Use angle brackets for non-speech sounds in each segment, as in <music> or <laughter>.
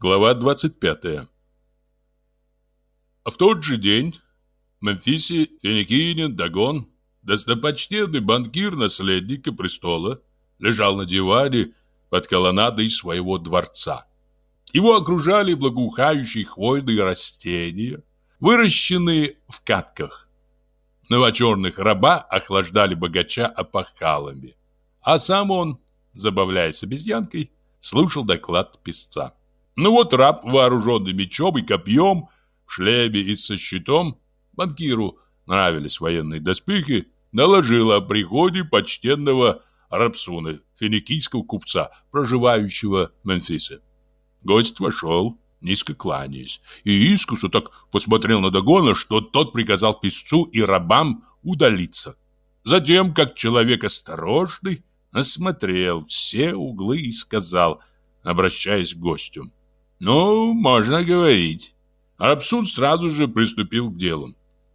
Глава 25 В тот же день в Мемфисе Финикинин Дагон, достопочтенный банкир наследника престола, лежал на диване под колоннадой своего дворца. Его окружали благоухающие хвойные растения, выращенные в катках. Новочерных раба охлаждали богача опахалами, а сам он, забавляясь обезьянкой, слушал доклад писца. Ну вот раб, вооруженный мечом и копьем, в шлеме и со щитом, банкиру нравились военные доспехи, доложил о приходе почтенного Рапсуна, финикийского купца, проживающего в Мемфисе. Гость вошел, низко кланяясь, и искусу так посмотрел на Дагона, что тот приказал писцу и рабам удалиться. Затем, как человек осторожный, осмотрел все углы и сказал, обращаясь к гостю, «Ну, можно говорить». Рапсун сразу же приступил к делу.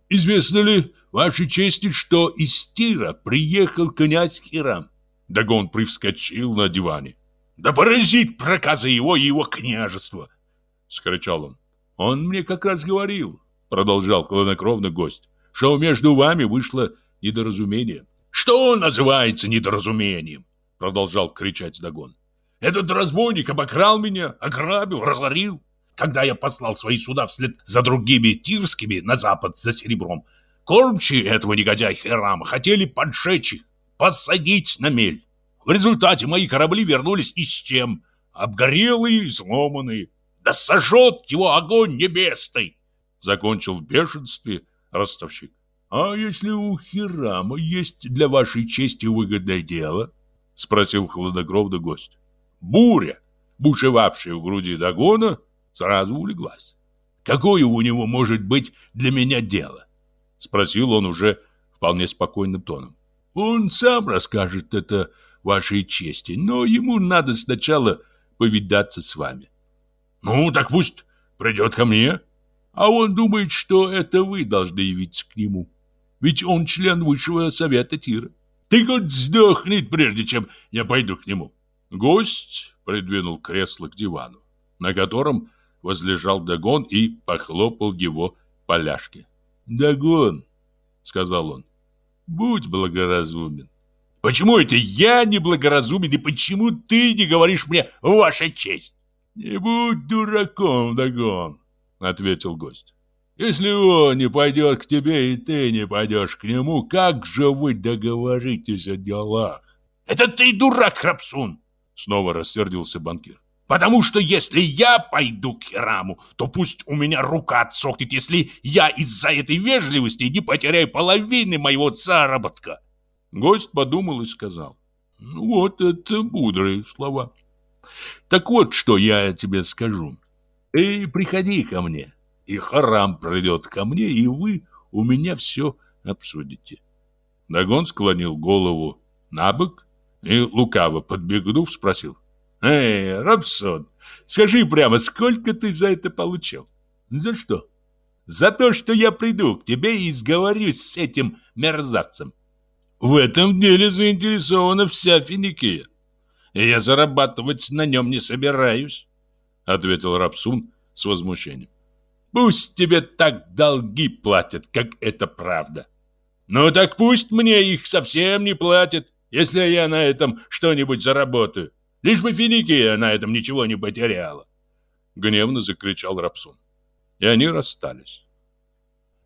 «Известно ли, вашей чести, что из Тира приехал князь Хирам?» Дагон привскочил на диване. «Да поразит проказа его и его княжество!» — скричал он. «Он мне как раз говорил», — продолжал хладнокровно гость, «что между вами вышло недоразумение». «Что называется недоразумением?» — продолжал кричать Дагон. «Этот разбойник обокрал меня, ограбил, разорил. Когда я послал свои суда вслед за другими тирскими на запад за серебром, кормчие этого негодяя Херама хотели поджечь их, посадить на мель. В результате мои корабли вернулись и с чем? Обгорелые и сломанные. Да сожжет его огонь небесный!» Закончил в бешенстве ростовщик. «А если у Хирама есть для вашей чести выгодное дело?» Спросил хладнокровно гость. Буря, бушевавшая в груди Дагона, сразу улеглась. «Какое у него может быть для меня дело?» Спросил он уже вполне спокойным тоном. «Он сам расскажет это вашей чести, но ему надо сначала повидаться с вами. Ну, так пусть придет ко мне. А он думает, что это вы должны явиться к нему. Ведь он член высшего совета Тира. Ты хоть сдохнет, прежде чем я пойду к нему. Гость придвинул кресло к дивану, на котором возлежал Дагон и похлопал его по ляжке. «Дагон», — сказал он, — «будь благоразумен. Почему это я неблагоразумен и почему ты не говоришь мне «Ваша честь»?» «Не будь дураком, Дагон», — ответил гость. «Если он не пойдет к тебе и ты не пойдешь к нему, как же вы договоритесь о делах?» «Это ты дурак, Рапсун!» — снова рассердился банкир. «Потому что если я пойду к Хираму, то пусть у меня рука отсохнет, если я из-за этой вежливости не потеряю половины моего заработка». Гость подумал и сказал. Ну вот это мудрые слова. Так вот, что я тебе скажу. Ты приходи ко мне, и Харам придет ко мне, и вы у меня все обсудите. Дагон склонил голову на бок и, лукаво подбегнув, спросил. «Эй, Рапсон, скажи прямо, сколько ты за это получил?» «За что?» «За то, что я приду к тебе и сговорюсь с этим мерзавцем. В этом деле заинтересована вся Финикия. И я зарабатывать на нем не собираюсь, ответил Рапсун с возмущением. Пусть тебе так долги платят, как это правда. Ну так пусть мне их совсем не платят, если я на этом что-нибудь заработаю. Лишь бы Финикия на этом ничего не потеряла. Гневно закричал Рапсун. И они расстались.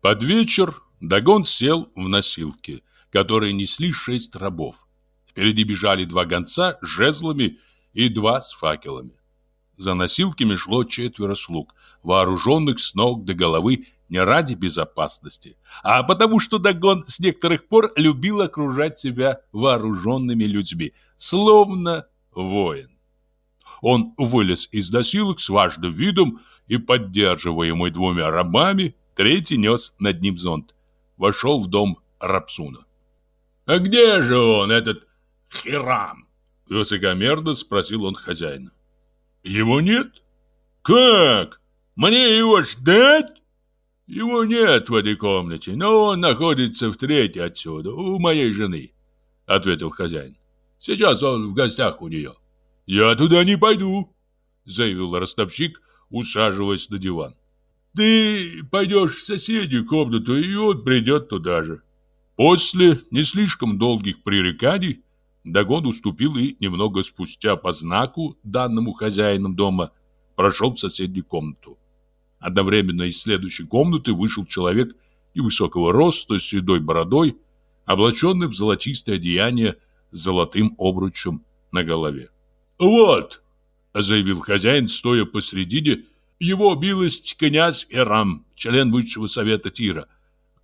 Под вечер Дагон сел в носилки которые несли шесть рабов. Впереди бежали два гонца с жезлами и два с факелами. За носилками шло четверо слуг, вооруженных с ног до головы не ради безопасности, а потому что Дагон с некоторых пор любил окружать себя вооруженными людьми, словно воин. Он вылез из носилок с важным видом и, поддерживаемый двумя рабами, третий нес над ним зонт. Вошел в дом Рапсуна. «А где же он, этот Хирам?» Высокомерно спросил он хозяина. «Его нет?» «Как? Мне его ждать?» «Его нет в этой комнате, но он находится в третьей отсюда, у моей жены», — ответил хозяин. «Сейчас он в гостях у нее». «Я туда не пойду», — заявил ростовщик, усаживаясь на диван. «Ты пойдешь в соседнюю комнату, и он придет туда же». После не слишком долгих пререканий Дагон уступил и немного спустя по знаку, данному хозяином дома, прошел в соседнюю комнату. Одновременно из следующей комнаты вышел человек невысокого роста, с седой бородой, облаченный в золотистое одеяние с золотым обручем на голове. «Вот!» — заявил хозяин, стоя посредине, его милость князь Эрам, член высшего совета Тира.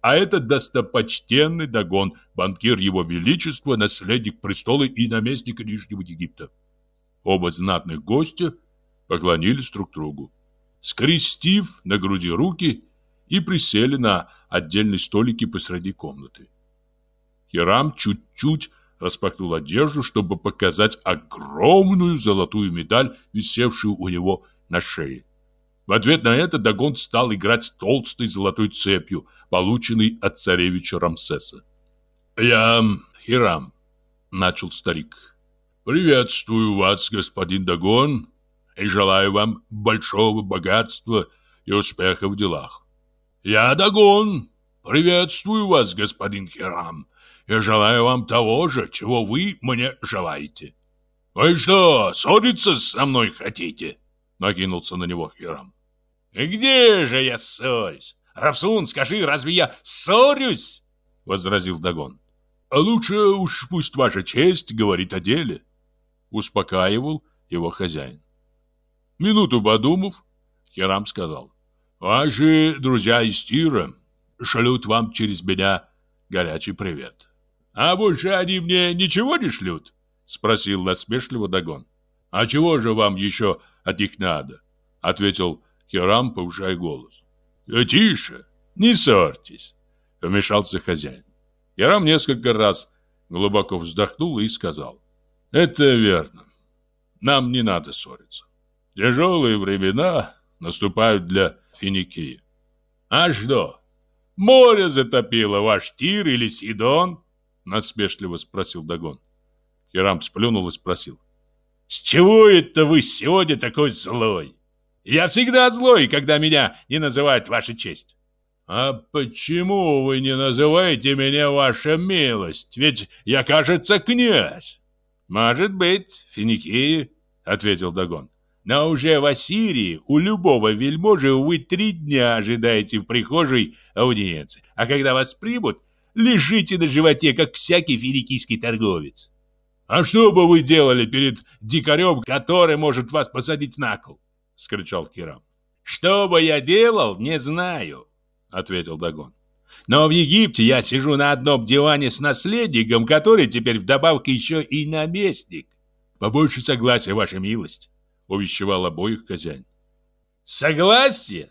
А это достопочтенный Дагон, банкир его величества, наследник престола и наместник Нижнего Египта. Оба знатных гостя поклонились друг другу. Скрестив на груди руки и присели на отдельной столике посреди комнаты. Хирам чуть-чуть распахнул одежду, чтобы показать огромную золотую медаль, висевшую у него на шее. В ответ на это Дагон стал играть толстой золотой цепью, полученной от царевича Рамсеса. «Я Хирам», — начал старик. «Приветствую вас, господин Дагон, и желаю вам большого богатства и успеха в делах. Я Дагон, приветствую вас, господин Хирам, и желаю вам того же, чего вы мне желаете. Вы что, ссориться со мной хотите?» Накинулся на него Хирам. «Где же я ссорюсь? Рапсун, скажи, разве я ссорюсь?» Возразил Дагон. «А лучше уж пусть ваша честь говорит о деле», успокаивал его хозяин. Минуту подумав, Хирам сказал. «Ваши друзья из Тира шлют вам через меня горячий привет». «А больше они мне ничего не шлют?» Спросил насмешливо Дагон. «А чего же вам еще от них надо?» Ответил Хирам, повышая голос. «Тише, не ссорьтесь», — вмешался хозяин. Хирам несколько раз глубоко вздохнул и сказал. «Это верно. Нам не надо ссориться. Тяжелые времена наступают для Финикии». «А что, море затопило ваш Тир или Сидон?» — насмешливо спросил Дагон. Хирам сплюнул и спросил. «С чего это вы сегодня такой злой?» Я всегда злой, когда меня не называют ваша честь. А почему вы не называете меня ваша милость? Ведь я, кажется, князь. Может быть, Финикии, ответил Дагон. Но уже в Ассирии у любого вельможи вы три дня ожидаете в прихожей аудиенции. А когда вас примут, лежите на животе, как всякий финикийский торговец. А что бы вы делали перед дикарем, который может вас посадить на кол? — скричал Кирам. «Что бы я делал, не знаю», — ответил Дагон. «Но в Египте я сижу на одном диване с наследником, который теперь вдобавок еще и наместник. Побольше согласия, ваша милость», — увещевал обоих хозяин. «Согласие?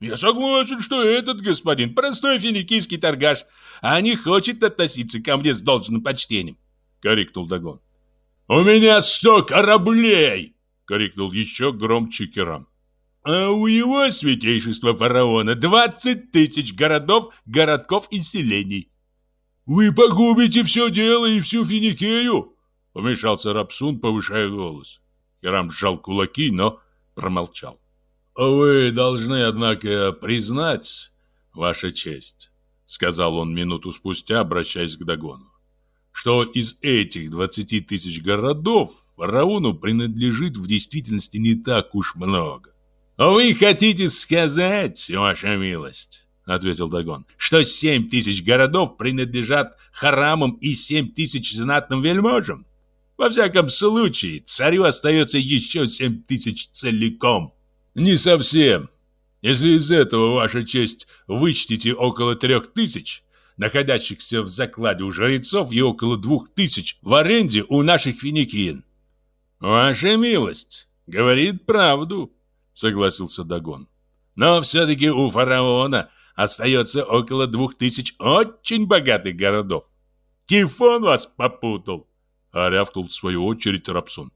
Я согласен, что этот господин простой финикийский торгаш, а не хочет относиться ко мне с должным почтением», — крикнул Дагон. «У меня сто кораблей!» — крикнул еще громче Керам. «А у его святейшества фараона двадцать тысяч городов, городков и селений». «Вы погубите все дело и всю Финикею!» — вмешался Рапсун, повышая голос. Керам сжал кулаки, но промолчал. «Вы должны, однако, признать, ваша честь», — сказал он минуту спустя, обращаясь к Дагону, «что из этих двадцати тысяч городов фараону принадлежит в действительности не так уж много. А «Вы хотите сказать, ваша милость, — ответил Дагон, — что семь тысяч городов принадлежат харамам и семь тысяч знатным вельможам? Во всяком случае, царю остается еще семь тысяч целиком». «Не совсем. Если из этого, ваша честь, вычтите около трех тысяч, находящихся в закладе у жрецов, и около двух тысяч в аренде у наших финикиен, «Ваша милость говорит правду», — согласился Дагон. «Но все-таки у фараона остается около двух тысяч очень богатых городов. Тифон вас попутал», — а рявкнул в свою очередь Рапсон.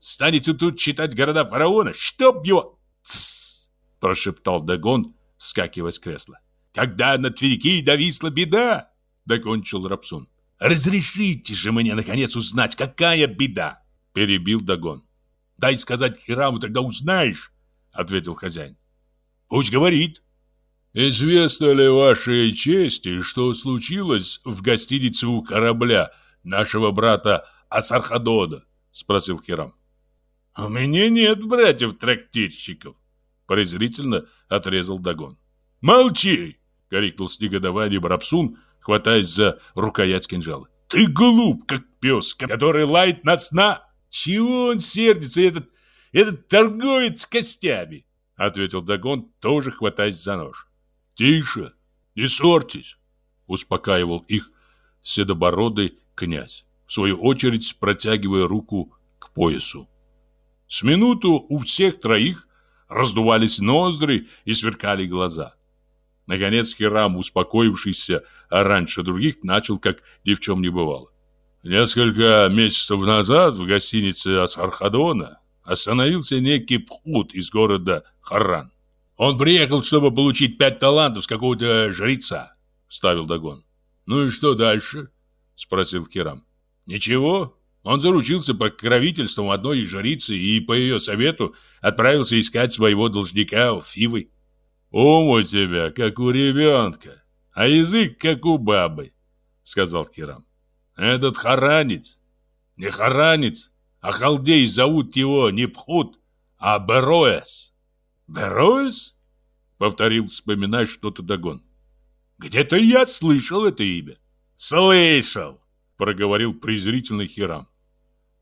«Станете тут читать города фараона, чтоб его...» «Тссс!» — прошептал Дагон, вскакивая с кресла. «Когда на Тверики довисла беда!» — докончил Рапсун. «Разрешите же мне, наконец, узнать, какая беда!» перебил Дагон. «Дай сказать Хираму, тогда узнаешь!» ответил хозяин. Пусть говорит. Известно ли вашей чести, что случилось в гостинице у корабля нашего брата Асархадода? Спросил Хирам. У меня нет братьев-трактирщиков, презрительно отрезал Дагон. Молчи, крикнул с негодованием Рапсун, хватаясь за рукоять кинжала. Ты глуп, как пес, который лает на сна. Чего он сердится, этот, этот торговец костями? Ответил Дагон, тоже хватаясь за нож. Тише, не ссорьтесь, успокаивал их седобородый князь, в свою очередь протягивая руку к поясу. С минуту у всех троих раздувались ноздри и сверкали глаза. Наконец Хирам, успокоившийся раньше других, начал, как ни в чем не бывало. Несколько месяцев назад в гостинице Асархадона остановился некий Пхут из города Харран. Он приехал, чтобы получить пять талантов с какого-то жреца, ставил Дагон. Ну и что дальше? спросил Хирам. Ничего. Он заручился покровительством одной жрицы и по ее совету отправился искать своего должника Фивы. «Ум у тебя, как у ребенка, а язык, как у бабы», — сказал Кирам. «Этот харанец, не харанец, а халдей зовут его не Пхут, а Бероэс». «Бероэс?» — повторил, вспоминая что-то догон. «Где-то я слышал это имя». «Слышал», — проговорил презрительный Хирам.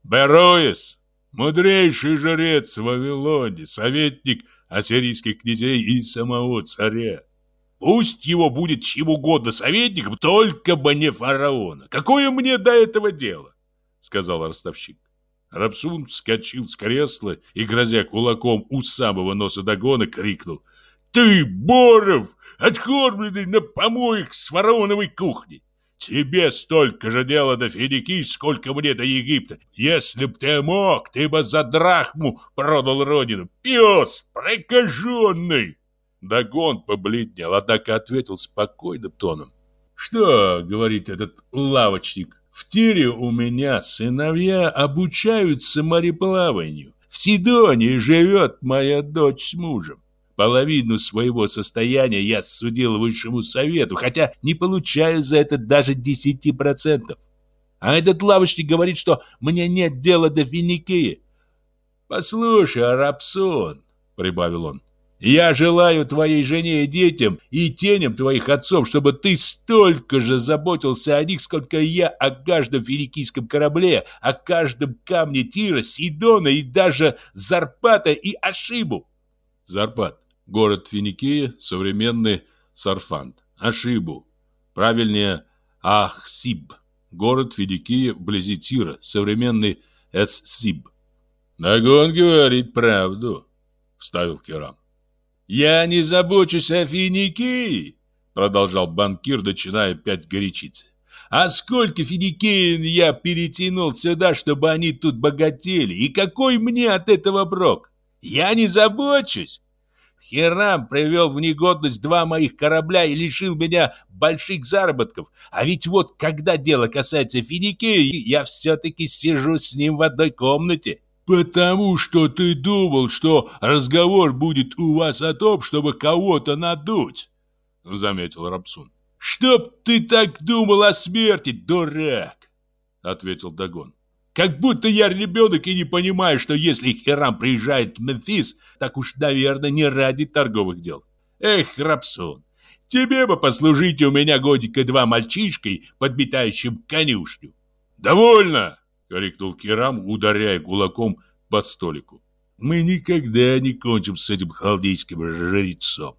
«Бероэс, мудрейший жрец в Вавилоне, советник ассирийских князей и самого царя. Пусть его будет чьим угодно советником, только бы не фараона. Какое мне до этого дело? Сказал ростовщик. Рапсун вскочил с кресла и, грозя кулаком у самого носа догона, крикнул. «Ты, Боров, откормленный на помоях с фараоновой кухни! Тебе столько же дела до Финикии, сколько мне до Египта. Если б ты мог, ты бы за драхму продал родину. Пес прокаженный!» Дагон побледнел, однако ответил спокойным тоном. «Что, — говорит этот лавочник, — в тире у меня сыновья обучаются мореплаванию. В Сидонии живет моя дочь с мужем. Половину своего состояния я судил высшему совету, хотя не получаю за это даже десяти процентов. А этот лавочник говорит, что мне нет дела до Финикии. «Послушай, Арапсон», — прибавил он, — «я желаю твоей жене и детям и теням твоих отцов, чтобы ты столько же заботился о них, сколько я о каждом финикийском корабле, о каждом камне Тира, Сидона и даже Зарпата и Ашибу». Зарпат город Финикия, современный Сарфанд, Ашибу, правильнее Ахсиб, город Финикия вблизи Тира, современный Эссиб. «Нагон говорит правду», — вставил Керам. «Я не забочусь о Финикии», — продолжал банкир, начиная опять горячиться. «А сколько финикеин я перетянул сюда, чтобы они тут богатели, и какой мне от этого брок? Я не забочусь. Херам привел в негодность два моих корабля и лишил меня больших заработков. А ведь вот когда дело касается Финикии, я все-таки сижу с ним в одной комнате. Потому что ты думал, что разговор будет у вас о том, чтобы кого-то надуть, заметил Рапсун. Чтоб ты так думал о смерти, дурак, ответил Дагон. Как будто я ребенок и не понимаю, что если Хирам приезжает в Мемфис, так уж, наверное, не ради торговых дел. Эх, Рапсон, тебе бы послужить у меня годика два мальчишкой, подметающим конюшню. Довольно, крикнул Хирам, ударяя кулаком по столику. Мы никогда не кончим с этим халдейским жрецом,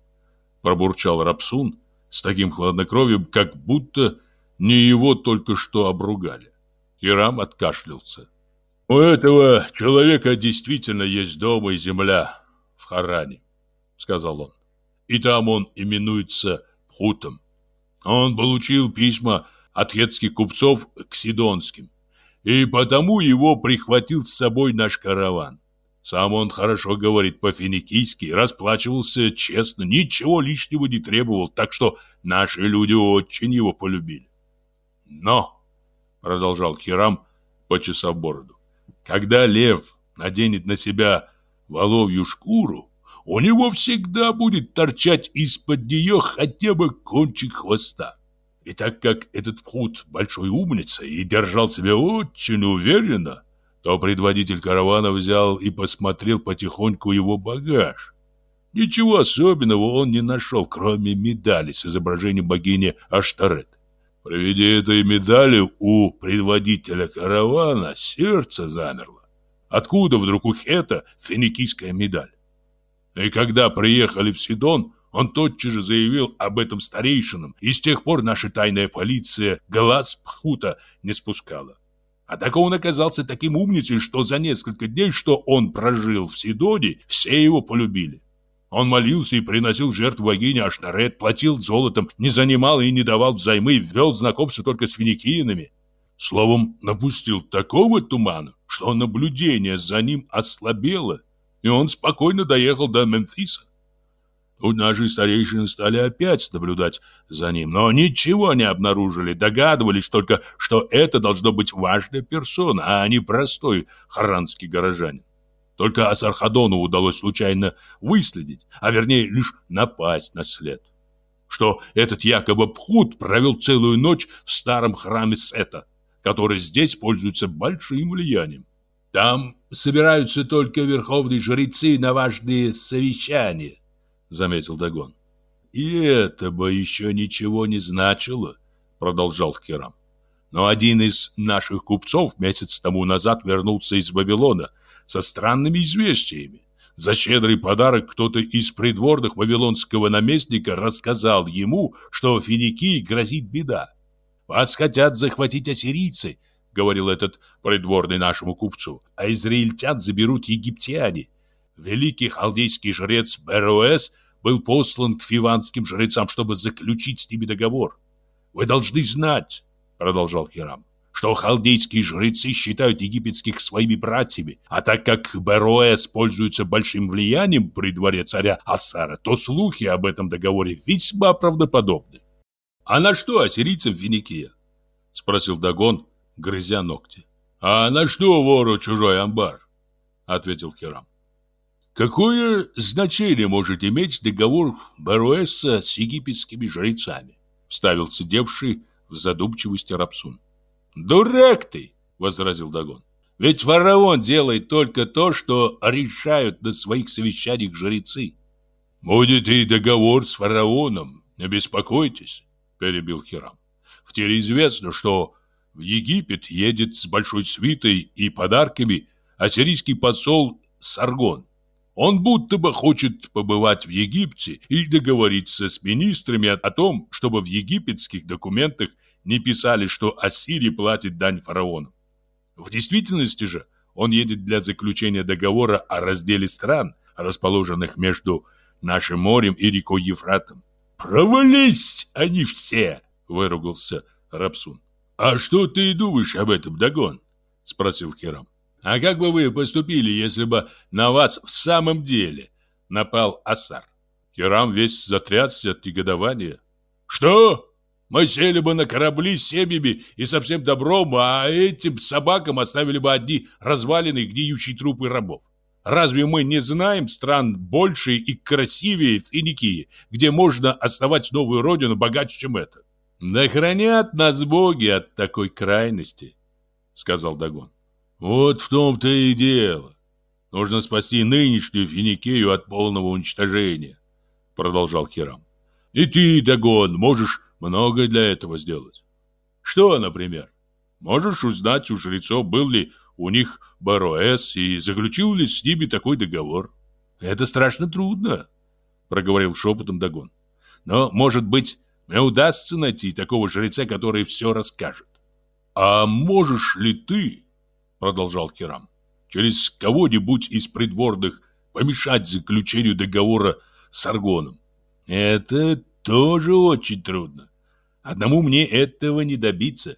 пробурчал Рапсун с таким хладнокровием, как будто не его только что обругали. Хирам откашлялся. «У этого человека действительно есть дом и земля в Харане», — сказал он. «И там он именуется Пхутом. Он получил письма от хетских купцов к Сидонским, и потому его прихватил с собой наш караван. Сам он хорошо говорит по-финикийски, расплачивался честно, ничего лишнего не требовал, так что наши люди очень его полюбили. Но продолжал Хирам, почесав бороду. Когда лев наденет на себя воловью шкуру, у него всегда будет торчать из-под нее хотя бы кончик хвоста. И так как этот пхут большой умница и держал себя очень уверенно, то предводитель каравана взял и посмотрел потихоньку его багаж. Ничего особенного он не нашел, кроме медали с изображением богини Аштарет. При этой медали у предводителя каравана сердце замерло. Откуда вдруг у Хета финикийская медаль? И когда приехали в Сидон, он тотчас же заявил об этом старейшинам, и с тех пор наша тайная полиция глаз Пхута не спускала. А так он оказался таким умницей, что за несколько дней, что он прожил в Сидоне, все его полюбили. Он молился и приносил жертву богине Ашнарет, платил золотом, не занимал и не давал взаймы, ввел знакомство только с финикийными. Словом, напустил такого тумана, что наблюдение за ним ослабело, и он спокойно доехал до Мемфиса. Тут наши старейшины стали опять наблюдать за ним, но ничего не обнаружили, догадывались только, что это должно быть важная персона, а не простой харанский горожанин. Только Асархадону удалось случайно выследить, а вернее лишь напасть на след. Что этот якобы Пхут провел целую ночь в старом храме Сета, который здесь пользуется большим влиянием. Там собираются только верховные жрецы на важные совещания, заметил Дагон. И это бы еще ничего не значило, продолжал Хирам. Но один из наших купцов месяц тому назад вернулся из Вавилона со странными известиями. За щедрый подарок кто-то из придворных вавилонского наместника рассказал ему, что Финикии грозит беда. «Вас хотят захватить ассирийцы», — говорил этот придворный нашему купцу, «а израильтян заберут египтяне. Великий халдейский жрец Беруэс был послан к фиванским жрецам, чтобы заключить с ними договор. «Вы должны знать», — продолжал Хирам, что халдейские жрецы считают египетских своими братьями, а так как Бероэс пользуется большим влиянием при дворе царя Асара, то слухи об этом договоре весьма правдоподобны. «А на что ассирийцам Финикия?» — спросил Дагон, грызя ногти. «А на что вору чужой амбар?» — ответил Хирам. Какое значение может иметь договор Баруэса с египетскими жрецами? Вставил сидевший в задумчивости Рапсун. Дурак ты, возразил Дагон. Ведь фараон делает только то, что решают на своих совещаниях жрецы. Будет и договор с фараоном, не беспокойтесь, перебил Хирам. В теле известно, что в Египет едет с большой свитой и подарками ассирийский посол Саргон. Он будто бы хочет побывать в Египте и договориться с министрами о том, чтобы в египетских документах не писали, что Ассирия платит дань фараону. В действительности же он едет для заключения договора о разделе стран, расположенных между нашим морем и рекой Ефратом. «Провались они все!» — выругался Рапсун. «А что ты думаешь об этом, Дагон?» — спросил Хирам. А как бы вы поступили, если бы на вас в самом деле напал Асар? Хирам весь затрясся от негодования. Что? Мы сели бы на корабли с семьями и со всем добром, а этим собакам оставили бы одни развалины гниющие трупы рабов. Разве мы не знаем стран больше и красивее Финикии, где можно основать новую родину богаче, чем это? Да хранят нас боги от такой крайности, сказал Дагон. Вот в том-то и дело. Нужно спасти нынешнюю Финикею от полного уничтожения, продолжал Хирам. И ты, Дагон, можешь многое для этого сделать. Что, например? Можешь узнать у жрецов, был ли у них Бароэс и заключил ли с ними такой договор. Это страшно трудно, проговорил шепотом Дагон. Но, может быть, мне удастся найти такого жреца, который все расскажет. А можешь ли ты продолжал Керам, через кого-нибудь из придворных помешать заключению договора с Аргоном. Это тоже очень трудно. Одному мне этого не добиться.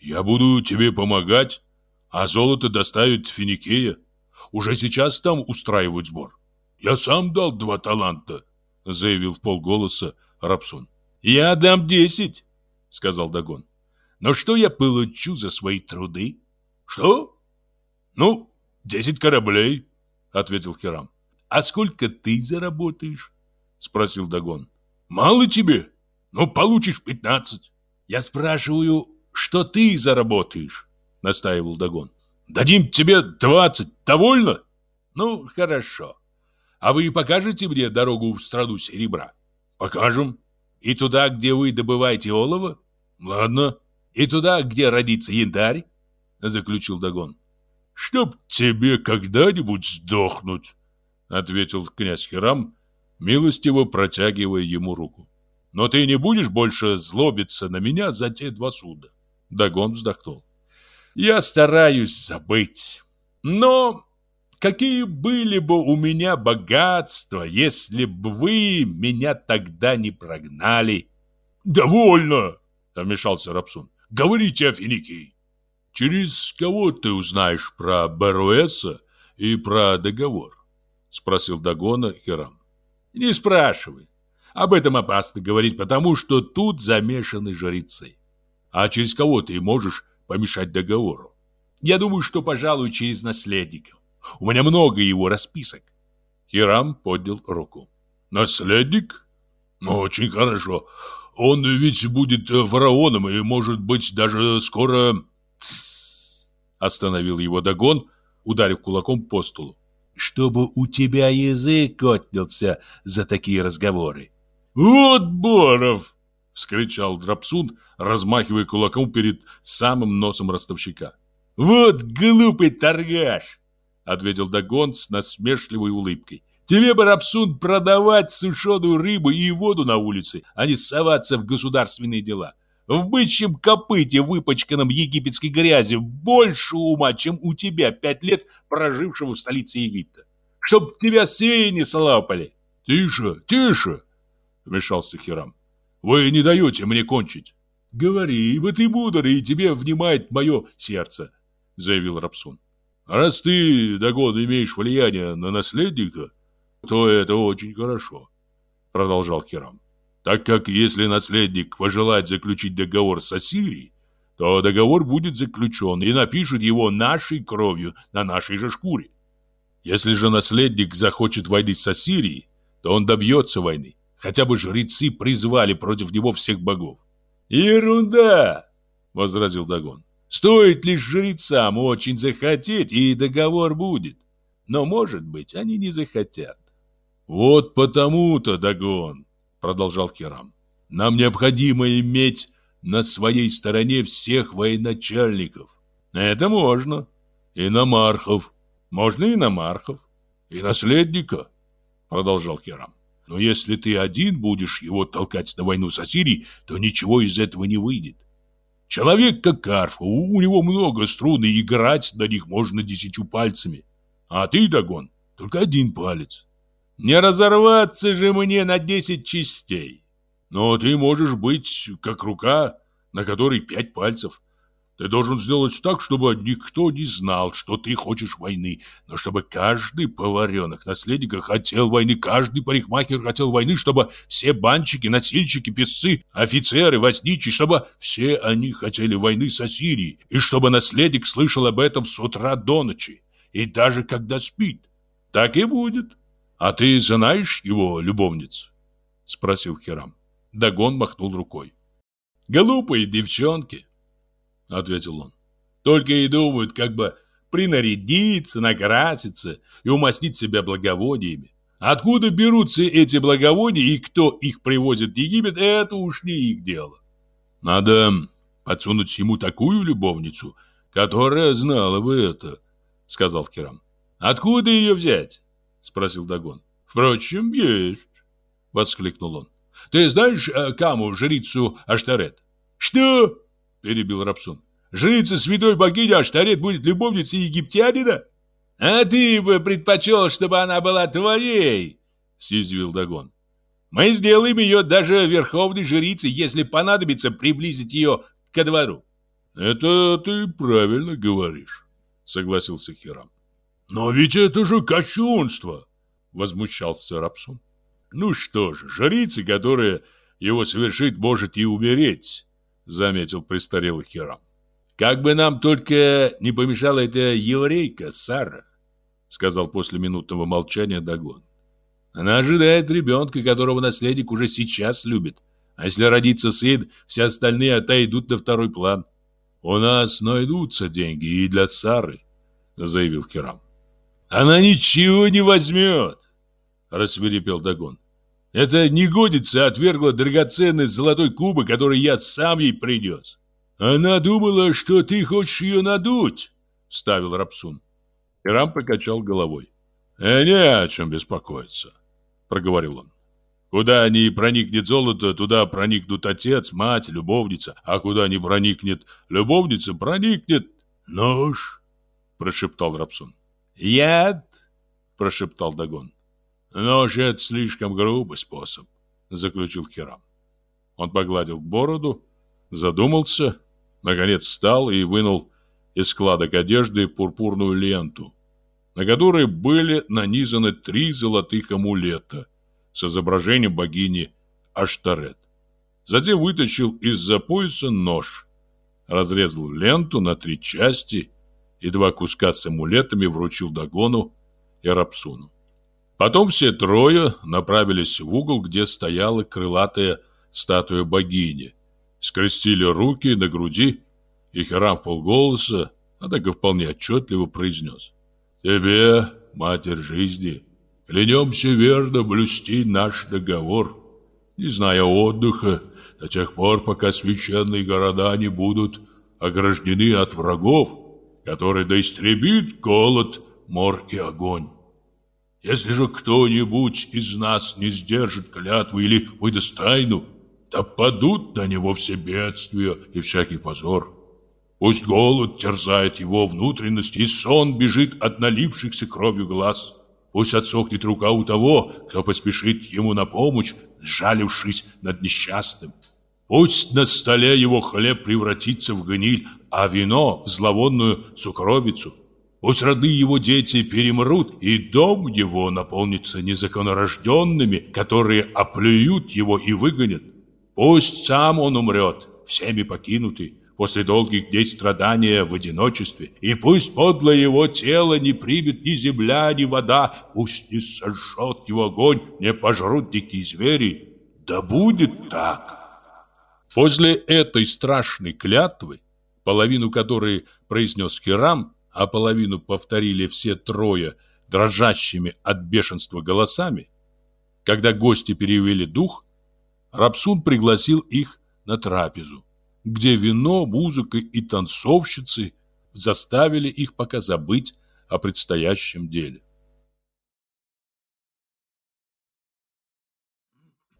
Я буду тебе помогать, а золото доставит Финикея. Уже сейчас там устраивают сбор. Я сам дал два таланта, заявил в полголоса Рапсун. Я дам десять, сказал Дагон. Но что я получу за свои труды? Что? Ну, десять кораблей, ответил Хирам. А сколько ты заработаешь? Спросил Дагон. Мало тебе? Ну, получишь пятнадцать. Я спрашиваю, что ты заработаешь? Настаивал Дагон. Дадим тебе двадцать, довольно? Ну, хорошо. А вы покажете мне дорогу в страну серебра? Покажем. И туда, где вы добываете олово? Ладно. И туда, где родится янтарь? Заключил Дагон. Чтоб тебе когда-нибудь сдохнуть, ответил князь Хирам, милостиво протягивая ему руку. Но ты не будешь больше злобиться на меня за те два суда. Дагон вздохнул. Я стараюсь забыть. Но Какие были бы у меня богатства, если бы вы меня тогда не прогнали? Довольно, вмешался Рапсун. Говорите о Финикии. Через кого ты узнаешь про Беруэса и про договор? Спросил Дагона Хирам. Не спрашивай. Об этом опасно говорить, потому что тут замешаны жрецы. А через кого ты можешь помешать договору? Я думаю, что, пожалуй, через наследников. У меня много его расписок. Хирам поднял руку. Наследник? Ну, очень хорошо. Он ведь будет фараоном и, может быть, даже скоро... Тссс! Остановил его Дагон, ударив кулаком по столу. Чтобы у тебя язык отнялся за такие разговоры. Вот Боров! Вскричал Драпсун, размахивая кулаком перед самым носом ростовщика. Вот глупый торгаш! ответил Дагон с насмешливой улыбкой. Тебе бы, Рапсун, продавать сушеную рыбу и воду на улице, а не соваться в государственные дела. В бычьем копыте, выпачканном египетской грязью, больше ума, чем у тебя пять лет прожившего в столице Египта. Чтоб тебя свиньи слапали. Тише, тише, вмешался Хирам. Вы не даете мне кончить. Говори, ибо ты мудр, и тебе внимает мое сердце, заявил Рапсун. Раз ты, Дагон, имеешь влияние на наследника, то это очень хорошо, продолжал Хирам. Так как если наследник пожелает заключить договор с Ассирией, то договор будет заключен и напишут его нашей кровью на нашей же шкуре. Если же наследник захочет войны с Ассирией, то он добьется войны. Хотя бы жрецы призвали против него всех богов. «Ерунда!» — возразил Дагон. Стоит лишь жрецам очень захотеть, и договор будет. Но, может быть, они не захотят. Вот потому-то, Дагон, продолжал Керам, нам необходимо иметь на своей стороне всех военачальников. Это можно. И намархов. Можно и намархов. И наследника, продолжал Керам. Но если ты один будешь его толкать на войну с Ассирией, то ничего из этого не выйдет. Человек как арфа, у него много струн, и играть на них можно десятью пальцами. А ты, Дагон, только один палец. Не разорваться же мне на десять частей. Но ты можешь быть как рука, на которой пять пальцев. Ты должен сделать так, чтобы никто не знал, что ты хочешь войны, но чтобы каждый поваренок наследника хотел войны, каждый парикмахер хотел войны, чтобы все банчики, носильщики, песцы, офицеры, возничи, чтобы все они хотели войны с Ассирией, и чтобы наследник слышал об этом с утра до ночи, и даже когда спит. Так и будет. А ты знаешь его любовниц? Спросил Хирам. Дагон махнул рукой. Глупые девчонки. — ответил он. «Только и думают, как бы принарядиться, накраситься и умастить себя благовониями. Откуда берутся эти благовония и кто их привозит в Египет, это уж не их дело. Надо подсунуть ему такую любовницу, которая знала бы это, — сказал Кирам. Откуда ее взять? — спросил Дагон. Впрочем, есть, — воскликнул он. Ты знаешь э, Каму, жрицу Аштарет? Что? Перебил Рапсун. Жрица святой богини Аштарет будет любовницей египтянина? А ты бы предпочел, чтобы она была твоей, съязвил Дагон. Мы сделаем ее даже верховной жрицей, если понадобится приблизить ее ко двору. Это ты правильно говоришь, согласился Хирам. Но ведь это же кощунство, возмущался Рапсун. Ну что же, жрица, которая его совершит, может и умереть заметил престарелый Хирам. Как бы нам только не помешала эта еврейка Сара, сказал после минутного молчания Дагон. Она ожидает ребенка, которого наследник уже сейчас любит. А если родится сын, все остальные отойдут на второй план. У нас найдутся деньги и для Сары, заявил Хирам. Она ничего не возьмет, рассверепел Дагон. Это негодица отвергла драгоценный золотой кубок, который я сам ей принес. Она думала, что ты хочешь ее надуть, вставил Рапсун. Хирам покачал головой. «Э, не о чем беспокоиться», — проговорил он. Куда не проникнет золото, туда проникнут отец, мать, любовница. А куда не проникнет любовница, проникнет нож, прошептал Рапсун. Яд, прошептал Дагон. Нож — это слишком грубый способ, заключил Хирам. Он погладил бороду, задумался, наконец встал и вынул из складок одежды пурпурную ленту, на которой были нанизаны три золотых амулета с изображением богини Аштарет. Затем вытащил из-за пояса нож, разрезал ленту на три части и два куска с амулетами вручил Дагону и Рапсуну. Потом все трое направились в угол, где стояла крылатая статуя богини, скрестили руки на груди, и Хирам в полголоса, а так и вполне отчетливо произнес. «Тебе, Матерь жизни, Клянемся верно блюсти наш договор, не зная отдыха до тех пор, пока священные города не будут ограждены от врагов, которые доистребит голод, мор и огонь. Если же кто-нибудь из нас не сдержит клятву или выдаст тайну, да падут на него все бедствия и всякий позор. Пусть голод терзает его внутренности, и сон бежит от налившихся кровью глаз. Пусть отсохнет рука у того, кто поспешит ему на помощь, сжалившись над несчастным. Пусть на столе его хлеб превратится в гниль, а вино в зловонную сукровицу. Пусть роды его дети перемрут, и дом его наполнится незаконнорожденными, которые оплюют его и выгонят. Пусть сам он умрет, всеми покинутый, после долгих дней страдания в одиночестве, и пусть подло его тело не примет ни земля, ни вода, пусть не сожжет его огонь, не пожрут дикие звери. Да будет так. После этой страшной клятвы, половину которой произнес Хирам, а половину повторили все трое дрожащими от бешенства голосами, когда гости перевели дух, Рапсун пригласил их на трапезу где вино, музыка и танцовщицы заставили их пока забыть о предстоящем деле.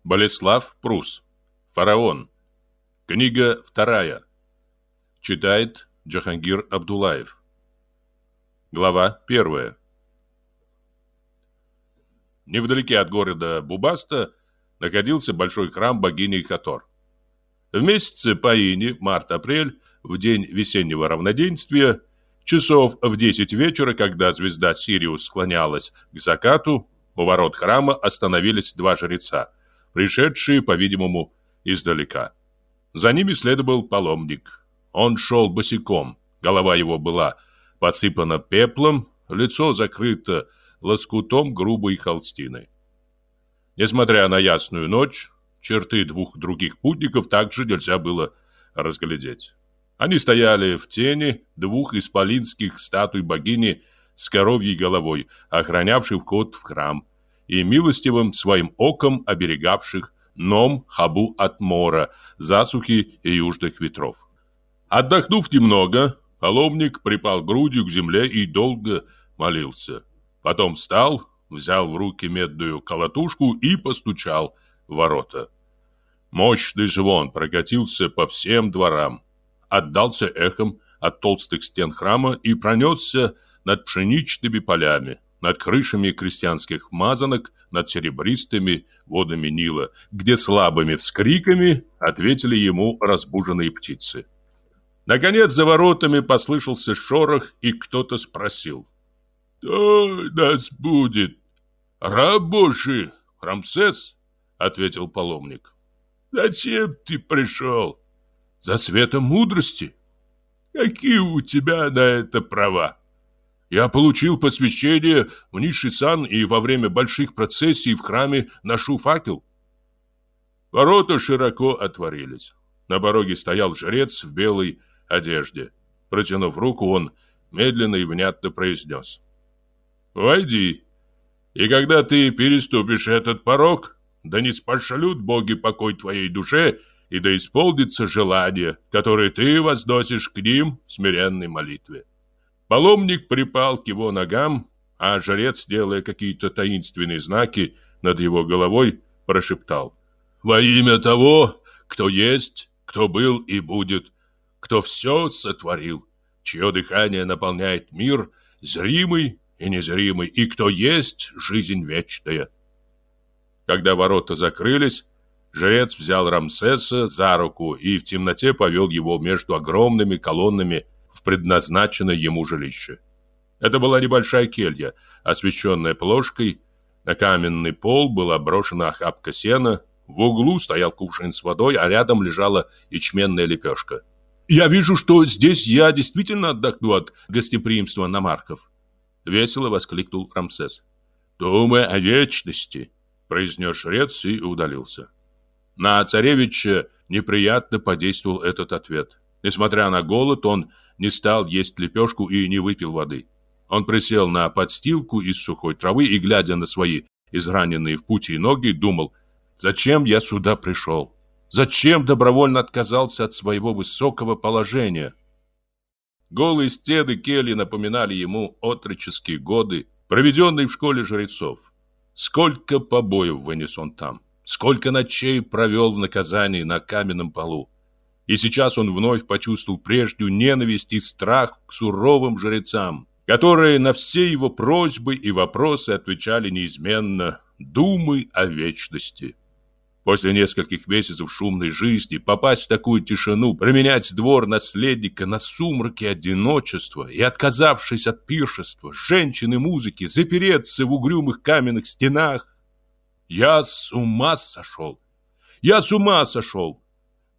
Болеслав Прус. Фараон. Книга вторая. Читает Джахангир Абдулаев. Глава первая. Невдалеке от города Бубаста находился большой храм богини Хатор. В месяце Паини, март-апрель, в день весеннего равноденствия, часов в 10 вечера, когда звезда Сириус склонялась к закату, у ворот храма остановились два жреца, пришедшие, по-видимому, издалека. За ними следовал паломник. Он шел босиком, голова его была посыпана пеплом, лицо закрыто лоскутом грубой холстины. Несмотря на ясную ночь, Черты двух других путников также нельзя было разглядеть. Они стояли в тени двух исполинских статуй богини с коровьей головой, охранявших вход в храм, и милостивым своим оком оберегавших Ном Хабу от мора, засухи и южных ветров. Отдохнув немного, паломник припал грудью к земле и долго молился. Потом встал, взял в руки медную колотушку и постучал в ворота. Мощный звон прокатился по всем дворам, отдался эхом от толстых стен храма и пронесся над пшеничными полями, над крышами крестьянских мазанок, над серебристыми водами Нила, где слабыми вскриками ответили ему разбуженные птицы. Наконец за воротами послышался шорох, и кто-то спросил. «Кто нас будет? Раб Божий, Рамсес?» — ответил паломник. Зачем ты пришел? За светом мудрости. Какие у тебя на это права? Я получил посвящение в низший сан и во время больших процессий в храме ношу факел. Ворота широко отворились. На пороге стоял жрец в белой одежде. Протянув руку, он медленно и внятно произнес. «Войди, и когда ты переступишь этот порог, да не спошлют боги покой твоей душе, и да исполнится желание, которое ты возносишь к ним в смиренной молитве». Паломник припал к его ногам, а жрец, делая какие-то таинственные знаки над его головой, прошептал. «Во имя того, кто есть, кто был и будет, кто все сотворил, чье дыхание наполняет мир, зримый и незримый, и кто есть жизнь вечная». Когда ворота закрылись, жрец взял Рамсеса за руку и в темноте повел его между огромными колоннами в предназначенное ему жилище. Это была небольшая келья, освещенная плошкой. На каменный пол была брошена охапка сена. В углу стоял кувшин с водой, а рядом лежала ячменная лепешка. «Я вижу, что здесь я действительно отдохну от гостеприимства намарков!» Весело воскликнул Рамсес. «Думай о вечности!» произнес жрец и удалился. На царевича неприятно подействовал этот ответ. Несмотря на голод, он не стал есть лепешку и не выпил воды. Он присел на подстилку из сухой травы и, глядя на свои израненные в пути ноги, думал, «Зачем я сюда пришел? Зачем добровольно отказался от своего высокого положения?» Голые стены кельи напоминали ему отроческие годы, проведенные в школе жрецов. Сколько побоев вынес он там, сколько ночей провел в наказании на каменном полу. И сейчас он вновь почувствовал прежнюю ненависть и страх к суровым жрецам, которые на все его просьбы и вопросы отвечали неизменно «думай о вечности». После нескольких месяцев шумной жизни попасть в такую тишину, променять двор наследника на сумраки одиночества и, отказавшись от пиршества, женщин и музыки, запереться в угрюмых каменных стенах. «Я с ума сошел! Я с ума сошел!»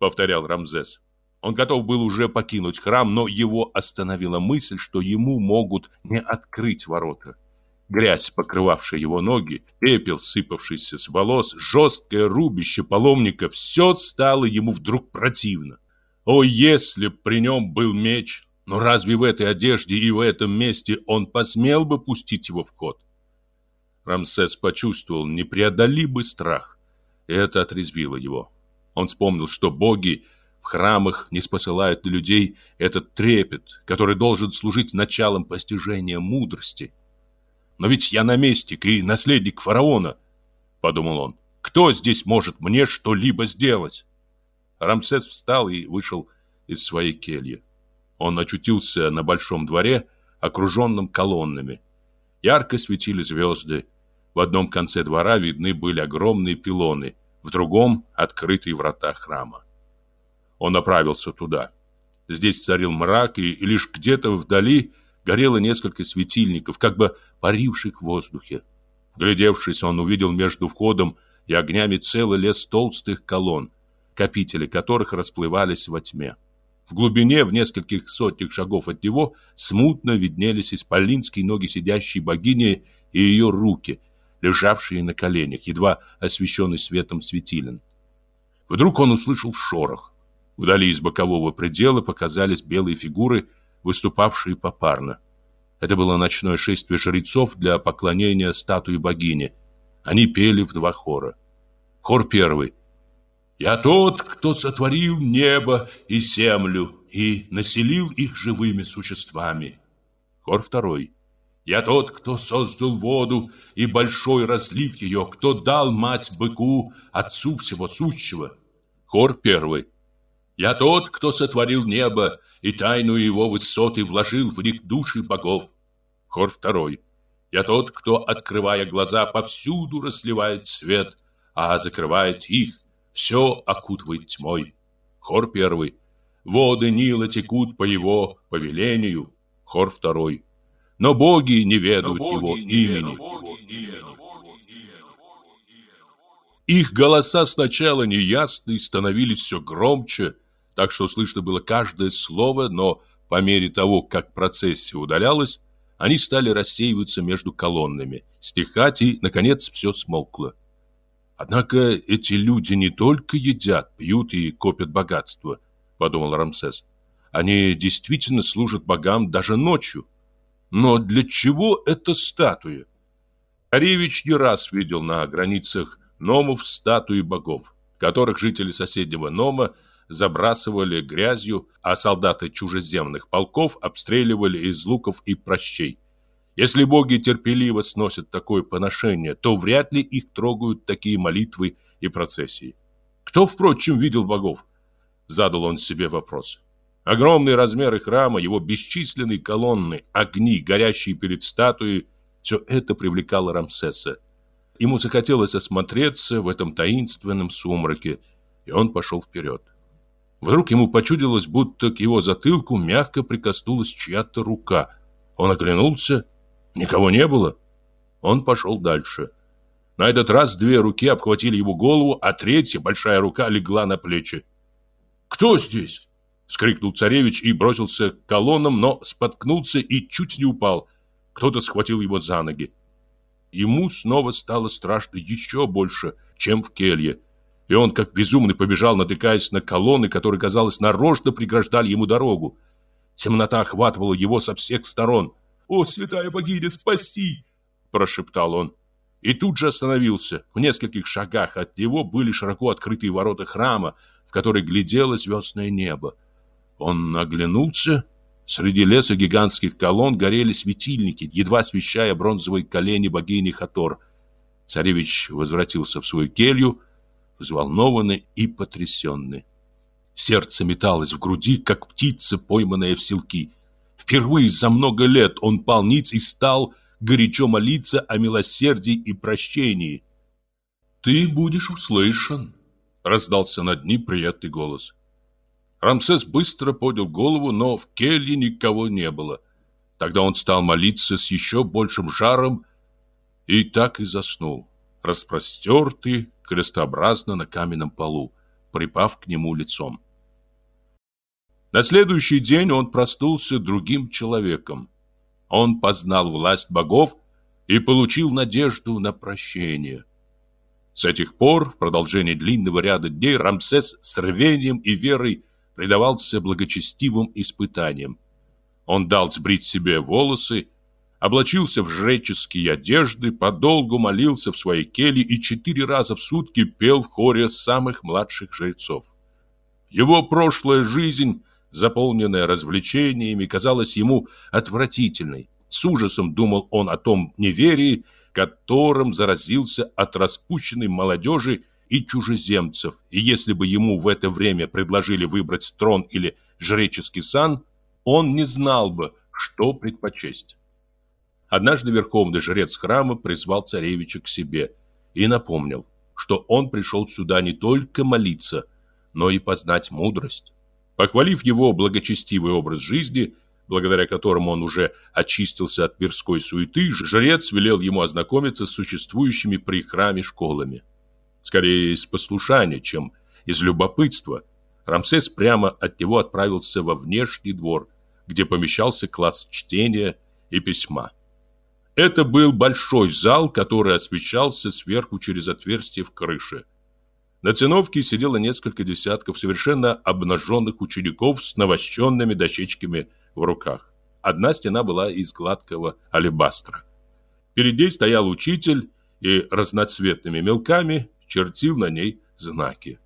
повторял Рамзес. Он готов был уже покинуть храм, но его остановила мысль, что ему могут не открыть ворота. Грязь, покрывавшая его ноги, пепел, сыпавшийся с волос, жесткое рубище паломника – все стало ему вдруг противно. О, если б при нем был меч! Но разве в этой одежде и в этом месте он посмел бы пустить его в ход? Рамсес почувствовал непреодолимый страх, и это отрезвило его. Он вспомнил, что боги в храмах не спосылают на людей этот трепет, который должен служить началом постижения мудрости. «Но ведь я наместник и наследник фараона», — подумал он. «Кто здесь может мне что-либо сделать?» Рамсес встал и вышел из своей кельи. Он очутился на большом дворе, окруженном колоннами. Ярко светили звезды. В одном конце двора видны были огромные пилоны — в другом — открытые врата храма. Он направился туда. Здесь царил мрак, и лишь где-то вдали горело несколько светильников, как бы паривших в воздухе. Глядевшись, он увидел между входом и огнями целый лес толстых колонн, капители которых расплывались во тьме. В глубине, в нескольких сотнях шагов от него, смутно виднелись исполинские ноги сидящей богини и ее руки — лежавшие на коленях, едва освещенный светом светилен. Вдруг он услышал шорох. Вдали из бокового предела показались белые фигуры, выступавшие попарно. Это было ночное шествие жрецов для поклонения статуи богини. Они пели в два хора. Хор первый. «Я тот, кто сотворил небо и землю и населил их живыми существами». Хор второй. Я тот, кто создал воду и большой разлив ее, кто дал мать быку, отцу всего сущего. Хор первый. Я тот, кто сотворил небо и тайну его высоты вложил в них души богов. Хор второй. Я тот, кто, открывая глаза, повсюду разливает свет, а закрывает их, все окутывает тьмой. Хор первый. Воды Нила текут по его повелению. Хор второй но боги не ведают его имени. Их голоса сначала неясные, становились все громче, так что слышно было каждое слово, но по мере того, как процессия удалялась, они стали рассеиваться между колоннами, стихать и, наконец, все смолкло. Однако эти люди не только едят, пьют и копят богатство, подумал Рамсес. Они действительно служат богам даже ночью. Но для чего эта статуя? Царевич не раз видел на границах номов статуи богов, которых жители соседнего нома забрасывали грязью, а солдаты чужеземных полков обстреливали из луков и прощей. Если боги терпеливо сносят такое поношение, то вряд ли их трогают такие молитвы и процессии. Кто, впрочем, видел богов? Задал он себе вопрос. Огромные размеры храма, его бесчисленные колонны, огни, горящие перед статуей все это привлекало Рамсеса. Ему захотелось осмотреться в этом таинственном сумраке, и он пошел вперед. Вдруг ему почудилось, будто к его затылку мягко прикоснулась чья-то рука. Он оглянулся, никого не было. Он пошел дальше. На этот раз две руки обхватили его голову, а третья, большая рука, легла на плечи. «Кто здесь?» — вскрикнул царевич и бросился к колоннам, но споткнулся и чуть не упал. Кто-то схватил его за ноги. Ему снова стало страшно еще больше, чем в келье. И он, как безумный, побежал, натыкаясь на колонны, которые, казалось, нарочно преграждали ему дорогу. Темнота охватывала его со всех сторон. «О, святая богиня, спаси!» – прошептал он. И тут же остановился. В нескольких шагах от него были широко открытые ворота храма, в которые глядело звездное небо. Он оглянулся Среди леса гигантских колонн горели светильники, едва освещая бронзовые колени богини Хатор. Царевич возвратился в свою келью, взволнованный и потрясенный. Сердце металось в груди, как птица, пойманная в селки. Впервые за много лет он пал ниц и стал горячо молиться о милосердии и прощении. «Ты будешь услышан», — раздался над ним приятный голос. Рамсес быстро поднял голову, но в келье никого не было. Тогда он стал молиться с еще большим жаром и так и заснул, распростертый крестообразно на каменном полу, припав к нему лицом. На следующий день он проснулся другим человеком. Он познал власть богов и получил надежду на прощение. С этих пор, в продолжении длинного ряда дней, Рамсес с рвением и верой предавался благочестивым испытаниям. Он дал сбрить себе волосы, облачился в жреческие одежды, подолгу молился в своей келье и четыре раза в сутки пел в хоре самых младших жрецов. Его прошлая жизнь, заполненная развлечениями, казалась ему отвратительной. С ужасом думал он о том неверии, которым заразился от распущенной молодежи и чужеземцев, и если бы ему в это время предложили выбрать трон или жреческий сан, он не знал бы, что предпочесть. Однажды верховный жрец храма призвал царевича к себе и напомнил, что он пришел сюда не только молиться, но и познать мудрость. Похвалив его благочестивый образ жизни, благодаря которому он уже очистился от мирской суеты, жрец велел ему ознакомиться с существующими при храме школами. Скорее из послушания, чем из любопытства. Рамсес прямо от него отправился во внешний двор, где помещался класс чтения и письма. Это был большой зал, который освещался сверху через отверстие в крыше. На циновке сидело несколько десятков совершенно обнаженных учеников с навощенными дощечками в руках. Одна стена была из гладкого алебастра. Перед ней стоял учитель и разноцветными мелками чертил на ней знаки.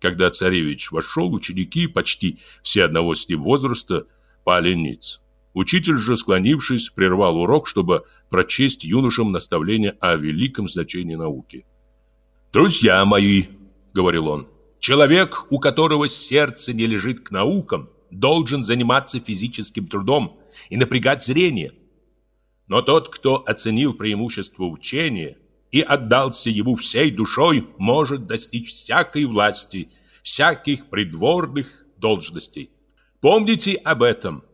Когда царевич вошел, ученики, почти все одного с ним возраста, пали ниц. Учитель же, склонившись, прервал урок, чтобы прочесть юношам наставление о великом значении науки. «Друзья мои», — говорил он, — «человек, у которого сердце не лежит к наукам, должен заниматься физическим трудом и напрягать зрение. Но тот, кто оценил преимущество учения, и отдался ему всей душой, может достичь всякой власти, всяких придворных должностей. Помните об этом.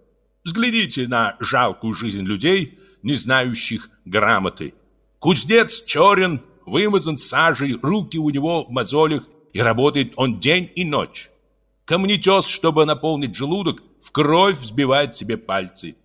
Взгляните на жалкую жизнь людей, не знающих грамоты. Кузнец черен, вымазан сажей, руки у него в мозолях, и работает он день и ночь. Камнетес, чтобы наполнить желудок, в кровь взбивает себе пальцы.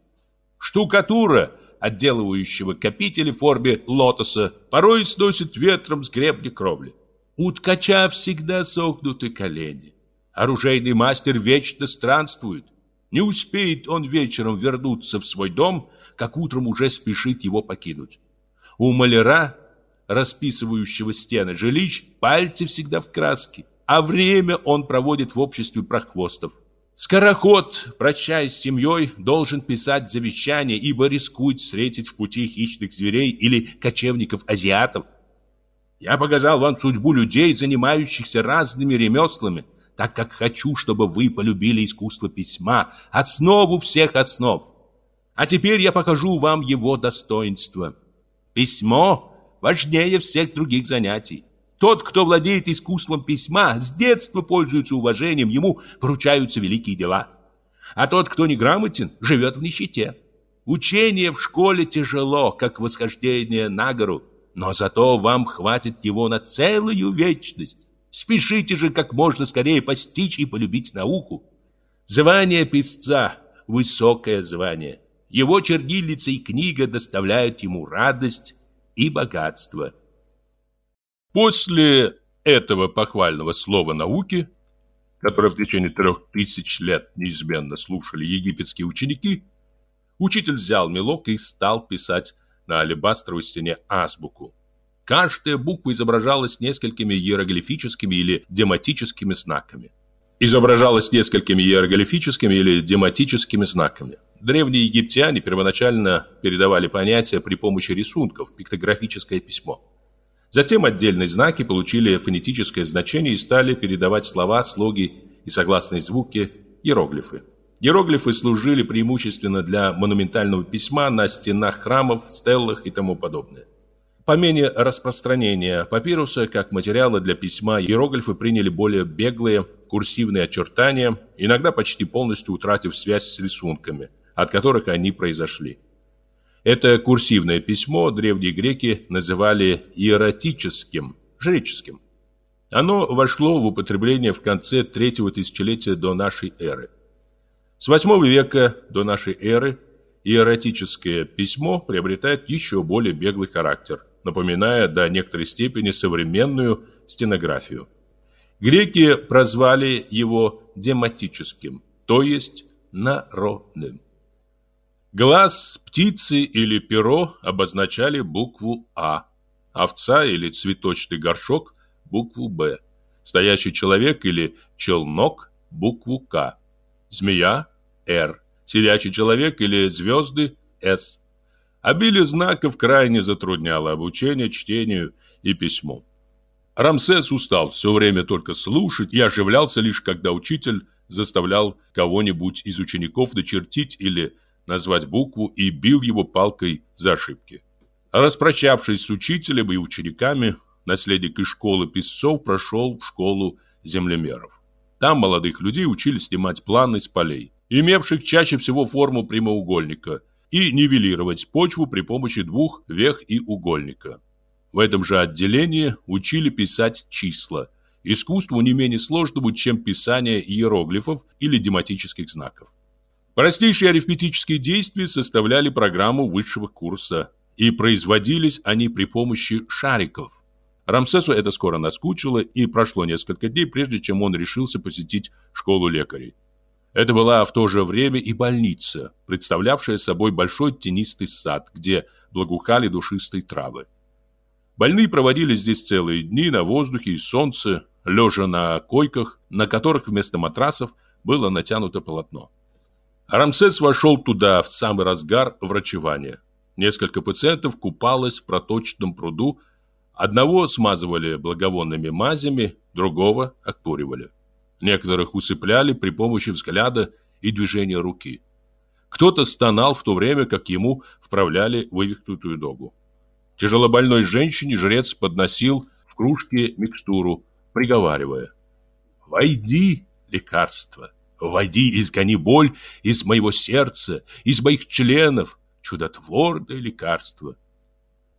Штукатура отделывающего копители в форме лотоса, порой сносит ветром с гребня кровли. У ткача всегда согнуты колени. Оружейный мастер вечно странствует. Не успеет он вечером вернуться в свой дом, как утром уже спешит его покинуть. У маляра, расписывающего стены жилищ, пальцы всегда в краске, а время он проводит в обществе прохвостов. Скороход, прощаясь с семьей, должен писать завещание, ибо рискует встретить в пути хищных зверей или кочевников-азиатов. Я показал вам судьбу людей, занимающихся разными ремеслами, так как хочу, чтобы вы полюбили искусство письма, основу всех основ. А теперь я покажу вам его достоинство. Письмо важнее всех других занятий. Тот, кто владеет искусством письма, с детства пользуется уважением, ему поручаются великие дела. А тот, кто неграмотен, живет в нищете. Учение в школе тяжело, как восхождение на гору, но зато вам хватит его на целую вечность. Спешите же как можно скорее постичь и полюбить науку. Звание писца – высокое звание. Его чернильница и книга доставляют ему радость и богатство. После этого похвального слова науки, которое в течение трех тысяч лет неизменно слушали египетские ученики, учитель взял мелок и стал писать на алебастровой стене азбуку. Каждая буква изображалась несколькими иероглифическими или дематическими знаками. Изображалась несколькими иероглифическими или дематическими знаками. Древние египтяне первоначально передавали понятия при помощи рисунков, пиктографическое письмо. Затем отдельные знаки получили фонетическое значение и стали передавать слова, слоги и согласные звуки, иероглифы. Иероглифы служили преимущественно для монументального письма на стенах храмов, стеллах и тому подобное. По мере распространения папируса как материала для письма иероглифы приняли более беглые курсивные очертания, иногда почти полностью утратив связь с рисунками, от которых они произошли. Это курсивное письмо древние греки называли иеротическим, жреческим. Оно вошло в употребление в конце третьего тысячелетия до нашей эры. С восьмого века до нашей эры иеротическое письмо приобретает еще более беглый характер – напоминая до некоторой степени современную стенографию. Греки прозвали его дематическим, то есть народным. Глаз птицы или перо обозначали букву А, овца или цветочный горшок – букву Б, стоящий человек или челнок – букву К, змея – Р, сидящий человек или звезды – С, Обилие знаков крайне затрудняло обучение чтению и письму. Рамсес устал все время только слушать и оживлялся лишь когда учитель заставлял кого-нибудь из учеников начертить или назвать букву и бил его палкой за ошибки. Распрощавшись с учителем и учениками, наследник из школы писцов прошел в школу землемеров. Там молодых людей учили снимать планы с полей, имевших чаще всего форму прямоугольника – и нивелировать почву при помощи двух вех и угольника. В этом же отделении учили писать числа, искусству не менее сложному, чем писание иероглифов или дематических знаков. Простейшие арифметические действия составляли программу высшего курса, и производились они при помощи шариков. Рамсесу это скоро наскучило, и прошло несколько дней, прежде чем он решился посетить школу лекарей. Это была в то же время и больница, представлявшая собой большой тенистый сад, где благоухали душистые травы. Больные проводили здесь целые дни на воздухе и солнце, лежа на койках, на которых вместо матрасов было натянуто полотно. Рамсес вошел туда в самый разгар врачевания. Несколько пациентов купалось в проточном пруду, одного смазывали благовонными мазями, другого окуривали. Некоторых усыпляли при помощи взгляда и движения руки. Кто-то стонал в то время, как ему вправляли вывихнутую ногу. Тяжелобольной женщине жрец подносил в кружке микстуру, приговаривая «Войди, лекарство, войди, изгони боль из моего сердца, из моих членов, чудотворное лекарство».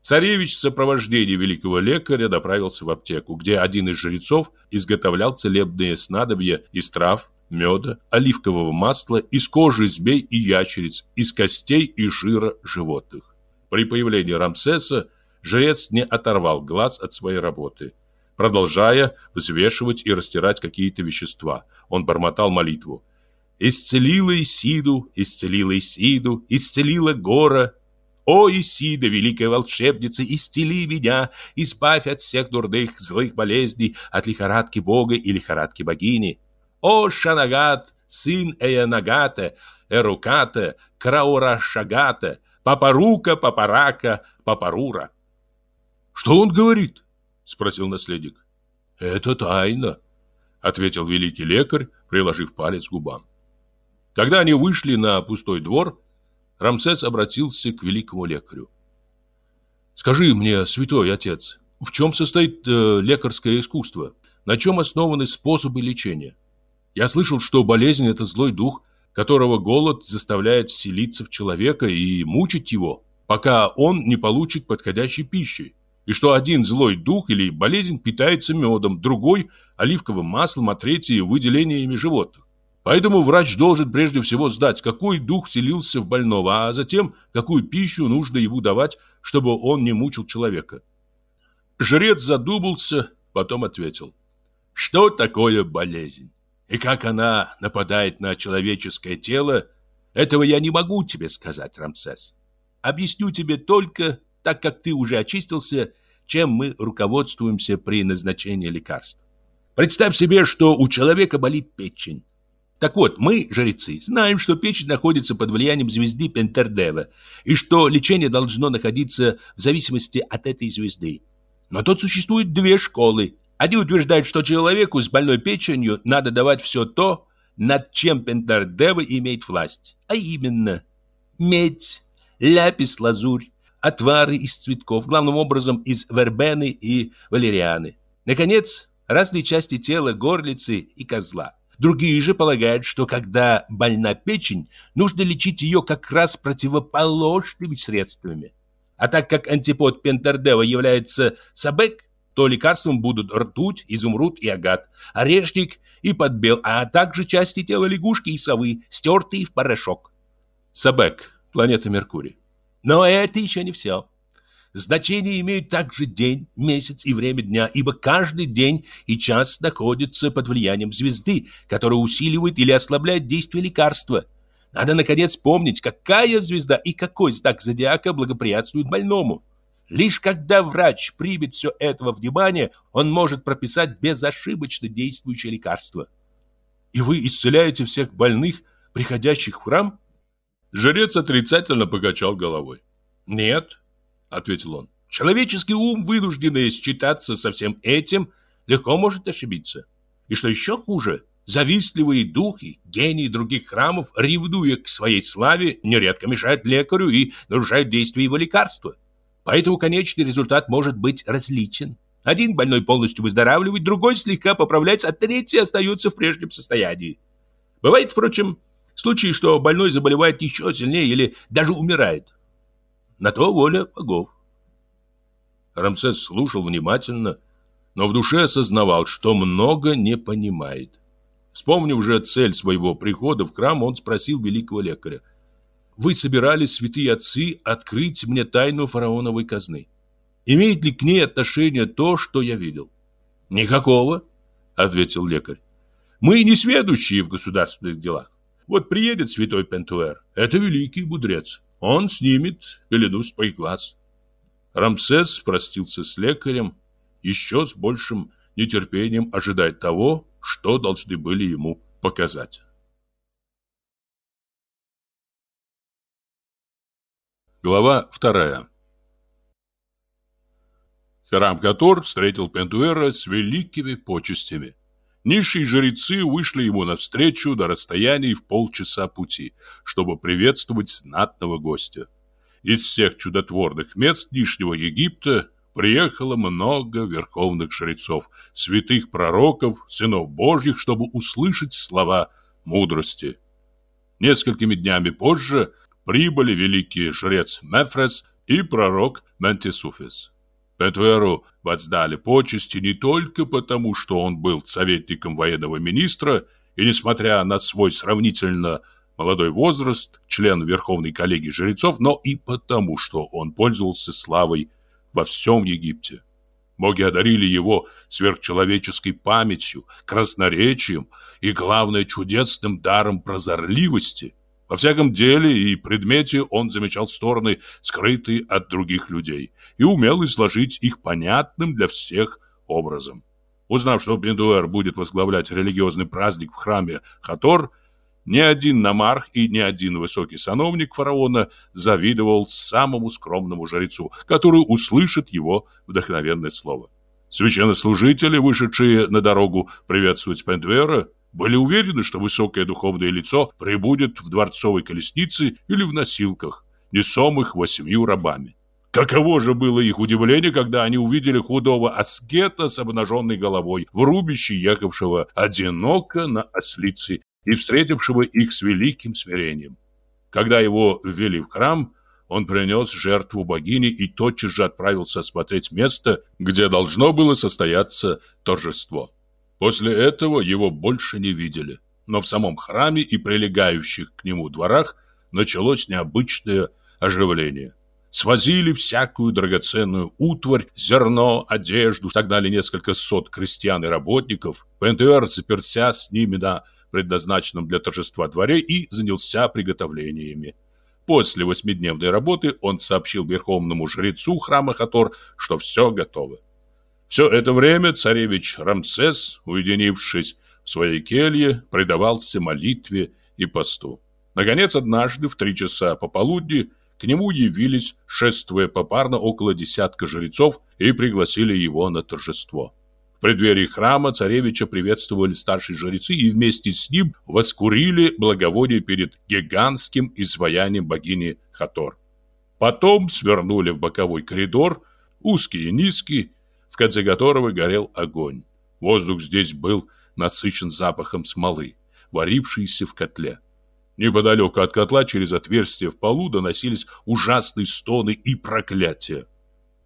Царевич в сопровождении великого лекаря направился в аптеку, где один из жрецов изготовлял целебные снадобья из трав, меда, оливкового масла, из кожи змей и ящериц, из костей и жира животных. При появлении Рамсеса жрец не оторвал глаз от своей работы. Продолжая взвешивать и растирать какие-то вещества, он бормотал молитву. «Исцелила Исиду, исцелила Исиду, исцелила Гора, «О, Исида, великая волшебница, исцели меня, избавь от всех дурных, злых болезней, от лихорадки Бога и лихорадки богини! О, Шанагат, сын Эянагата, Эруката, Краурашагата, Папарука, Папарака, Папарура!» «Что он говорит?» — спросил наследник. «Это тайна», — ответил великий лекарь, приложив палец к губам. Когда они вышли на пустой двор, Рамсес обратился к великому лекарю. «Скажи мне, святой отец, в чем состоит э, лекарское искусство? На чем основаны способы лечения? Я слышал, что болезнь – это злой дух, которого голод заставляет вселиться в человека и мучить его, пока он не получит подходящей пищи, и что один злой дух или болезнь питается медом, другой – оливковым маслом, а третий – выделениями животных. Поэтому врач должен прежде всего знать, какой дух вселился в больного, а затем, какую пищу нужно ему давать, чтобы он не мучил человека. Жрец задумался, потом ответил. Что такое болезнь? И как она нападает на человеческое тело, этого я не могу тебе сказать, Рамсес. Объясню тебе только, так как ты уже очистился, чем мы руководствуемся при назначении лекарств. Представь себе, что у человека болит печень. Так вот, мы, жрецы, знаем, что печень находится под влиянием звезды Пентердева, и что лечение должно находиться в зависимости от этой звезды. Но тут существует две школы. Одни утверждают, что человеку с больной печенью надо давать все то, над чем Пентердева имеет власть, а именно медь, ляпис-лазурь, отвары из цветков, главным образом из вербены и валерианы. Наконец, разные части тела горлицы и козла. Другие же полагают, что когда больна печень, нужно лечить ее как раз противоположными средствами. А так как антипод Пентердева является сабек, то лекарством будут ртуть, изумруд и агат, орешник и подбел, а также части тела лягушки и совы, стертые в порошок. Сабек, планета Меркурий. Но это еще не все. Значение имеют также день, месяц и время дня, ибо каждый день и час находится под влиянием звезды, которая усиливает или ослабляет действие лекарства. Надо, наконец, помнить, какая звезда и какой знак зодиака благоприятствует больному. Лишь когда врач примет все это во внимание, он может прописать безошибочно действующее лекарство. И вы исцеляете всех больных, приходящих в храм? Жрец отрицательно покачал головой. Нет, ответил он. Человеческий ум, вынужденный считаться со всем этим, легко может ошибиться. И что еще хуже, завистливые духи, гении других храмов, ревнуя к своей славе, нередко мешают лекарю и нарушают действие его лекарства. Поэтому конечный результат может быть различен. Один больной полностью выздоравливает, другой слегка поправляется, а третий остается в прежнем состоянии. Бывает, впрочем, случаи, что больной заболевает еще сильнее или даже умирает. На то воля богов. Рамсес слушал внимательно, но в душе осознавал, что много не понимает. Вспомнив уже цель своего прихода в храм, он спросил великого лекаря. «Вы собирались, святые отцы, открыть мне тайну фараоновой казны. Имеет ли к ней отношение то, что я видел?» «Никакого», — ответил лекарь. «Мы не сведущие в государственных делах. Вот приедет святой Пентуэр, это великий мудрец. Он снимет моих глаз. Рамсес простился с лекарем, еще с большим нетерпением ожидая того, что должны были ему показать. Глава вторая Храм Катор встретил Пентуэра с великими почестями. Низшие жрецы вышли ему навстречу до расстояния в полчаса пути, чтобы приветствовать знатного гостя. Из всех чудотворных мест Нижнего Египта приехало много верховных жрецов, святых пророков, сынов Божьих, чтобы услышать слова мудрости. Несколькими днями позже прибыли великий жрец Мефрес и пророк Ментисуфис. Петуэру воздали почести не только потому, что он был советником военного министра и, несмотря на свой сравнительно молодой возраст, член Верховной коллегии жрецов, но и потому, что он пользовался славой во всем Египте. Боги одарили его сверхчеловеческой памятью, красноречием и, главное, чудесным даром прозорливости. Во всяком деле и предмете он замечал стороны, скрытые от других людей, и умел изложить их понятным для всех образом. Узнав, что Пендуэр будет возглавлять религиозный праздник в храме Хатор, ни один намарх и ни один высокий сановник фараона завидовал самому скромному жрецу, который услышит его вдохновенное слово. Священнослужители, вышедшие на дорогу приветствовать Пендуэра, были уверены, что высокое духовное лицо прибудет в дворцовой колеснице или в носилках, несомых восемью рабами. Каково же было их удивление, когда они увидели худого аскета с обнаженной головой, в рубище ехавшего одиноко на ослице и встретившего их с великим смирением. Когда его ввели в храм, он принес жертву богине и тотчас же отправился осмотреть место, где должно было состояться торжество. После этого его больше не видели, но в самом храме и прилегающих к нему дворах началось необычное оживление – свозили всякую драгоценную утварь, зерно, одежду, согнали несколько сот крестьян и работников. ПНТР заперся с ними на предназначенном для торжества дворе и занялся приготовлениями. После восьмидневной работы он сообщил верховному жрецу храма Хатор, что все готово. Все это время царевич Рамсес, уединившись в своей келье, предавался молитве и посту. Наконец, однажды в три часа пополудни к нему явились, шествуя попарно около десятка жрецов и пригласили его на торжество. В преддверии храма царевича приветствовали старшие жрецы и вместе с ним воскурили благовоние перед гигантским изваянием богини Хатор. Потом свернули в боковой коридор, узкий и низкий, в конце которого горел огонь. Воздух здесь был насыщен запахом смолы, варившейся в котле. Неподалеку от котла через отверстие в полу доносились ужасные стоны и проклятия.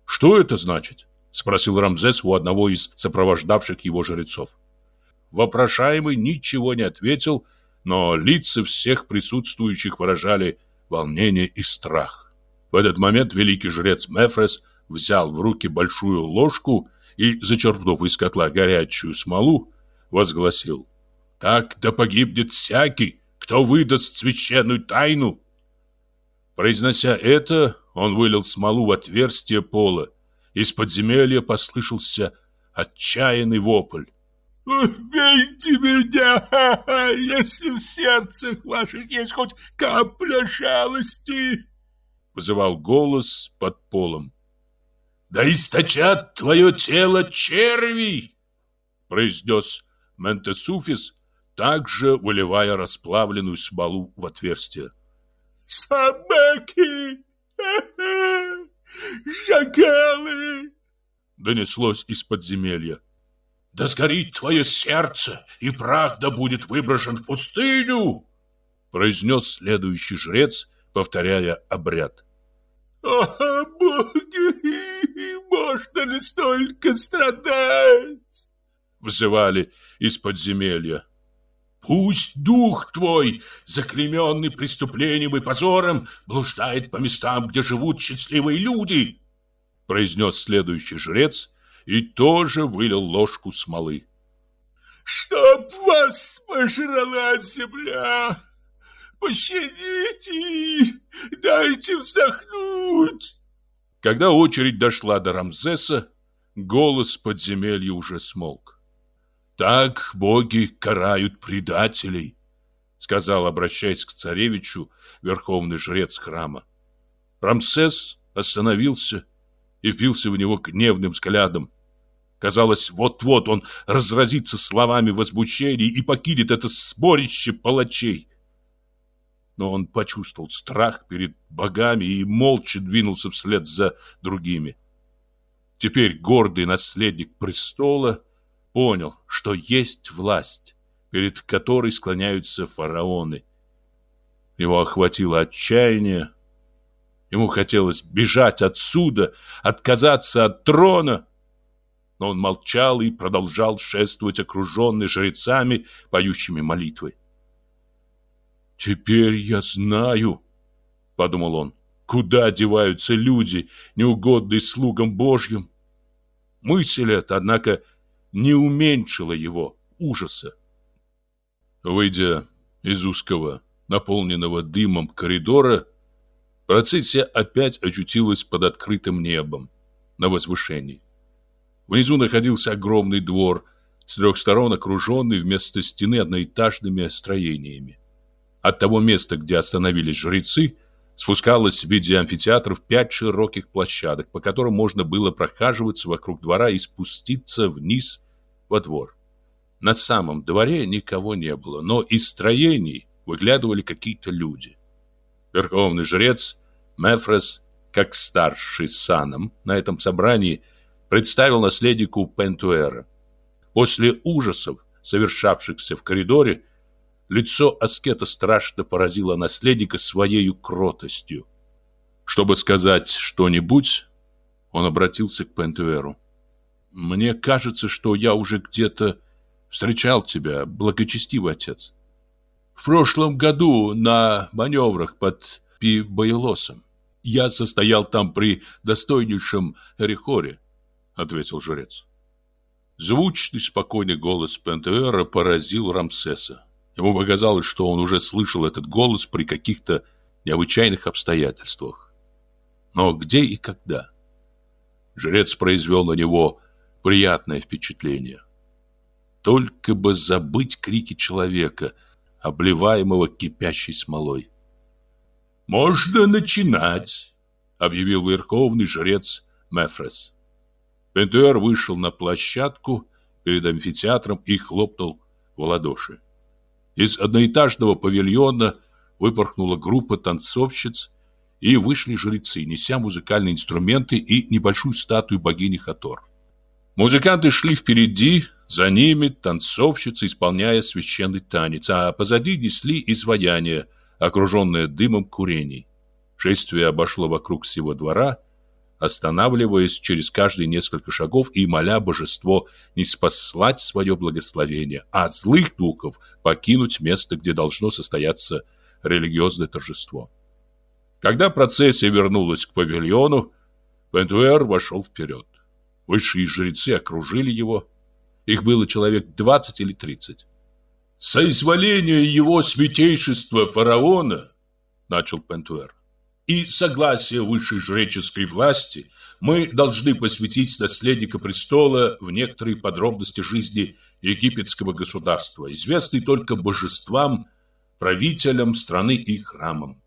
«Что это значит?» – спросил Рамзес у одного из сопровождавших его жрецов. Вопрошаемый ничего не ответил, но лица всех присутствующих выражали волнение и страх. В этот момент великий жрец Мефрес взял в руки большую ложку и, зачерпнув из котла горячую смолу, возгласил «Так да погибнет всякий, кто выдаст священную тайну. Произнося это, он вылил смолу в отверстие пола. Из подземелья послышался отчаянный вопль. «Убейте меня, <laughs> если в сердцах ваших есть хоть капля жалости!» Вызывал голос под полом. «Да источат твое тело черви!» произнес Ментесуфис, также выливая расплавленную смолу в отверстие. «Собаки! Шакалы!» Донеслось из подземелья. «Да сгорит твое сердце, и прах да будет выброшен в пустыню!» Произнес следующий жрец, повторяя обряд. «О, боги! Можно ли столько страдать?» Взывали из подземелья. Пусть дух твой, заклеменный преступлением и позором, блуждает по местам, где живут счастливые люди, произнес следующий жрец и тоже вылил ложку смолы. Чтоб вас пожрала земля! Пощадите! Дайте вздохнуть! Когда очередь дошла до Рамзеса, голос подземелья уже смолк. Так боги карают предателей, сказал, обращаясь к царевичу, верховный жрец храма. Рамсес остановился и впился в него гневным взглядом. Казалось, вот-вот он разразится словами возмущения и покинет это сборище палачей. Но он почувствовал страх перед богами и молча двинулся вслед за другими. Теперь гордый наследник престола понял, что есть власть, перед которой склоняются фараоны. Его охватило отчаяние. Ему хотелось бежать отсюда, отказаться от трона. Но он молчал и продолжал шествовать, окруженный жрецами, поющими молитвы. «Теперь я знаю», — подумал он, — «куда деваются люди, неугодные слугам Божьим». Мысль эта, однако, не уменьшила его ужаса. Выйдя из узкого, наполненного дымом коридора, процессия опять очутилась под открытым небом на возвышении. Внизу находился огромный двор, с трех сторон окруженный вместо стены одноэтажными строениями. От того места, где остановились жрецы, спускалось в виде амфитеатров пять широких площадок, по которым можно было прохаживаться вокруг двора и спуститься вниз во двор. На самом дворе никого не было, но из строений выглядывали какие-то люди. Верховный жрец Мефрес, как старший саном на этом собрании, представил наследнику Пентуэра. После ужасов, совершавшихся в коридоре, лицо аскета страшно поразило наследника своей кротостью. Чтобы сказать что-нибудь, он обратился к Пентуэру. «Мне кажется, что я уже где-то встречал тебя, благочестивый отец. В прошлом году на маневрах под Пибоелосом. Я состоял там при достойнейшем Эрихоре, ответил жрец. Звучный, спокойный голос Пентуэра поразил Рамсеса. Ему показалось, что он уже слышал этот голос при каких-то необычайных обстоятельствах. Но где и когда? Жрец произвел на него приятное впечатление. Только бы забыть крики человека, обливаемого кипящей смолой. «Можно начинать», — объявил верховный жрец Мефрес. Пентуэр вышел на площадку перед амфитеатром и хлопнул в ладоши. Из одноэтажного павильона выпорхнула группа танцовщиц, и вышли жрецы, неся музыкальные инструменты и небольшую статую богини Хатор. Музыканты шли впереди, за ними танцовщицы, исполняя священный танец, а позади несли изваяние, окруженное дымом курений. Шествие обошло вокруг всего двора, останавливаясь через каждые несколько шагов и моля божество не спаслать свое благословение, а от злых духов покинуть место, где должно состояться религиозное торжество. Когда процессия вернулась к павильону, Пентуэр вошел вперед. Высшие жрецы окружили его. Их было человек 20 или 30. «Соизволение его святейшества фараона», — начал Пентуэр, «и согласие высшей жреческой власти мы должны посвятить наследника престола в некоторые подробности жизни египетского государства, известные только божествам, правителям страны и храмам.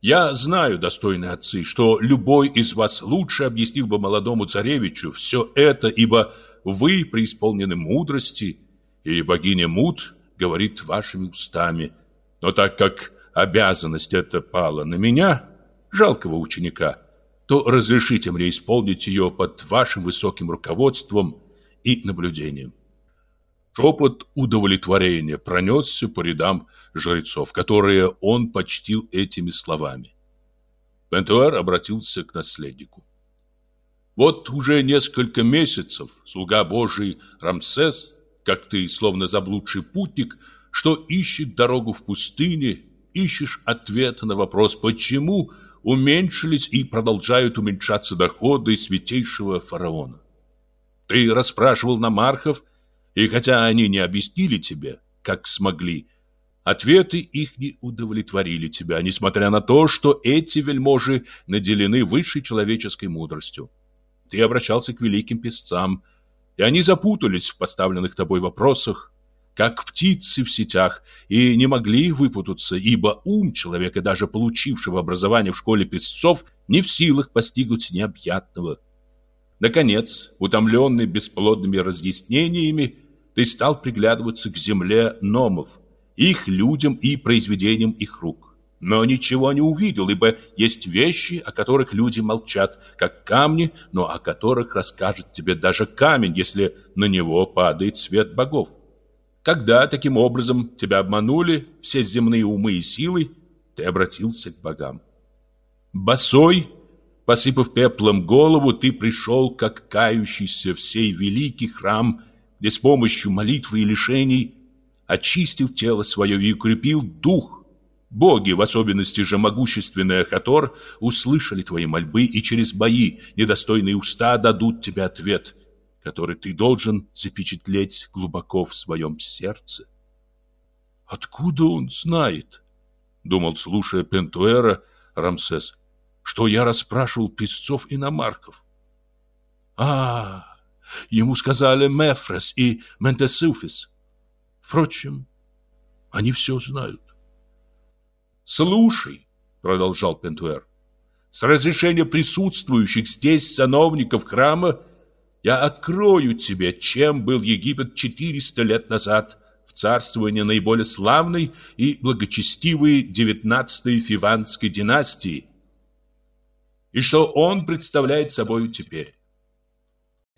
Я знаю, достойные отцы, что любой из вас лучше объяснил бы молодому царевичу все это, ибо вы преисполнены мудрости, и богиня Муд говорит вашими устами. Но так как обязанность эта пала на меня, жалкого ученика, то разрешите мне исполнить ее под вашим высоким руководством и наблюдением. Шепот удовлетворения пронесся по рядам жрецов, которые он почтил этими словами. Пентуэр обратился к наследнику. Вот уже несколько месяцев слуга Божий Рамсес, как ты, словно заблудший путник, что ищет дорогу в пустыне, ищешь ответ на вопрос, почему уменьшились и продолжают уменьшаться доходы святейшего фараона. Ты расспрашивал намархов и хотя они не объяснили тебе, как смогли, ответы их не удовлетворили тебя, несмотря на то, что эти вельможи наделены высшей человеческой мудростью. Ты обращался к великим песцам, и они запутались в поставленных тобой вопросах, как птицы в сетях, и не могли выпутаться, ибо ум человека, даже получившего образование в школе песцов, не в силах постигнуть необъятного. Наконец, утомленный бесплодными разъяснениями, ты стал приглядываться к земле номов, их людям и произведениям их рук. Но ничего не увидел, ибо есть вещи, о которых люди молчат, как камни, но о которых расскажет тебе даже камень, если на него падает свет богов. Когда таким образом тебя обманули все земные умы и силы, ты обратился к богам. Босой, посыпав пеплом голову, ты пришел, как кающийся в сей великий храм где с помощью молитвы и лишений очистил тело свое и укрепил дух Боги, в особенности же могущественная Хатор, услышали твои мольбы и через бои недостойные уста дадут тебе ответ, который ты должен запечатлеть глубоко в своем сердце. Откуда он знает, думал, слушая Пентуэра, Рамсес, что я расспрашивал песцов и намарков? А, ему сказали Мефрес и Ментесуфис. Впрочем, они все знают. «Слушай», — продолжал Пентуэр, «с разрешения присутствующих здесь сановников храма я открою тебе, чем был Египет 400 лет назад в царствовании наиболее славной и благочестивой 19-й Фиванской династии, и что он представляет собой теперь.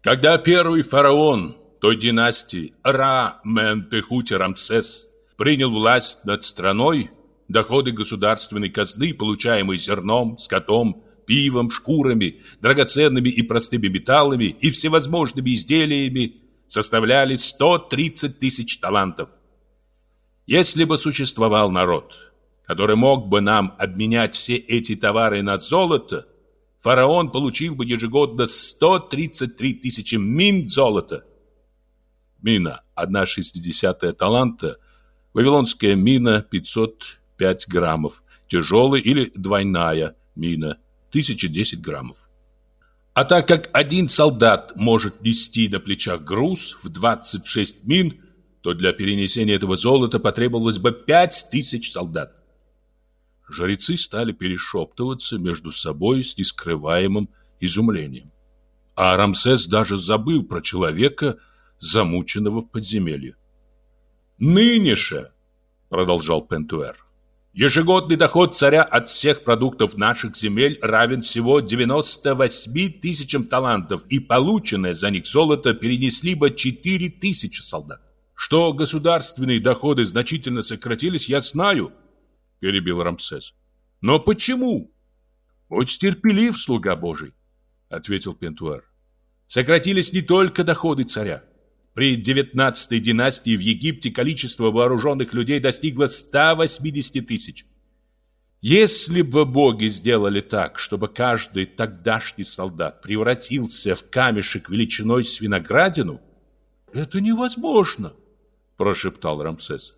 Когда первый фараон той династии Ра-Мен-Пехути Рамсес принял власть над страной, доходы государственной казны, получаемые зерном, скотом, пивом, шкурами, драгоценными и простыми металлами и всевозможными изделиями, составляли 130 тысяч талантов. Если бы существовал народ, который мог бы нам обменять все эти товары на золото, фараон получил бы ежегодно 133 тысячи мин золота. Мина – одна шестидесятая таланта, вавилонская мина – 500 5 граммов, тяжелая или двойная мина 1010 граммов. А так как один солдат может нести на плечах груз в 26 мин, то для перенесения этого золота потребовалось бы 5000 солдат. Жрецы стали перешептываться между собой с нескрываемым изумлением. А Рамсес даже забыл про человека, замученного в подземелье. «Ныне же», — продолжал Пентуэр, Ежегодный доход царя от всех продуктов наших земель равен всего 98 тысячам талантов, и полученное за них золото перенесли бы 4 тысячи солдат. Что государственные доходы значительно сократились, я знаю, перебил Рамсес. Но почему? Будь терпелив, слуга Божий, ответил Пентуар. Сократились не только доходы царя. При 19 династии в Египте количество вооруженных людей достигло 180 тысяч. Если бы боги сделали так, чтобы каждый тогдашний солдат превратился в камешек величиной с виноградину, это невозможно, прошептал Рамсес.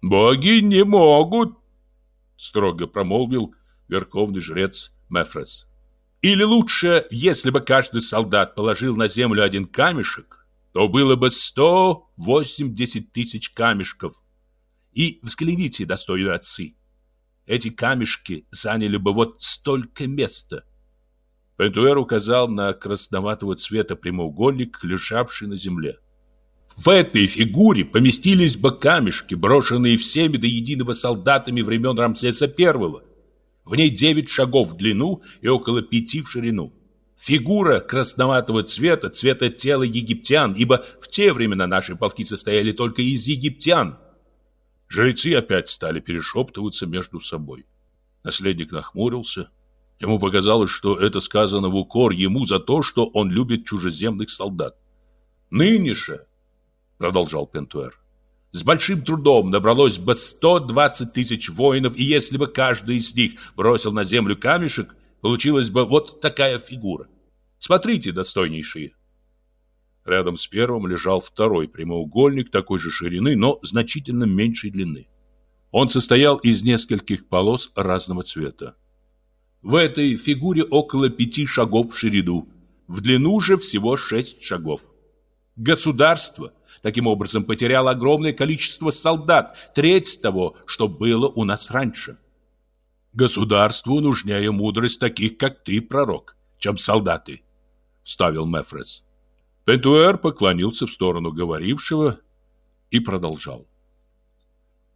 Боги не могут, строго промолвил верховный жрец Мефрес. Или лучше, если бы каждый солдат положил на землю один камешек, то было бы 180 тысяч камешков. И взгляните, достойные отцы, эти камешки заняли бы вот столько места. Пентуэр указал на красноватого цвета прямоугольник, лежавший на земле. В этой фигуре поместились бы камешки, брошенные всеми до единого солдатами времен Рамсеса I. В ней девять шагов в длину и около пяти в ширину. Фигура красноватого цвета, цвета тела египтян, ибо в те времена наши полки состояли только из египтян. Жрецы опять стали перешептываться между собой. Наследник нахмурился. Ему показалось, что это сказано в укор ему за то, что он любит чужеземных солдат. «Ныне же», — продолжал Пентуэр, — «с большим трудом набралось бы 120 тысяч воинов, и если бы каждый из них бросил на землю камешек, получилась бы вот такая фигура. Смотрите, достойнейшие. Рядом с первым лежал второй прямоугольник такой же ширины, но значительно меньшей длины. Он состоял из нескольких полос разного цвета. В этой фигуре около пяти шагов в ширину, в длину же всего шесть шагов. Государство таким образом потеряло огромное количество солдат, треть того, что было у нас раньше. Государству нужнее мудрость таких, как ты, пророк, чем солдаты, вставил Мефрес. Пентуэр поклонился в сторону говорившего и продолжал.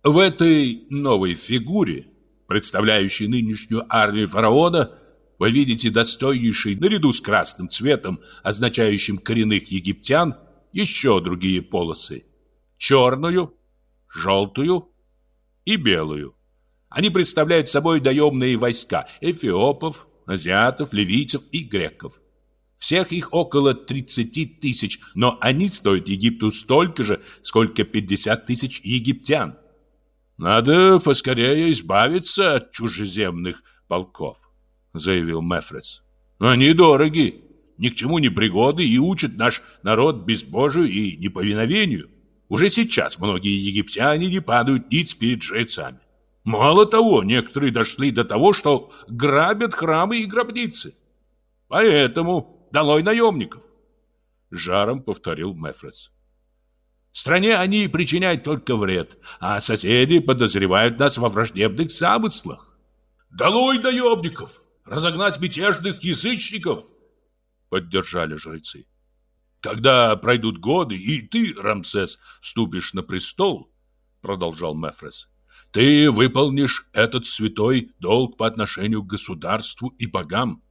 В этой новой фигуре, представляющей нынешнюю армию фараона, вы видите достойнейший, наряду с красным цветом, означающим коренных египтян, еще другие полосы. Черную, желтую и белую. Они представляют собой доемные войска эфиопов, азиатов, ливийцев и греков. Всех их около 30 тысяч, но они стоят Египту столько же, сколько 50 тысяч египтян. «Надо поскорее избавиться от чужеземных полков», — заявил Мефрес. «Они дороги, ни к чему не пригоды и учат наш народ безбожию и неповиновению. Уже сейчас многие египтяне не падают ниц перед жрецами. Мало того, некоторые дошли до того, что грабят храмы и гробницы. Поэтому долой наемников!» Жаром повторил Мефрес. Стране они причиняют только вред, а соседи подозревают нас во враждебных замыслах. «Долой наемников! Разогнать мятежных язычников!» Поддержали жрецы. «Когда пройдут годы, и ты, Рамсес, вступишь на престол, продолжал Мефрес, ты выполнишь этот святой долг по отношению к государству и богам.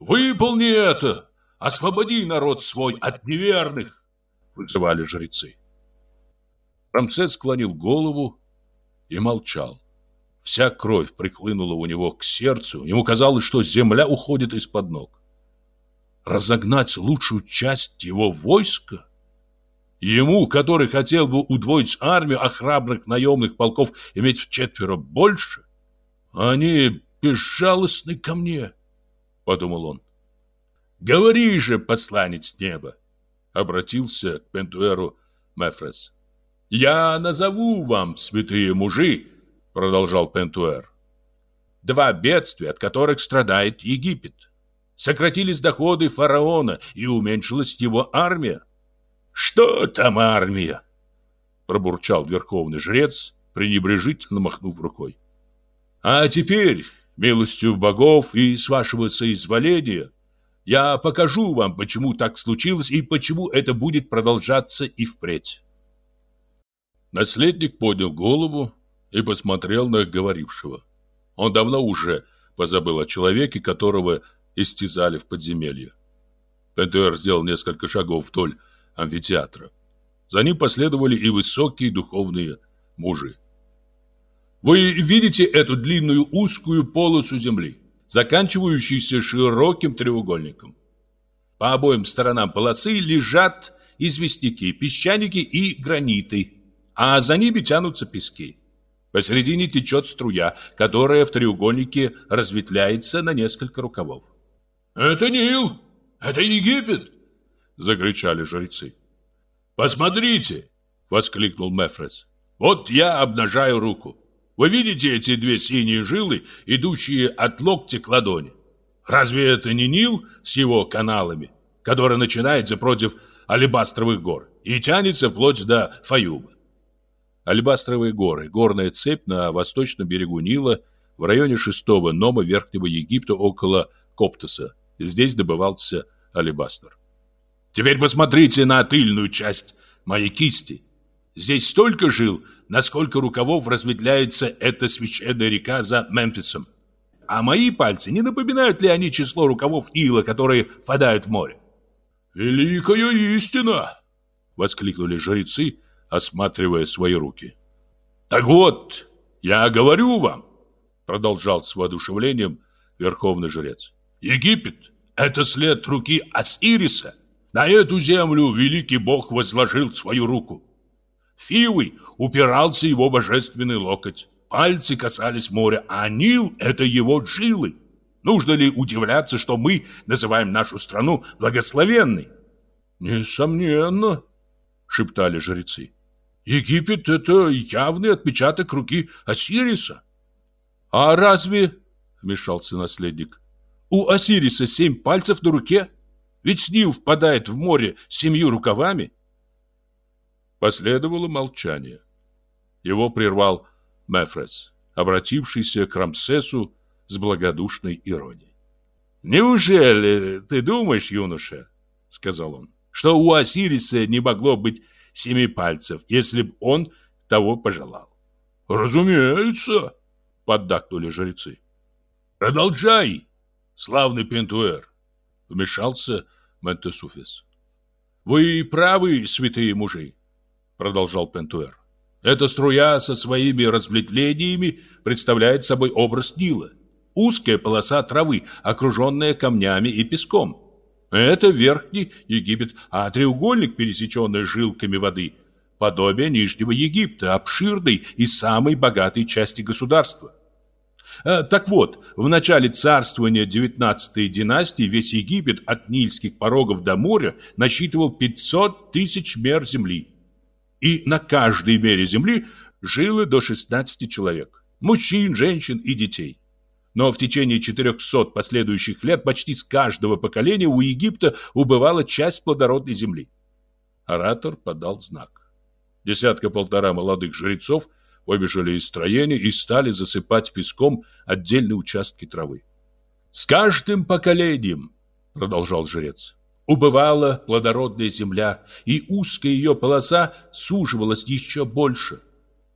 Выполни это! Освободи народ свой от неверных! вызывали жрецы. Рамсес склонил голову и молчал. Вся кровь прихлынула у него к сердцу. Ему казалось, что земля уходит из-под ног. Разогнать лучшую часть его войска? Ему, который хотел бы удвоить армию, а храбрых наемных полков иметь в четверо больше? Они безжалостны ко мне, подумал он. Говори же, посланец неба, обратился к Пентуэру Мефрес. «Я назову вам, святые мужи», — продолжал Пентуэр, «два бедствия, от которых страдает Египет. Сократились доходы фараона и уменьшилась его армия». «Что там армия?» — пробурчал верховный жрец, пренебрежительно махнув рукой. «А теперь, милостью богов и с вашего соизволения, я покажу вам, почему так случилось и почему это будет продолжаться и впредь. Наследник поднял голову и посмотрел на говорившего. Он давно уже позабыл о человеке, которого истязали в подземелье. Пентуэр сделал несколько шагов вдоль амфитеатра. За ним последовали и высокие духовные мужи. Вы видите эту длинную узкую полосу земли? заканчивающийся широким треугольником. По обоим сторонам полосы лежат известняки, песчаники и граниты, а за ними тянутся пески. Посередине течет струя, которая в треугольнике разветвляется на несколько рукавов. «Это Нил! Это Египет!» — закричали жрецы. «Посмотрите!» — воскликнул Мефрес. «Вот я обнажаю руку. Вы видите эти две синие жилы, идущие от локтя к ладони? Разве это не Нил с его каналами, который начинается против Алебастровых гор и тянется вплоть до Фаюма? Алебастровые горы – горная цепь на восточном берегу Нила в районе шестого нома Верхнего Египта около Коптоса. Здесь добывался алебастр. Теперь посмотрите на тыльную часть моей кисти – Здесь столько жил, насколько рукавов разветвляется эта священная река за Мемфисом. А мои пальцы, не напоминают ли они число рукавов Ила, которые впадают в море? «Великая истина!» — воскликнули жрецы, осматривая свои руки. «Так вот, я говорю вам!» — продолжал с воодушевлением верховный жрец. «Египет — это след руки Осириса. На эту землю великий бог возложил свою руку. Фивой упирался его божественный локоть. Пальцы касались моря, а Нил — это его жилы. Нужно ли удивляться, что мы называем нашу страну благословенной? Несомненно, шептали жрецы. Египет — это явный отпечаток руки Осириса. А разве, вмешался наследник, у Осириса семь пальцев на руке? Ведь Нил впадает в море семью рукавами. Последовало молчание. Его прервал Мефрес, обратившийся к Рамсесу с благодушной иронией. «Неужели ты думаешь, юноша, — сказал он, — что у Осириса не могло быть семи пальцев, если б он того пожелал?» «Разумеется!» — поддакнули жрецы. «Продолжай, славный Пентуэр!» — вмешался Ментесуфис. «Вы правы, святые мужи продолжал Пентуэр. Эта струя со своими разветвлениями представляет собой образ Нила. Узкая полоса травы, окруженная камнями и песком. Это верхний Египет, а треугольник, пересеченный жилками воды, подобие Нижнего Египта, обширной и самой богатой части государства. Э, так вот, в начале царствования 19-й династии весь Египет от Нильских порогов до моря насчитывал 500 тысяч мер земли. И на каждой мере земли жило до 16 человек – мужчин, женщин и детей. Но в течение 400 последующих лет почти с каждого поколения у Египта убывала часть плодородной земли. Оратор подал знак. Десятка-полтора молодых жрецов выбежали из строения и стали засыпать песком отдельные участки травы. «С каждым поколением», — продолжал жрец, — «убывала плодородная земля, и узкая ее полоса суживалась еще больше.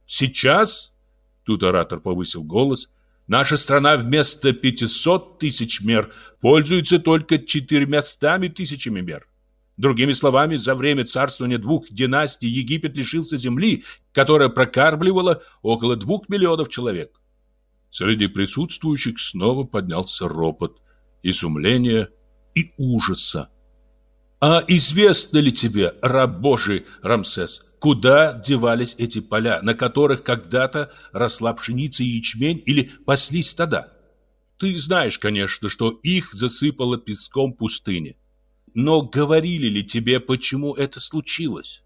Сейчас, — тут оратор повысил голос, — наша страна вместо 500 тысяч мер пользуется только четырьмястами тысячами мер. Другими словами, за время царствования двух династий Египет лишился земли, которая прокармливала около двух миллионов человек. Среди присутствующих снова поднялся ропот, изумления и ужаса. «А известно ли тебе, раб Божий Рамсес, куда девались эти поля, на которых когда-то росла пшеница и ячмень или паслись стада? Ты знаешь, конечно, что их засыпало песком пустыни. Но говорили ли тебе, почему это случилось?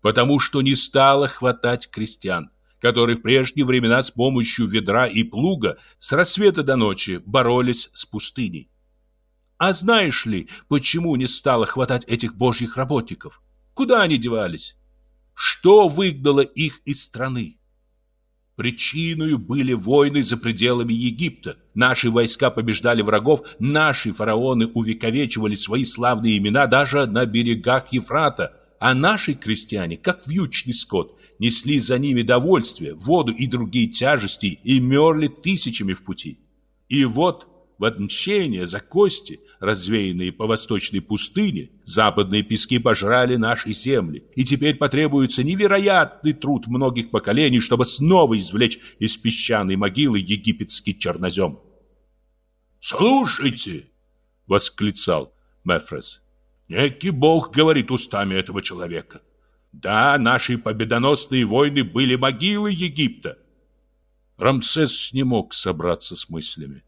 Потому что не стало хватать крестьян, которые в прежние времена с помощью ведра и плуга с рассвета до ночи боролись с пустыней. А знаешь ли, почему не стало хватать этих божьих работников? Куда они девались? Что выгнало их из страны? Причиной были войны за пределами Египта. Наши войска побеждали врагов, наши фараоны увековечивали свои славные имена даже на берегах Ефрата, а наши крестьяне, как вьючный скот, несли за ними довольствие, воду и другие тяжести и мерли тысячами в пути. И вот в отмщение за кости, развеянные по восточной пустыне, западные пески пожрали наши земли, и теперь потребуется невероятный труд многих поколений, чтобы снова извлечь из песчаной могилы египетский чернозем. «Слушайте!» — восклицал Мефрес. «Некий бог говорит устами этого человека. Да, наши победоносные войны были могилы Египта». Рамсес не мог собраться с мыслями.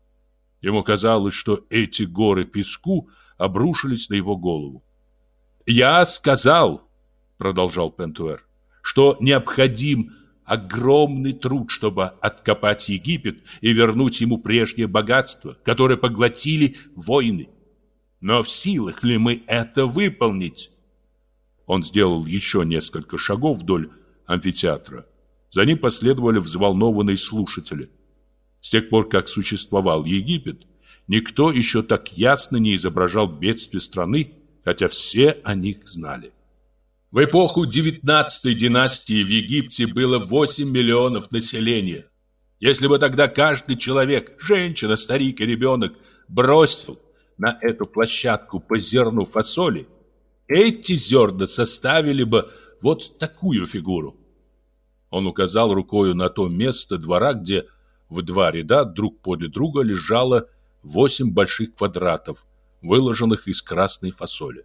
Ему казалось, что эти горы песку обрушились на его голову. «Я сказал, — продолжал Пентуэр, — что необходим огромный труд, чтобы откопать Египет и вернуть ему прежнее богатство, которое поглотили войны. Но в силах ли мы это выполнить?» Он сделал еще несколько шагов вдоль амфитеатра. За ним последовали взволнованные слушатели – с тех пор, как существовал Египет, никто еще так ясно не изображал бедствие страны, хотя все о них знали. В эпоху 19 династии в Египте было 8 миллионов населения. Если бы тогда каждый человек, женщина, старик и ребенок, бросил на эту площадку по зерну фасоли, эти зерна составили бы вот такую фигуру. Он указал рукою на то место двора, где в два ряда друг подле друга лежало восемь больших квадратов, выложенных из красной фасоли.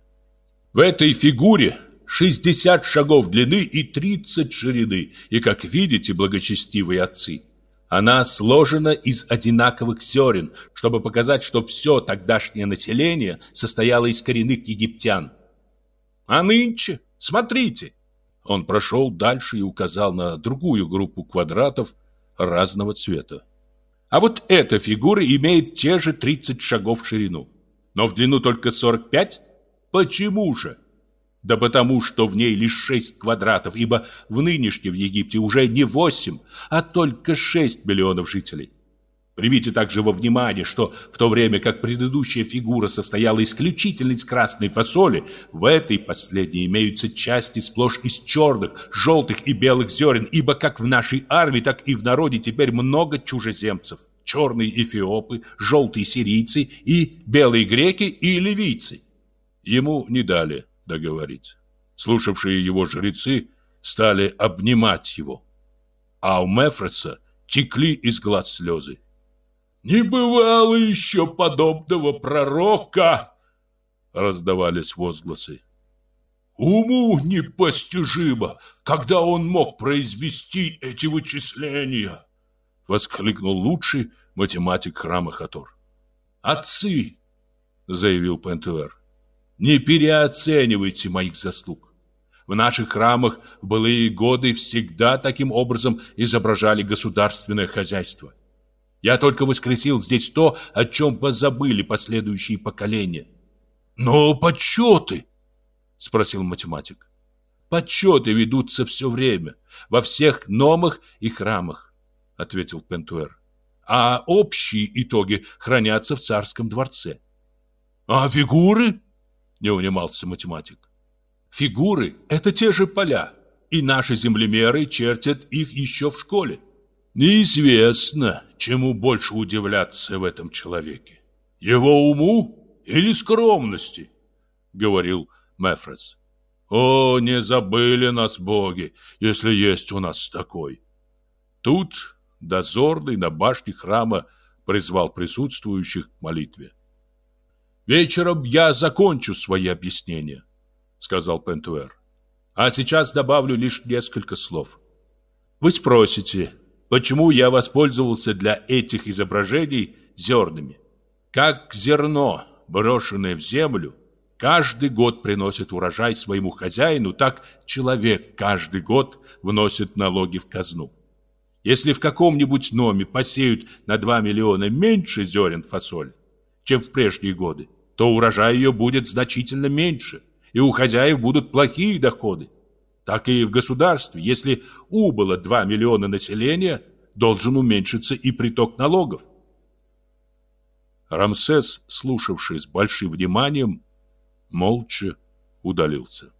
В этой фигуре 60 шагов длины и 30 ширины, и, как видите, благочестивые отцы, она сложена из одинаковых зерен, чтобы показать, что все тогдашнее население состояло из коренных египтян. А нынче, смотрите, он прошел дальше и указал на другую группу квадратов, разного цвета. А вот эта фигура имеет те же 30 шагов в ширину, но в длину только 45. Почему же? Да потому, что в ней лишь 6 квадратов, ибо в нынешнем Египте уже не 8, а только 6 миллионов жителей. Примите также во внимание, что в то время как предыдущая фигура состояла исключительно из красной фасоли, в этой последней имеются части сплошь из черных, желтых и белых зерен, ибо как в нашей армии, так и в народе теперь много чужеземцев. Черные эфиопы, желтые сирийцы и белые греки и ливийцы. Ему не дали договорить. Слушавшие его жрецы стали обнимать его. А у Мефреса текли из глаз слезы. Не бывало еще подобного пророка, раздавались возгласы. Уму непостижимо, когда он мог произвести эти вычисления, воскликнул лучший математик храма Хатор. Отцы, заявил Пентуэр, не переоценивайте моих заслуг. В наших храмах в былые годы всегда таким образом изображали государственное хозяйство. Я только воскресил здесь то, о чем позабыли последующие поколения. Но почеты, спросил математик. Подсчеты ведутся все время, во всех номах и храмах, ответил Пентуэр. А общие итоги хранятся в царском дворце. А фигуры? Не унимался математик. Фигуры – это те же поля, и наши землемеры чертят их еще в школе. Неизвестно, чему больше удивляться в этом человеке. Его уму или скромности, говорил Мефрес. О, не забыли нас боги, если есть у нас такой. Тут дозорный на башне храма призвал присутствующих к молитве. Вечером я закончу свои объяснения, сказал Пентуэр. А сейчас добавлю лишь несколько слов. Вы спросите, почему я воспользовался для этих изображений зернами? Как зерно, брошенное в землю, каждый год приносит урожай своему хозяину, так человек каждый год вносит налоги в казну. Если в каком-нибудь номе посеют на 2 миллиона меньше зерен фасоль, чем в прежние годы, то урожай ее будет значительно меньше, и у хозяев будут плохие доходы. Так и в государстве, если убыло 2 миллиона населения, должен уменьшиться и приток налогов. Рамсес, слушавший с большим вниманием, молча удалился.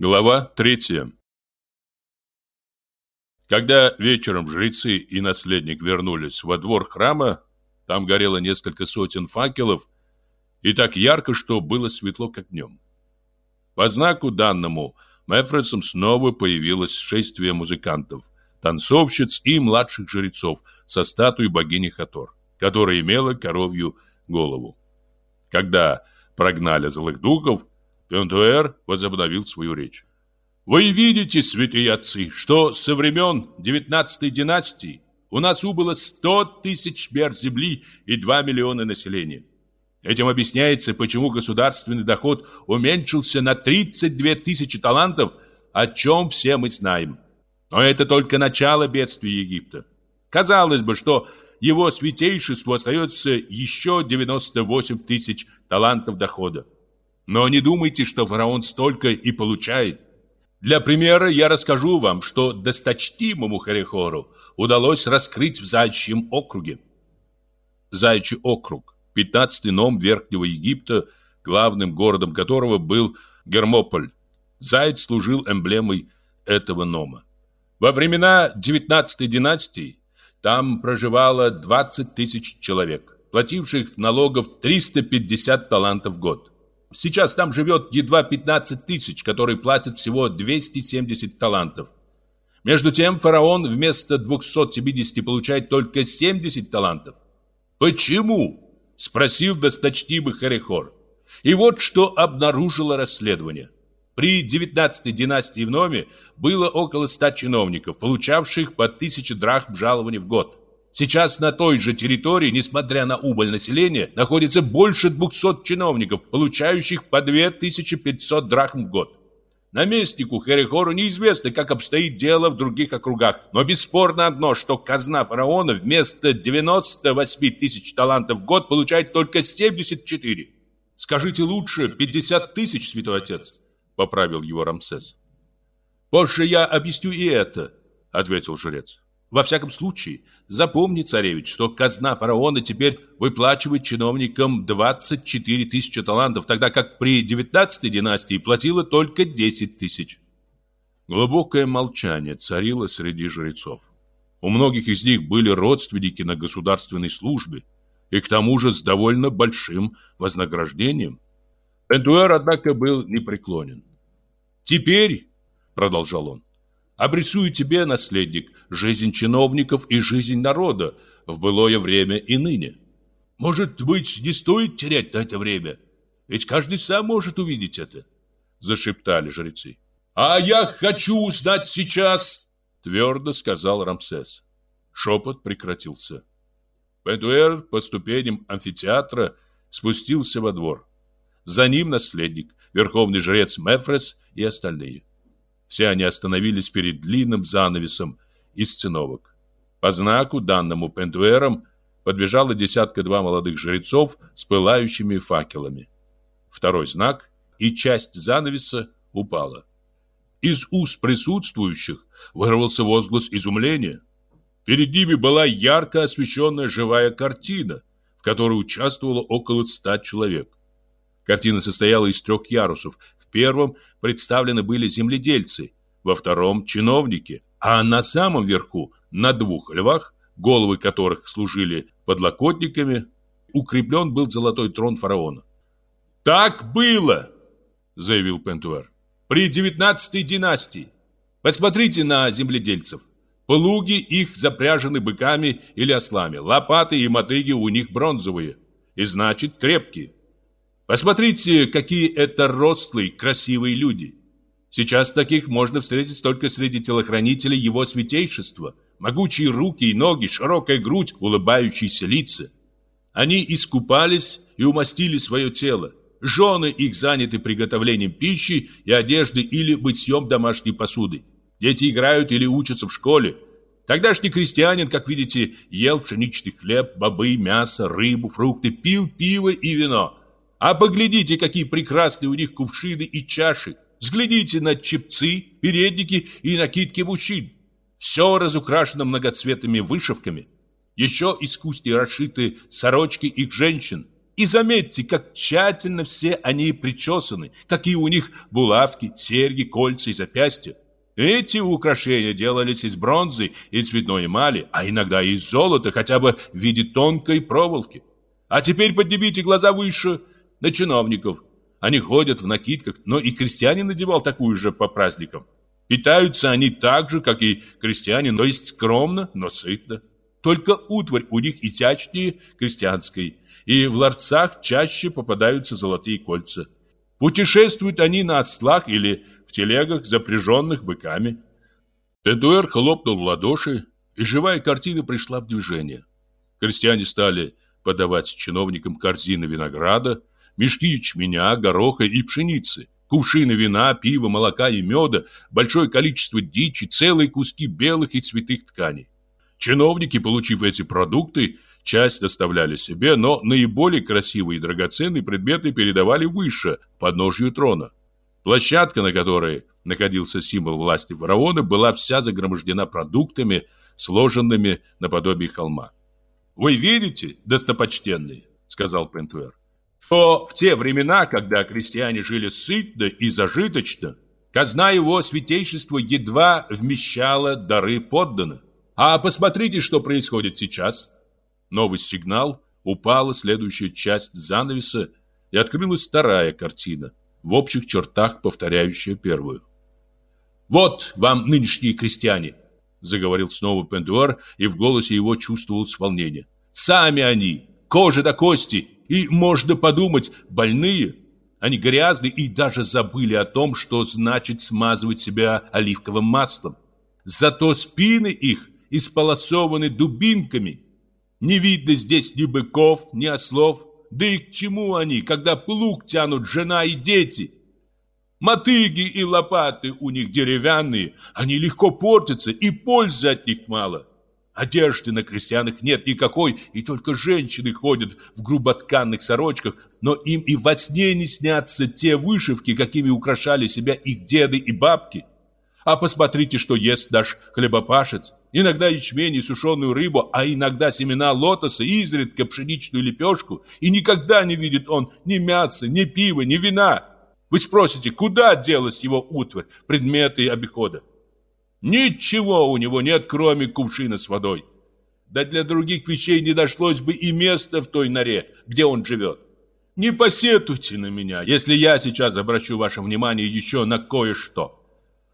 Глава третья Когда вечером жрецы и наследник вернулись во двор храма, там горело несколько сотен факелов, и так ярко, что было светло, как днем. По знаку данному Мефресом снова появилось шествие музыкантов, танцовщиц и младших жрецов со статуей богини Хатор, которая имела коровью голову. Когда прогнали злых духов, Пентуэр возобновил свою речь. «Вы видите, святые отцы, что со времен девятнадцатой династии у нас убыло сто тысяч мер земли и два миллиона населения. Этим объясняется, почему государственный доход уменьшился на 32 тысячи талантов, о чем все мы знаем. Но это только начало бедствия Египта. Казалось бы, что его святейшеству остается еще 98 тысяч талантов дохода. Но не думайте, что фараон столько и получает. Для примера я расскажу вам, что досточтимому Харихору удалось раскрыть в Заячьем округе. Заячий округ, 15-й ном Верхнего Египта, главным городом которого был Гермополь. Заяц служил эмблемой этого нома. Во времена 19 династии там проживало 20 тысяч человек, плативших налогов 350 талантов в год. Сейчас там живет едва 15 тысяч, которые платят всего 270 талантов. Между тем фараон вместо 270 получает только 70 талантов. Почему? Спросил досточтимый Харихор. И вот что обнаружило расследование. При 19-й династии в Номе было около 100 чиновников, получавших по 1000 драхм жалований в год. Сейчас на той же территории, несмотря на убыль населения, находится больше 200 чиновников, получающих по 2500 драхм в год. Наместнику Херихору неизвестно, как обстоит дело в других округах, но бесспорно одно, что казна фараона вместо 98 тысяч талантов в год получает только 74. Скажите лучше 50 тысяч, святой отец поправил его Рамсес. Позже я объясню и это, ответил жрец. Во всяком случае, запомни, царевич, что казна фараона теперь выплачивает чиновникам 24 тысячи талантов, тогда как при 19 династии платила только 10 тысяч. Глубокое молчание царило среди жрецов. У многих из них были родственники на государственной службе, и к тому же с довольно большим вознаграждением. Пентуэр, однако, был непреклонен. Теперь, продолжал он, обрисую тебе, наследник, жизнь чиновников и жизнь народа в былое время и ныне. Может быть, не стоит терять на это время? Ведь каждый сам может увидеть это, зашептали жрецы. А я хочу узнать сейчас, твердо сказал Рамсес. Шепот прекратился. Пентуэр по ступеням амфитеатра спустился во двор. За ним наследник, верховный жрец Мефрес и остальные. Все они остановились перед длинным занавесом из циновок. По знаку, данному Пентуэром, подбежало десятка-два молодых жрецов с пылающими факелами. Второй знак, и часть занавеса упала. Из уст присутствующих вырвался возглас изумления. Перед ними была ярко освещенная живая картина, в которой участвовало около ста человек. Картина состояла из трех ярусов. В первом представлены были земледельцы, во втором – чиновники, а на самом верху, на двух львах, головы которых служили подлокотниками, укреплен был золотой трон фараона. «Так было!» – заявил Пентуэр. «При девятнадцатой династии. Посмотрите на земледельцев. Плуги их запряжены быками или ослами, лопаты и мотыги у них бронзовые, и значит крепкие. Посмотрите, какие это рослые, красивые люди. Сейчас таких можно встретить только среди телохранителей его святейшества. Могучие руки и ноги, широкая грудь, улыбающиеся лица. Они искупались и умастили свое тело. Жены их заняты приготовлением пищи и одежды или мытьем домашней посуды. Дети играют или учатся в школе. Тогдашний крестьянин, как видите, ел пшеничный хлеб, бобы, мясо, рыбу, фрукты, пил пиво и вино. А поглядите, какие прекрасные у них кувшины и чаши. Взглядите на чепцы, передники и накидки мужчин. Все разукрашено многоцветными вышивками. Еще искусстве расшиты сорочки их женщин. И заметьте, как тщательно все они причесаны, какие у них булавки, серьги, кольца и запястья. Эти украшения делались из бронзы и цветной эмали, а иногда и из золота, хотя бы в виде тонкой проволоки. А теперь поднимите глаза выше – на чиновников. Они ходят в накидках, но и крестьяне надевал такую же по праздникам. Питаются они так же, как и крестьяне, но есть скромно, но сытно. Только утварь у них изящнее крестьянской, и в ларцах чаще попадаются золотые кольца. Путешествуют они на ослах или в телегах, запряженных быками. Пендуэр хлопнул в ладоши, и живая картина пришла в движение. Крестьяне стали подавать чиновникам корзины винограда, мешки ячменя, гороха и пшеницы, кувшины вина, пива, молока и меда, большое количество дичи, целые куски белых и цветных тканей. Чиновники, получив эти продукты, часть доставляли себе, но наиболее красивые и драгоценные предметы передавали выше, подножью трона. Площадка, на которой находился символ власти фараона, была вся загромождена продуктами, сложенными наподобие холма. «Вы верите, достопочтенные?» — сказал Пентуэр что в те времена, когда крестьяне жили сытно и зажиточно, казна его святейшества едва вмещала дары подданных. А посмотрите, что происходит сейчас. Новый сигнал, упала следующая часть занавеса, и открылась вторая картина, в общих чертах повторяющая первую. «Вот вам нынешние крестьяне!» Заговорил снова Пендуар, и в голосе его чувствовалось волнение. «Сами они, кожа до кости, и, можно подумать, больные. Они грязны и даже забыли о том, что значит смазывать себя оливковым маслом. Зато спины их исполосованы дубинками. Не видно здесь ни быков, ни ослов. Да и к чему они, когда плуг тянут жена и дети? Мотыги и лопаты у них деревянные, они легко портятся, и пользы от них мало. Одежды на крестьянах нет никакой, и только женщины ходят в груботканных сорочках, но им и во сне не снятся те вышивки, какими украшали себя их деды и бабки. А посмотрите, что ест наш хлебопашец. Иногда ячмень и сушеную рыбу, а иногда семена лотоса, изредка пшеничную лепешку, и никогда не видит он ни мяса, ни пива, ни вина. Вы спросите, куда делась его утварь, предметы обихода? Ничего у него нет, кроме кувшина с водой. Да для других вещей не дошлось бы и места в той норе, где он живет. Не посетуйте на меня, если я сейчас обращу ваше внимание еще на кое-что.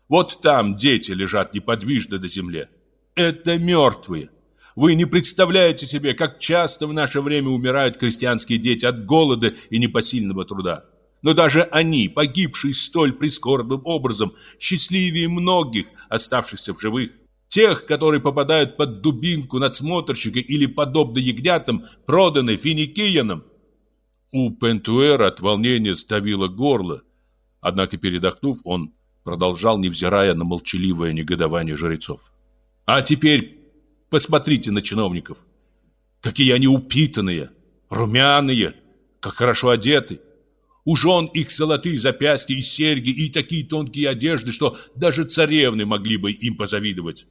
Вот там дети лежат неподвижно до земли. Это мертвые. Вы не представляете себе, как часто в наше время умирают крестьянские дети от голода и непосильного труда. Но даже они, погибшие столь прискорбным образом, счастливее многих, оставшихся в живых. Тех, которые попадают под дубинку надсмотрщика или, подобно ягнятам, проданы финикиянам. У Пентуэра от волнения сдавило горло, однако, передохнув, он продолжал, невзирая на молчаливое негодование жрецов. «А теперь посмотрите на чиновников. Какие они упитанные, румяные, как хорошо одеты. У жен их золотые запястья и серьги, и такие тонкие одежды, что даже царевны могли бы им позавидовать.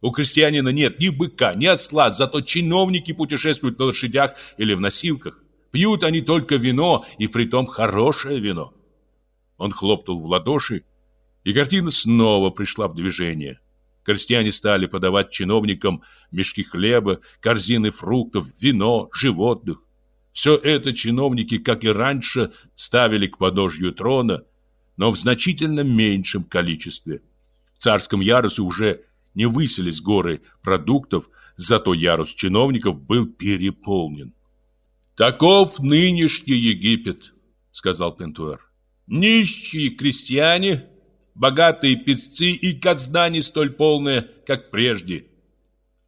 У крестьянина нет ни быка, ни осла, зато чиновники путешествуют на лошадях или в носилках. Пьют они только вино, и притом хорошее вино. Он хлопнул в ладоши, и картина снова пришла в движение. Крестьяне стали подавать чиновникам мешки хлеба, корзины фруктов, вино, животных. Все это чиновники, как и раньше, ставили к подножью трона, но в значительно меньшем количестве. В царском ярусе уже не высились горы продуктов, зато ярус чиновников был переполнен. «Таков нынешний Египет», — сказал Пентуэр. «Нищие крестьяне, богатые песцы и казна не столь полная, как прежде.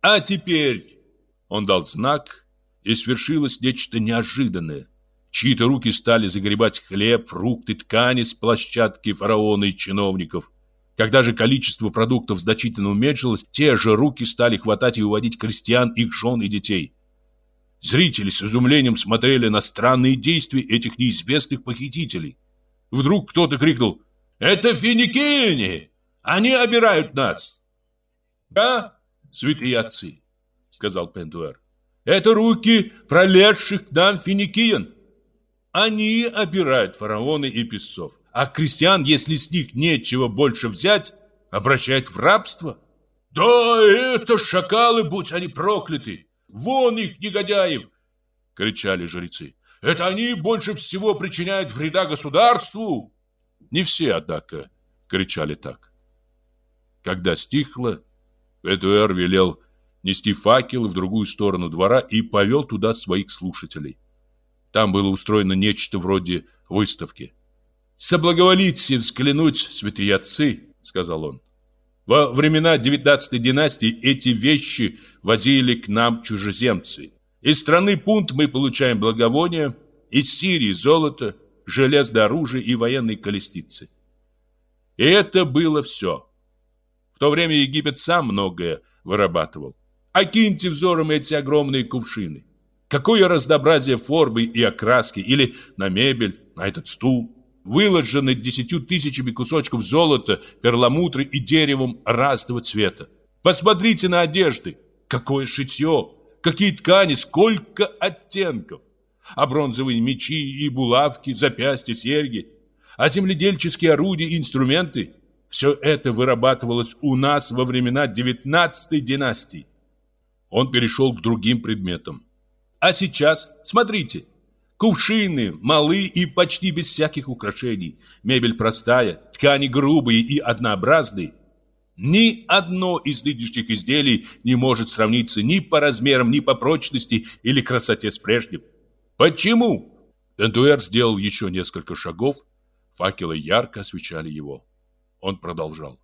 А теперь...» Он дал знак, и свершилось нечто неожиданное. Чьи-то руки стали загребать хлеб, фрукты, ткани с площадки фараона и чиновников. Когда же количество продуктов значительно уменьшилось, те же руки стали хватать и уводить крестьян, их жен и детей. Зрители с изумлением смотрели на странные действия этих неизвестных похитителей. Вдруг кто-то крикнул «Это финикияне! Они обирают нас!» «Да, святые отцы!» — сказал Пендуэр. «Это руки пролезших нам финикиян! Они обирают фараоны и песцов а крестьян, если с них нечего больше взять, обращают в рабство. Да это шакалы, будь они прокляты! Вон их, негодяев! Кричали жрецы. Это они больше всего причиняют вреда государству. Не все, однако, кричали так. Когда стихло, Эдуэр велел нести факелы в другую сторону двора и повел туда своих слушателей. Там было устроено нечто вроде выставки. «Соблаговолите взглянуть, святые отцы», — сказал он. «Во времена девятнадцатой династии эти вещи возили к нам чужеземцы. Из страны Пунт мы получаем благовония, из Сирии золото, железное оружие и военные колесницы. И это было все. В то время Египет сам многое вырабатывал. Окиньте взором эти огромные кувшины. Какое разнообразие формы и окраски, или на мебель, на этот стул выложены десятью тысячами кусочков золота, перламутры и деревом разного цвета. Посмотрите на одежды. Какое шитье, какие ткани, сколько оттенков. А бронзовые мечи и булавки, запястья, серьги. А земледельческие орудия и инструменты. Все это вырабатывалось у нас во времена девятнадцатой династии. Он перешел к другим предметам. А сейчас, смотрите, Кувшины малы и почти без всяких украшений. Мебель простая, ткани грубые и однообразные. Ни одно из нынешних изделий не может сравниться ни по размерам, ни по прочности или красоте с прежним. Почему? Тентуэр сделал еще несколько шагов. Факелы ярко освещали его. Он продолжал.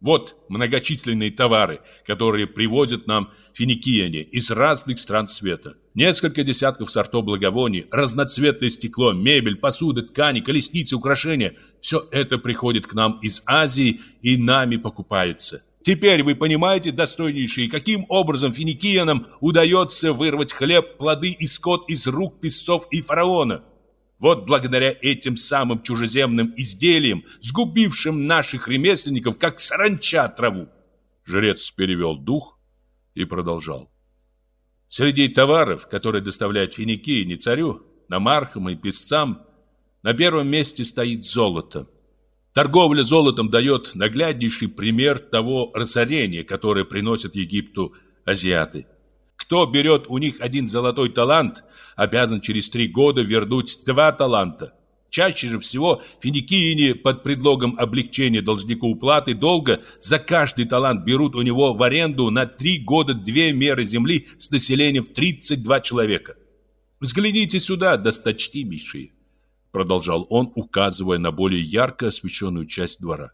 Вот многочисленные товары, которые привозят нам финикияне из разных стран света. Несколько десятков сортов благовоний, разноцветное стекло, мебель, посуда, ткани, колесницы, украшения. Все это приходит к нам из Азии и нами покупается. Теперь вы понимаете, достойнейшие, каким образом финикиянам удается вырвать хлеб, плоды и скот из рук песцов и фараона. Вот благодаря этим самым чужеземным изделиям, сгубившим наших ремесленников, как саранча траву. Жрец перевел дух и продолжал. Среди товаров, которые доставляют финики не царю, намархам и песцам, на первом месте стоит золото. Торговля золотом дает нагляднейший пример того разорения, которое приносят Египту азиаты. Кто берет у них один золотой талант, обязан через три года вернуть два таланта. Чаще же всего финикийне под предлогом облегчения должнику уплаты долга за каждый талант берут у него в аренду на три года две меры земли с населением в 32 человека. Взгляните сюда, досточтимейшие, продолжал он, указывая на более ярко освещенную часть двора.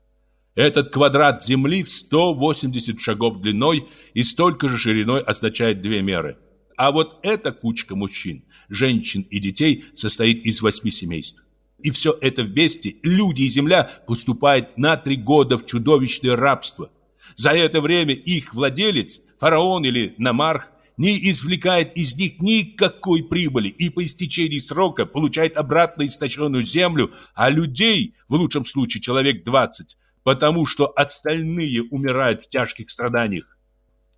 Этот квадрат земли в 180 шагов длиной и столько же шириной означает две меры. А вот эта кучка мужчин, женщин и детей состоит из восьми семейств. И все это вместе, люди и земля, поступают на три года в чудовищное рабство. За это время их владелец, фараон или намарх, не извлекает из них никакой прибыли и по истечении срока получает обратно истощенную землю, а людей, в лучшем случае человек 20, потому что остальные умирают в тяжких страданиях.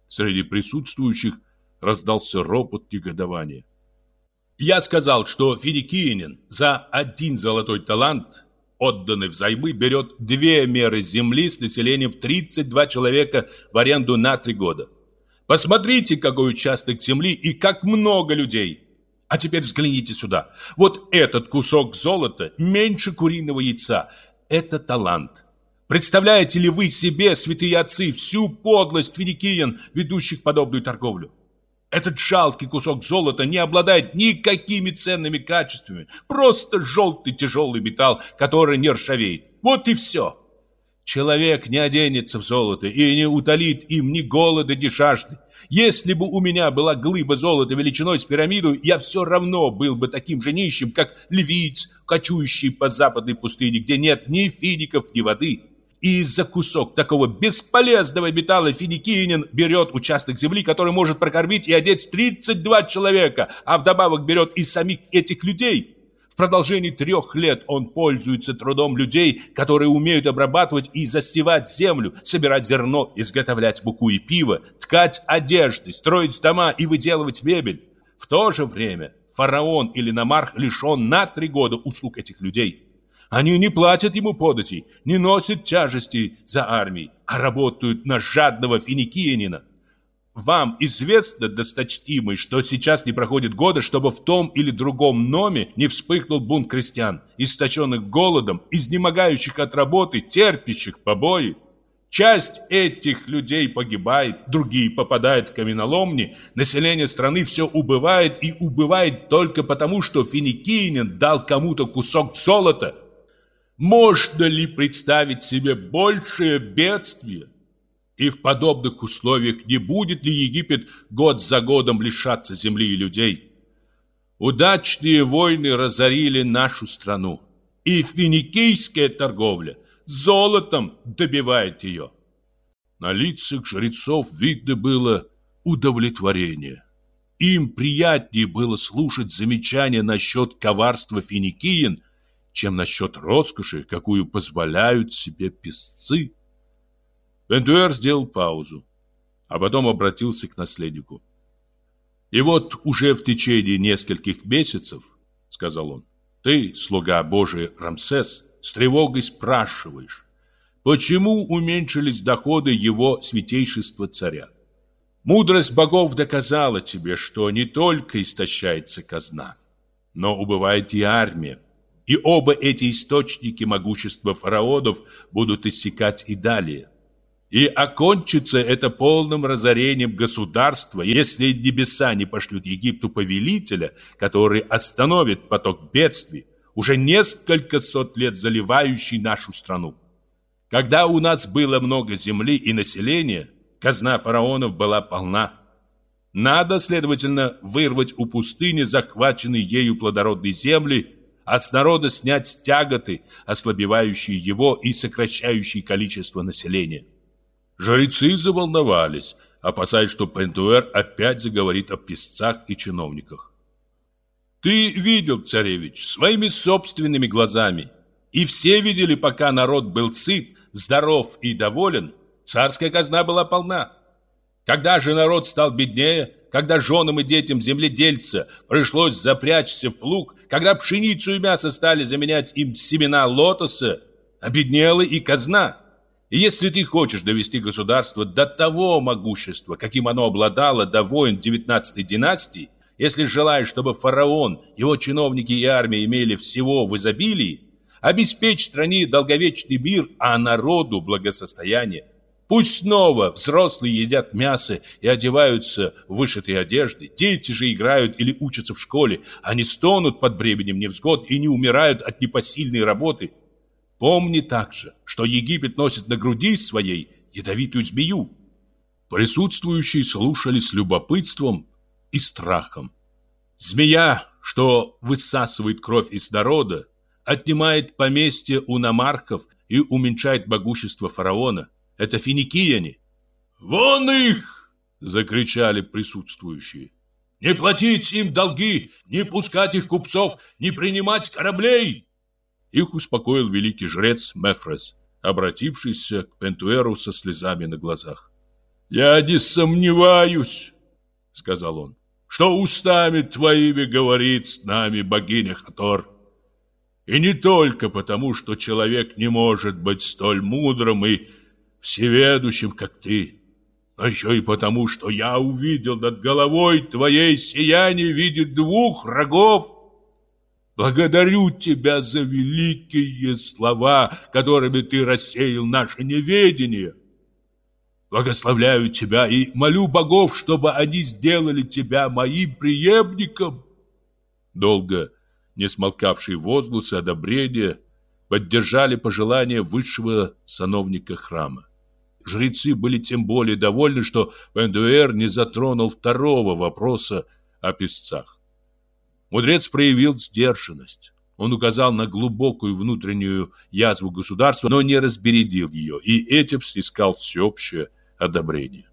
Среди присутствующих раздался ропот негодования. Я сказал, что финикиянин за один золотой талант, отданный взаймы, берет две меры земли с населением в 32 человека в аренду на три года. Посмотрите, какой участок земли и как много людей. А теперь взгляните сюда. Вот этот кусок золота меньше куриного яйца. Это талант. Представляете ли вы себе, святые отцы, всю подлость финикиян, ведущих подобную торговлю? Этот жалкий кусок золота не обладает никакими ценными качествами. Просто желтый тяжелый металл, который не ржавеет. Вот и все. Человек не оденется в золото и не утолит им ни голода, ни жажды. Если бы у меня была глыба золота величиной с пирамиду, я все равно был бы таким же нищим, как львиц, кочующий по западной пустыне, где нет ни фиников, ни воды. И из-за кусок такого бесполезного металла финикиянин берет участок земли, который может прокормить и одеть 32 человека, а вдобавок берет и самих этих людей. В продолжении трех лет он пользуется трудом людей, которые умеют обрабатывать и засевать землю, собирать зерно, изготовлять муку и пиво, ткать одежды, строить дома и выделывать мебель. В то же время фараон или намарх лишен на три года услуг этих людей. Они не платят ему податей, не носят тяжести за армией, а работают на жадного финикиянина. Вам известно, досточтимый, что сейчас не проходит года, чтобы в том или другом номе не вспыхнул бунт крестьян, истощенных голодом, изнемогающих от работы, терпящих побои. Часть этих людей погибает, другие попадают в каменоломни, население страны все убывает и убывает только потому, что финикиянин дал кому-то кусок золота – можно ли представить себе большее бедствие? И в подобных условиях не будет ли Египет год за годом лишаться земли и людей? Удачные войны разорили нашу страну, и финикийская торговля золотом добивает ее. На лицах жрецов видно было удовлетворение. Им приятнее было слушать замечания насчет коварства финикиен – чем насчет роскоши, какую позволяют себе песцы. Вентуэр сделал паузу, а потом обратился к наследнику. «И вот уже в течение нескольких месяцев, — сказал он, — ты, слуга Божий Рамсес, с тревогой спрашиваешь, почему уменьшились доходы его святейшества царя? Мудрость богов доказала тебе, что не только истощается казна, но убывает и армия, и оба эти источники могущества фараонов будут иссякать и далее. И окончится это полным разорением государства, если небеса не пошлют Египту повелителя, который остановит поток бедствий, уже несколько сот лет заливающий нашу страну. Когда у нас было много земли и населения, казна фараонов была полна. Надо, следовательно, вырвать у пустыни захваченные ею плодородные земли от народа снять тяготы, ослабевающие его и сокращающие количество населения. Жрецы заволновались, опасаясь, что Пентуэр опять заговорит о писцах и чиновниках. «Ты видел, царевич, своими собственными глазами, и все видели, пока народ был сыт, здоров и доволен, царская казна была полна. Когда же народ стал беднее, когда женам и детям земледельца пришлось запрячься в плуг, когда пшеницу и мясо стали заменять им семена лотоса, обеднела и казна. И если ты хочешь довести государство до того могущества, каким оно обладало до войн 19 династии, если желаешь, чтобы фараон, его чиновники и армия имели всего в изобилии, обеспечь стране долговечный мир, а народу благосостояние. Пусть снова взрослые едят мясо и одеваются в вышитые одежды, дети же играют или учатся в школе, они стонут под бременем невзгод и не умирают от непосильной работы. Помни также, что Египет носит на груди своей ядовитую змею. Присутствующие слушали с любопытством и страхом. Змея, что высасывает кровь из народа, отнимает поместье у намархов и уменьшает могущество фараона. Это финикияне. «Вон их!» – закричали присутствующие. «Не платить им долги, не пускать их купцов, не принимать кораблей!» Их успокоил великий жрец Мефрес, обратившийся к Пентуэру со слезами на глазах. «Я не сомневаюсь», — сказал он, — «что устами твоими говорит с нами богиня Хатор. И не только потому, что человек не может быть столь мудрым и всеведущим, как ты, но еще и потому, что я увидел над головой твоей сияние в виде двух рогов. Благодарю тебя за великие слова, которыми ты рассеял наше неведение. Благословляю тебя и молю богов, чтобы они сделали тебя моим преемником. Долго не смолкавшие возгласы одобрения поддержали пожелания высшего сановника храма. Жрецы были тем более довольны, что Пендуэр не затронул второго вопроса о песцах. Мудрец проявил сдержанность. Он указал на глубокую внутреннюю язву государства, но не разбередил ее, и этим снискал всеобщее одобрение.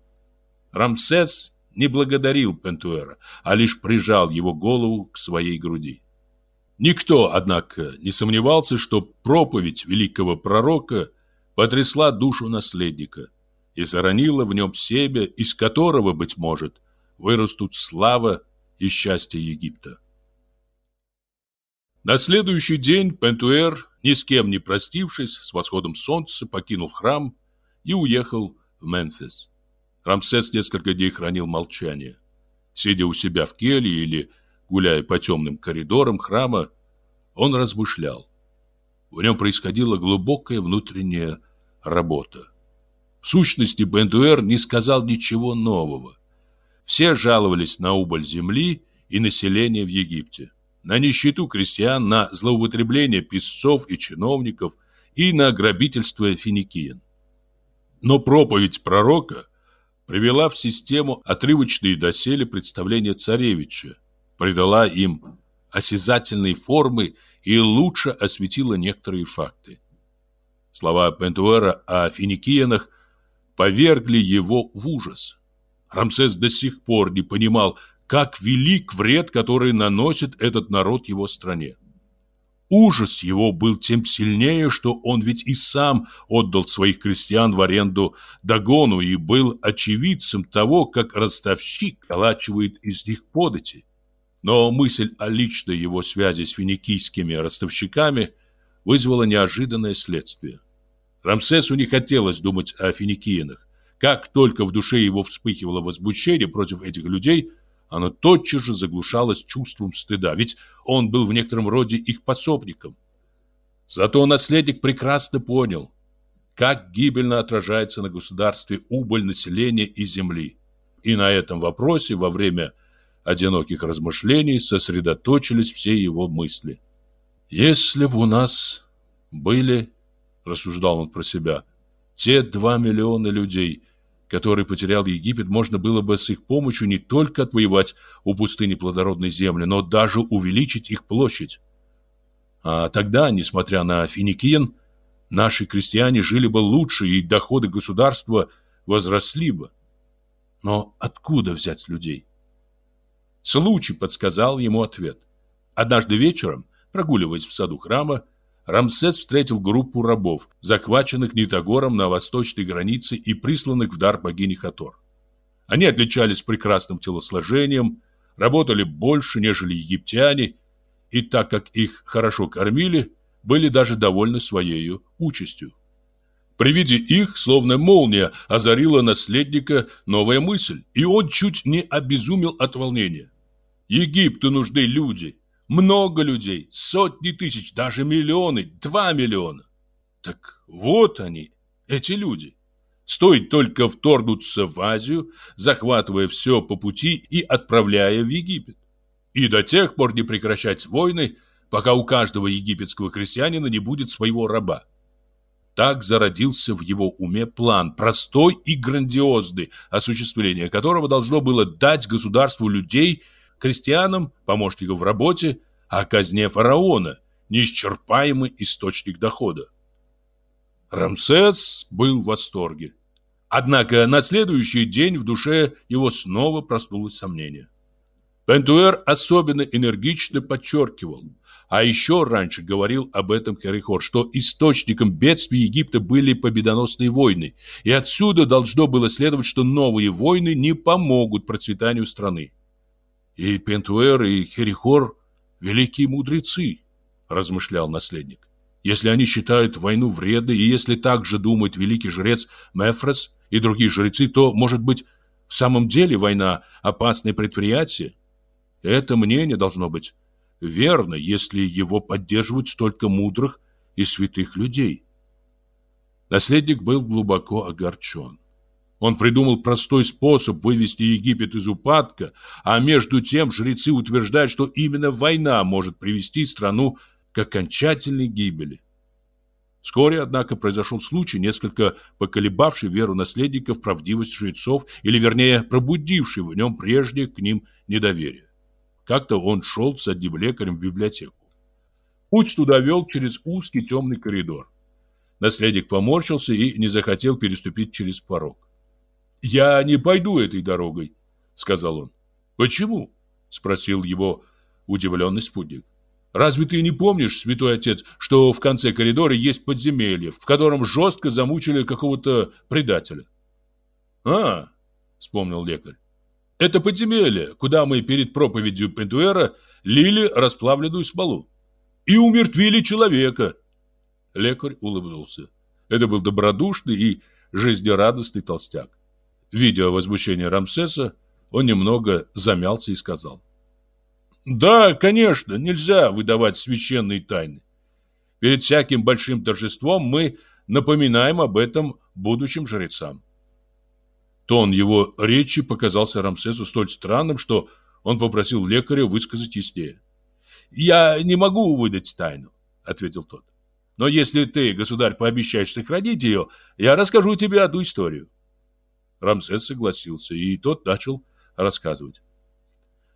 Рамсес не благодарил Пентуэра, а лишь прижал его голову к своей груди. Никто, однако, не сомневался, что проповедь великого пророка – потрясла душу наследника и заронила в нем семя, из которого, быть может, вырастут слава и счастье Египта. На следующий день Пентуэр, ни с кем не простившись, с восходом солнца покинул храм и уехал в Мемфис. Рамсес несколько дней хранил молчание. Сидя у себя в келье или гуляя по темным коридорам храма, он размышлял. В нем происходила глубокая внутренняя работа. В сущности, Бендуэр не сказал ничего нового. Все жаловались на убыль земли и населения в Египте, на нищету крестьян, на злоупотребление писцов и чиновников и на грабительство финикиян. Но проповедь пророка привела в систему отрывочные доселе представления царевича, придала им осязательные формы и лучше осветила некоторые факты. Слова Пентуэра о финикиянах повергли его в ужас. Рамсес до сих пор не понимал, как велик вред, который наносит этот народ его стране. Ужас его был тем сильнее, что он ведь и сам отдал своих крестьян в аренду Дагону и был очевидцем того, как ростовщик колачивает из них подати. Но мысль о личной его связи с финикийскими ростовщиками вызвало неожиданное следствие. Рамсесу не хотелось думать о финикиянах. Как только в душе его вспыхивало возмущение против этих людей, оно тотчас же заглушалось чувством стыда, ведь он был в некотором роде их пособником. Зато наследник прекрасно понял, как гибельно отражается на государстве убыль населения и земли. И на этом вопросе во время одиноких размышлений сосредоточились все его мысли. Если бы у нас были, рассуждал он про себя, те два миллиона людей, которые потерял Египет, можно было бы с их помощью не только отвоевать у пустыни плодородной земли, но даже увеличить их площадь. А тогда, несмотря на финикиян, наши крестьяне жили бы лучше, и доходы государства возросли бы. Но откуда взять людей? Случай подсказал ему ответ. Однажды вечером Прогуливаясь в саду храма, Рамсес встретил группу рабов, захваченных Нитогором на восточной границе и присланных в дар богини Хатор. Они отличались прекрасным телосложением, работали больше, нежели египтяне, и так как их хорошо кормили, были даже довольны своей участью. При виде их, словно молния, озарила наследника новая мысль, и он чуть не обезумел от волнения. Египту нужны люди, много людей, сотни тысяч, даже миллионы, два миллиона. Так вот они, эти люди. Стоит только вторгнуться в Азию, захватывая все по пути и отправляя в Египет. И до тех пор не прекращать войны, пока у каждого египетского крестьянина не будет своего раба. Так зародился в его уме план, простой и грандиозный, осуществление которого должно было дать государству людей, крестьянам, помощников в работе, а казне фараона, неисчерпаемый источник дохода. Рамсес был в восторге. Однако на следующий день в душе его снова проснулось сомнение. Пентуэр особенно энергично подчеркивал, а еще раньше говорил об этом Херихор, что источником бедствий Египта были победоносные войны, и отсюда должно было следовать, что новые войны не помогут процветанию страны. И Пентуэр, и Херихор – великие мудрецы, размышлял наследник. Если они считают войну вредной, и если так же думает великий жрец Мефрес и другие жрецы, то, может быть, в самом деле война – опасное предприятие? Это мнение должно быть верно, если его поддерживают столько мудрых и святых людей. Наследник был глубоко огорчен. Он придумал простой способ вывести Египет из упадка, а между тем жрецы утверждают, что именно война может привести страну к окончательной гибели. Вскоре, однако, произошел случай, несколько поколебавший веру наследника в правдивость жрецов, или, вернее, пробудивший в нем прежде к ним недоверие. Как-то он шел с одним лекарем в библиотеку. Путь туда вел через узкий темный коридор. Наследник поморщился и не захотел переступить через порог. «Я не пойду этой дорогой», — сказал он. «Почему?» — спросил его удивленный спутник. «Разве ты не помнишь, святой отец, что в конце коридора есть подземелье, в котором жестко замучили какого-то предателя?» «А, — вспомнил лекарь, это подземелье, куда мы перед проповедью Пентуэра лили расплавленную смолу. И умертвили человека. Лекарь улыбнулся. Это был добродушный и жизнерадостный толстяк. Видя возмущение Рамсеса, он немного замялся и сказал. «Да, конечно, нельзя выдавать священные тайны. Перед всяким большим торжеством мы напоминаем об этом будущим жрецам. Тон его речи показался Рамсесу столь странным, что он попросил лекаря высказать яснее. «Я не могу выдать тайну», — ответил тот. «Но если ты, государь, пообещаешь сохранить ее, я расскажу тебе одну историю». Рамсес согласился, и тот начал рассказывать.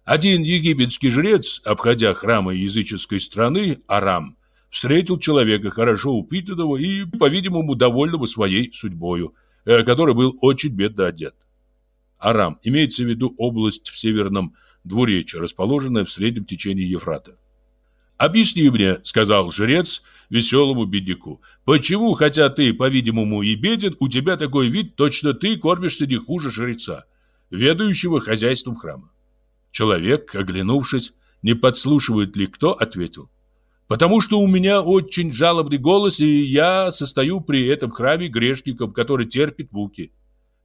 Один египетский жрец, обходя храмы языческой страны, Арам, встретил человека хорошо упитанного и, по-видимому, довольного своей судьбою – который был очень бедно одет. Арам имеется в виду область в северном двуречье, расположенная в среднем течении Ефрата. «Объясни мне», — сказал жрец веселому бедняку, «почему, хотя ты, по-видимому, и беден, у тебя такой вид, точно ты кормишься не хуже жреца, ведающего хозяйством храма?» Человек, оглянувшись, не подслушивает ли кто, ответил, Потому что у меня очень жалобный голос, и я состою при этом храме грешником, который терпит муки.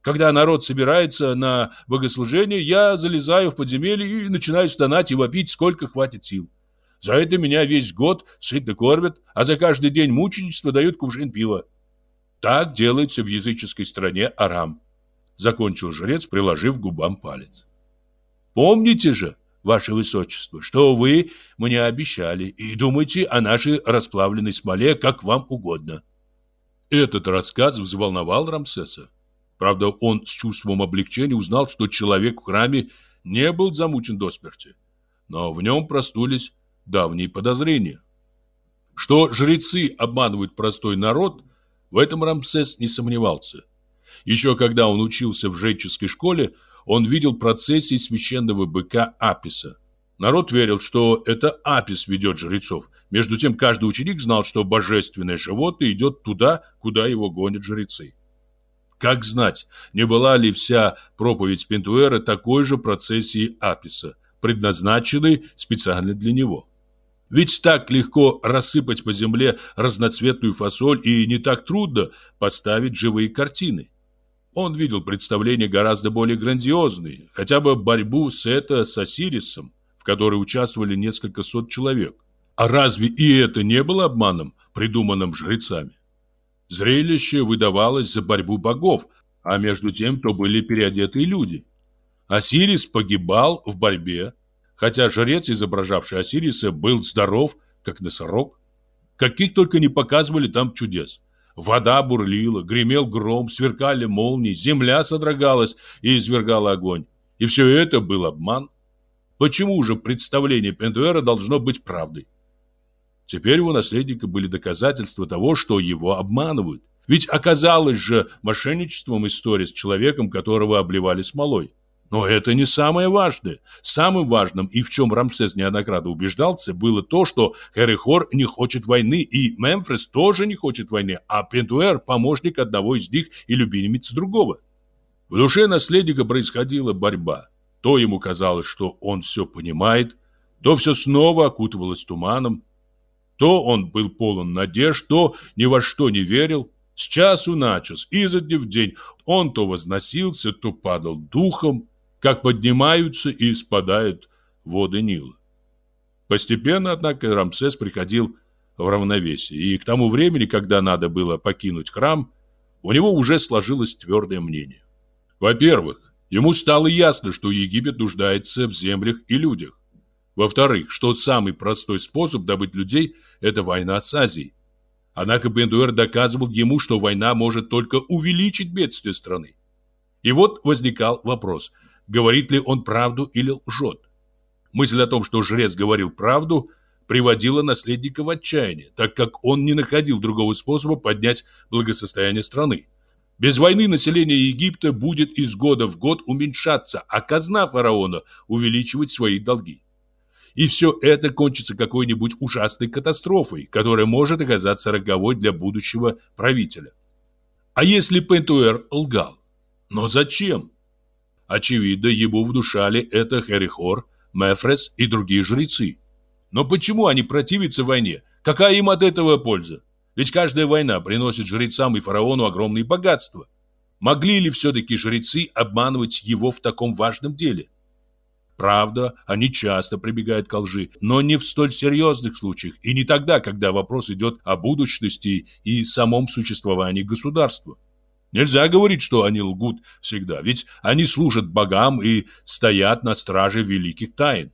Когда народ собирается на богослужение, я залезаю в подземелье и начинаю стонать и вопить, сколько хватит сил. За это меня весь год сытно кормят, а за каждый день мученичества дают кувшин пива. Так делается в языческой стране Арам. Закончил жрец, приложив к губам палец. Помните же, ваше высочество, что вы мне обещали, и думайте о нашей расплавленной смоле, как вам угодно». Этот рассказ взволновал Рамсеса. Правда, он с чувством облегчения узнал, что человек в храме не был замучен до смерти. Но в нем проснулись давние подозрения. Что жрецы обманывают простой народ, в этом Рамсес не сомневался. Еще когда он учился в жреческой школе, он видел процессии священного быка Аписа. Народ верил, что это Апис ведет жрецов. Между тем, каждый ученик знал, что божественное животное идет туда, куда его гонят жрецы. Как знать, не была ли вся проповедь Пентуэра такой же процессией Аписа, предназначенной специально для него? Ведь так легко рассыпать по земле разноцветную фасоль и не так трудно поставить живые картины. Он видел представления гораздо более грандиозные, хотя бы борьбу Сета с Осирисом, в которой участвовали несколько сот человек. А разве и это не было обманом, придуманным жрецами? Зрелище выдавалось за борьбу богов, а между тем то были переодетые люди. Осирис погибал в борьбе, хотя жрец, изображавший Осириса, был здоров, как носорог. Каких только не показывали там чудес. Вода бурлила, гремел гром, сверкали молнии, земля содрогалась и извергала огонь. И все это был обман. Почему же представление Пентуэра должно быть правдой? Теперь у наследника были доказательства того, что его обманывают. Ведь оказалось же мошенничеством история с человеком, которого обливали смолой. Но это не самое важное. Самым важным, и в чем Рамсес неоднократно убеждался, было то, что Херихор не хочет войны, и Мемфрис тоже не хочет войны, а Пентуэр – помощник одного из них и любимец другого. В душе наследника происходила борьба. То ему казалось, что он все понимает, то все снова окутывалось туманом. То он был полон надежд, то ни во что не верил. С часу на час, изо дня в день, он то возносился, то падал духом, как поднимаются и спадают воды Нила. Постепенно, однако, Рамсес приходил в равновесие, и к тому времени, когда надо было покинуть храм, у него уже сложилось твердое мнение. Во-первых, ему стало ясно, что Египет нуждается в землях и людях. Во-вторых, что самый простой способ добыть людей – это война с Азией. Однако Бендуэр доказывал ему, что война может только увеличить бедствие страны. И вот возникал вопрос, говорит ли он правду или лжет. Мысль о том, что жрец говорил правду, приводила наследника в отчаяние, так как он не находил другого способа поднять благосостояние страны. Без войны население Египта будет из года в год уменьшаться, а казна фараона увеличивать свои долги. И все это кончится какой-нибудь ужасной катастрофой, которая может оказаться роковой для будущего правителя. А если Пентуэр лгал? Но зачем? Очевидно, ему внушали это Херихор, Мефрес и другие жрецы. Но почему они противятся войне? Какая им от этого польза? Ведь каждая война приносит жрецам и фараону огромные богатства. Могли ли все-таки жрецы обманывать его в таком важном деле? Правда, они часто прибегают к лжи, но не в столь серьезных случаях и не тогда, когда вопрос идет о будущности и самом существовании государства. Нельзя говорить, что они лгут всегда, ведь они служат богам и стоят на страже великих тайн.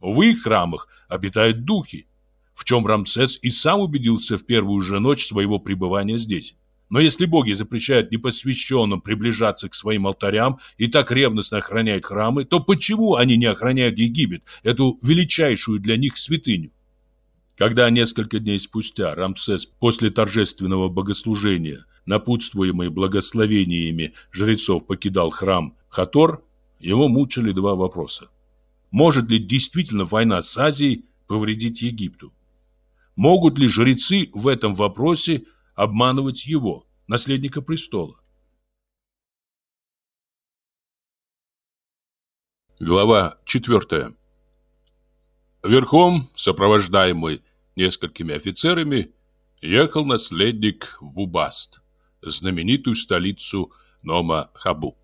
В их храмах обитают духи, в чем Рамсес и сам убедился в первую же ночь своего пребывания здесь. Но если боги запрещают непосвященным приближаться к своим алтарям и так ревностно охраняют храмы, то почему они не охраняют Египет, эту величайшую для них святыню? Когда несколько дней спустя Рамсес после торжественного богослужения, напутствуемый благословениями жрецов, покидал храм Хатор, его мучили два вопроса. Может ли действительно война с Азией повредить Египту? Могут ли жрецы в этом вопросе обманывать его, наследника престола. Глава 4. Верхом, сопровождаемый несколькими офицерами, ехал наследник в Бубаст, знаменитую столицу Нома-Хабу.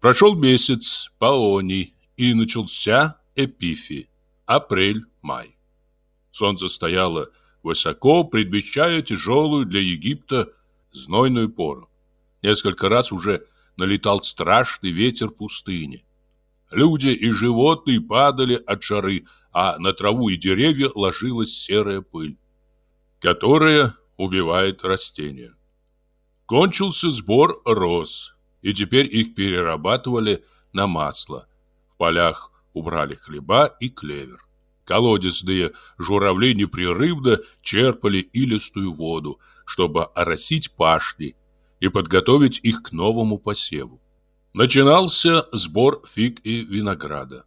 Прошел месяц, Паоний, и начался Эпифи, апрель-май. Солнце стояло высоко, предвещая тяжелую для Египта знойную пору. Несколько раз уже налетал страшный ветер пустыни. Люди и животные падали от жары, а на траву и деревья ложилась серая пыль, которая убивает растения. Кончился сбор роз, и теперь их перерабатывали на масло. В полях убрали хлеба и клевер. Колодезные журавли непрерывно черпали илистую воду, чтобы оросить пашни и подготовить их к новому посеву. Начинался сбор фиг и винограда.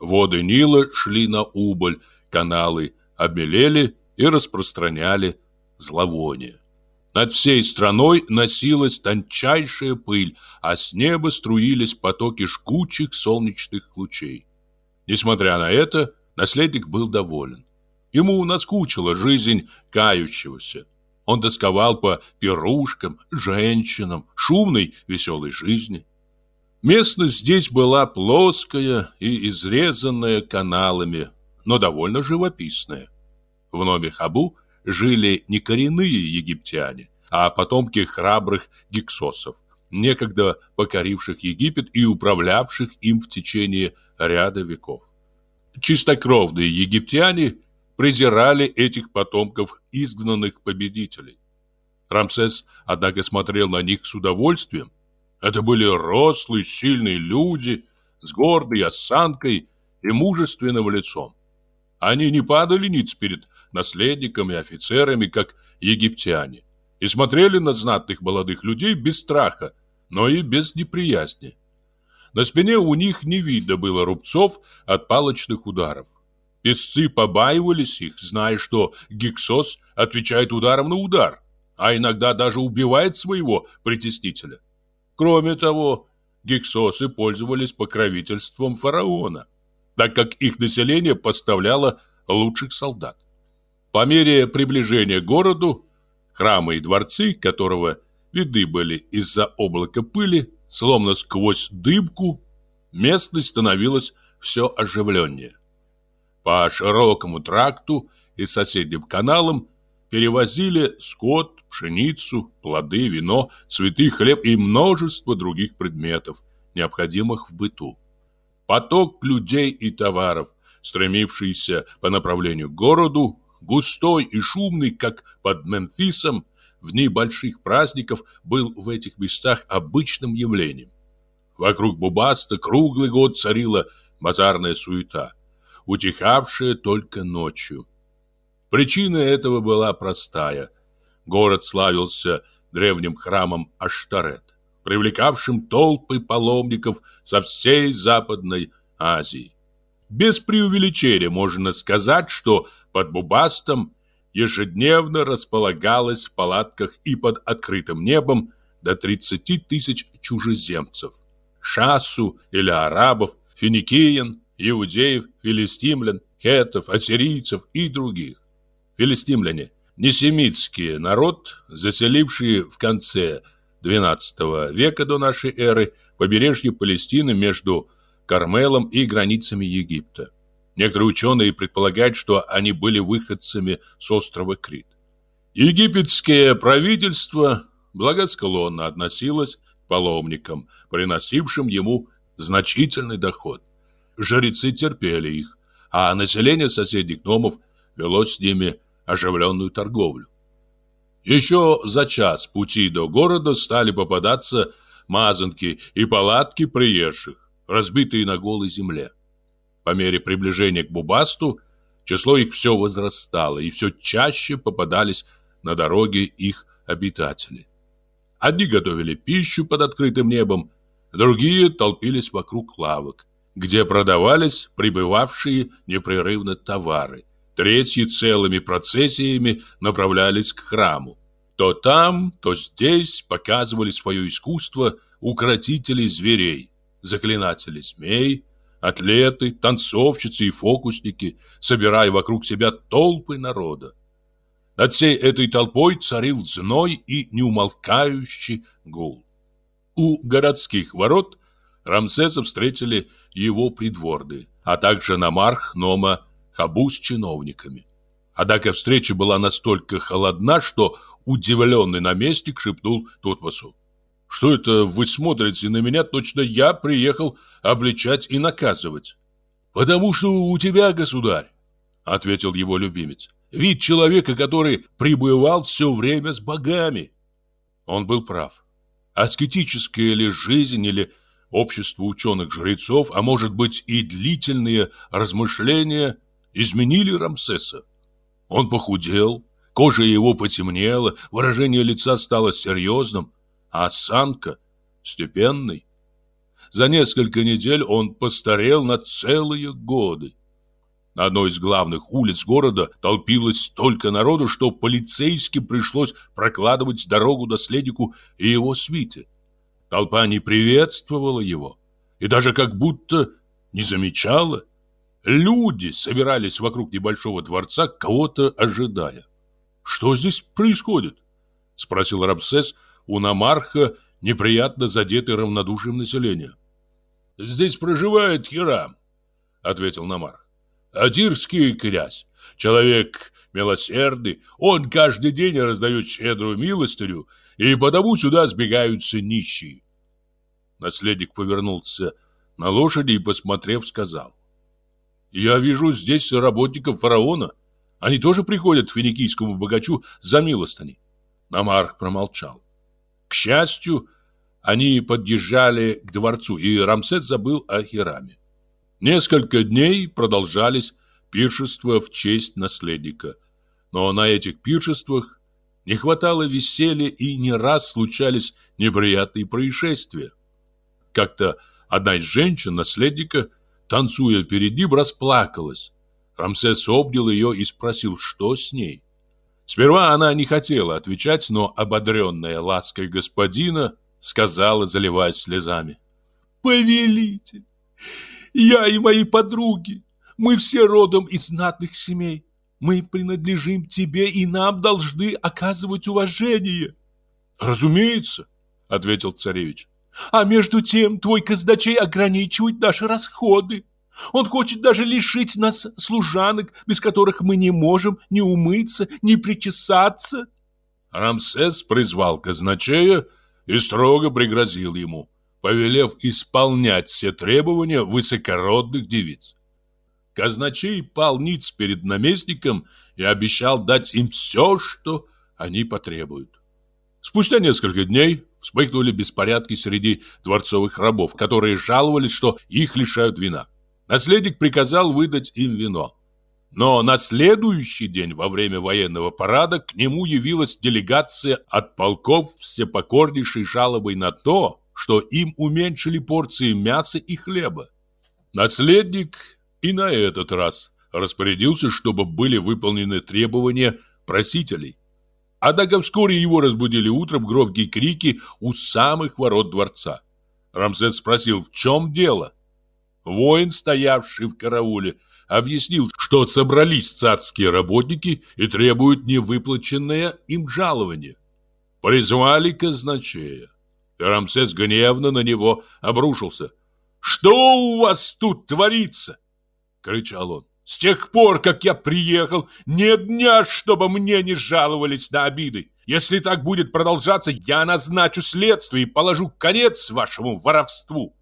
Воды Нила шли на убыль, каналы обмелели и распространяли зловоние. Над всей страной носилась тончайшая пыль, а с неба струились потоки жгучих солнечных лучей. Несмотря на это, Наследник был доволен. Ему наскучила жизнь кающегося. Он тосковал по пирушкам, женщинам, шумной, веселой жизни. Местность здесь была плоская и изрезанная каналами, но довольно живописная. В Номе Хабу жили не коренные египтяне, а потомки храбрых гиксосов, некогда покоривших Египет и управлявших им в течение ряда веков. Чистокровные египтяне презирали этих потомков изгнанных победителей. Рамсес, однако, смотрел на них с удовольствием. Это были рослые, сильные люди с гордой осанкой и мужественным лицом. Они не падали ниц перед наследниками и офицерами, как египтяне, и смотрели на знатных молодых людей без страха, но и без неприязни. На спине у них не видно было рубцов от палочных ударов. Песцы побаивались их, зная, что Гиксос отвечает ударом на удар, а иногда даже убивает своего притеснителя. Кроме того, гиксосы пользовались покровительством фараона, так как их население поставляло лучших солдат. По мере приближения к городу, храмы и дворцы, которого виды были из-за облака пыли, словно сквозь дымку, местность становилась все оживленнее. По широкому тракту и соседним каналам перевозили скот, пшеницу, плоды, вино, цветы, хлеб и множество других предметов, необходимых в быту. Поток людей и товаров, стремившийся по направлению к городу, густой и шумный, как под Мемфисом, в дни больших праздников был в этих местах обычным явлением. Вокруг Бубаста круглый год царила базарная суета – утихавшее только ночью. Причина этого была простая. Город славился древним храмом Аштарет, привлекавшим толпы паломников со всей Западной Азии. Без преувеличения можно сказать, что под Бубастом ежедневно располагалось в палатках и под открытым небом до 30 тысяч чужеземцев. Шасу или арабов, финикиян, иудеев, филистимлян, хетов, ассирийцев и других. Филистимляне – несемитский народ, заселивший в конце XII века до нашей эры побережье Палестины между Кармелом и границами Египта. Некоторые ученые предполагают, что они были выходцами с острова Крит. Египетское правительство благосклонно относилось к паломникам, приносившим ему значительный доход жрецы терпели их, а население соседних домов вело с ними оживленную торговлю. Еще за час пути до города стали попадаться мазанки и палатки приезжих, разбитые на голой земле. По мере приближения к Бубасту число их все возрастало, и все чаще попадались на дороге их обитатели. Одни готовили пищу под открытым небом, другие толпились вокруг лавок где продавались прибывавшие непрерывно товары. Третьи целыми процессиями направлялись к храму. То там, то здесь показывали свое искусство укротители зверей, заклинатели змей, атлеты, танцовщицы и фокусники, собирая вокруг себя толпы народа. Над всей этой толпой царил зной и неумолкающий гул. У городских ворот Рамсеса встретили его придворные, а также намарх Нома Хабу с чиновниками. Однако встреча была настолько холодна, что удивленный наместник шепнул Тутмосу. «Что это вы смотрите на меня? Точно я приехал обличать и наказывать». «Потому что у тебя, государь», — ответил его любимец, «вид человека, который пребывал все время с богами». Он был прав. Аскетическая ли жизнь или общество ученых-жрецов, а может быть и длительные размышления изменили Рамсеса. Он похудел, кожа его потемнела, выражение лица стало серьезным, а осанка – степенной. За несколько недель он постарел на целые годы. На одной из главных улиц города толпилось столько народу, что полицейским пришлось прокладывать дорогу наследнику и его свите. Толпа не приветствовала его и даже как будто не замечала. Люди собирались вокруг небольшого дворца, кого-то ожидая. «Что здесь происходит?» — спросил Рабсес у намарха, неприятно задетый равнодушием населения. Здесь проживает Хирам, ответил Намар. Адирский князь, человек милосердный, он каждый день раздает щедрую милостыню, и потому сюда сбегаются нищие. Наследник повернулся на лошади и, посмотрев, сказал. «Я вижу здесь работников фараона. Они тоже приходят к финикийскому богачу за милостыней». Намарк промолчал. К счастью, они подъезжали к дворцу, и Рамсес забыл о Хираме. Несколько дней продолжались пиршества в честь наследника. Но на этих пиршествах не хватало веселья и не раз случались неприятные происшествия. Как-то одна из женщин, наследника, танцуя перед ним, расплакалась. Рамсес обнял ее и спросил, что с ней. Сперва она не хотела отвечать, но, ободренная лаской господина, сказала, заливаясь слезами. «Повелитель, я и мои подруги, мы все родом из знатных семей. Мы принадлежим тебе, и нам должны оказывать уважение». «Разумеется», — ответил царевич. «А между тем твой казначей ограничивает наши расходы. Он хочет даже лишить нас служанок, без которых мы не можем ни умыться, ни причесаться». Рамсес призвал казначея и строго пригрозил ему, повелев исполнять все требования высокородных девиц. Казначей пал ниц перед наместником и обещал дать им все, что они потребуют. Спустя несколько дней вспыхнули беспорядки среди дворцовых рабов, которые жаловались, что их лишают вина. Наследник приказал выдать им вино. Но на следующий день во время военного парада к нему явилась делегация от полков всепокорнейшей жалобой на то, что им уменьшили порции мяса и хлеба. Наследник и на этот раз распорядился, чтобы были выполнены требования просителей. Однако вскоре его разбудили утром громкие крики у самых ворот дворца. Рамсес спросил, в чем дело? Воин, стоявший в карауле, объяснил, что собрались царские работники и требуют невыплаченное им жалование. Призвали казначея. Рамсес гневно на него обрушился. «Что у вас тут творится?» — кричал он. «С тех пор, как я приехал, нет дня, чтобы мне не жаловались на обиды. Если так будет продолжаться, я назначу следствие и положу конец вашему воровству».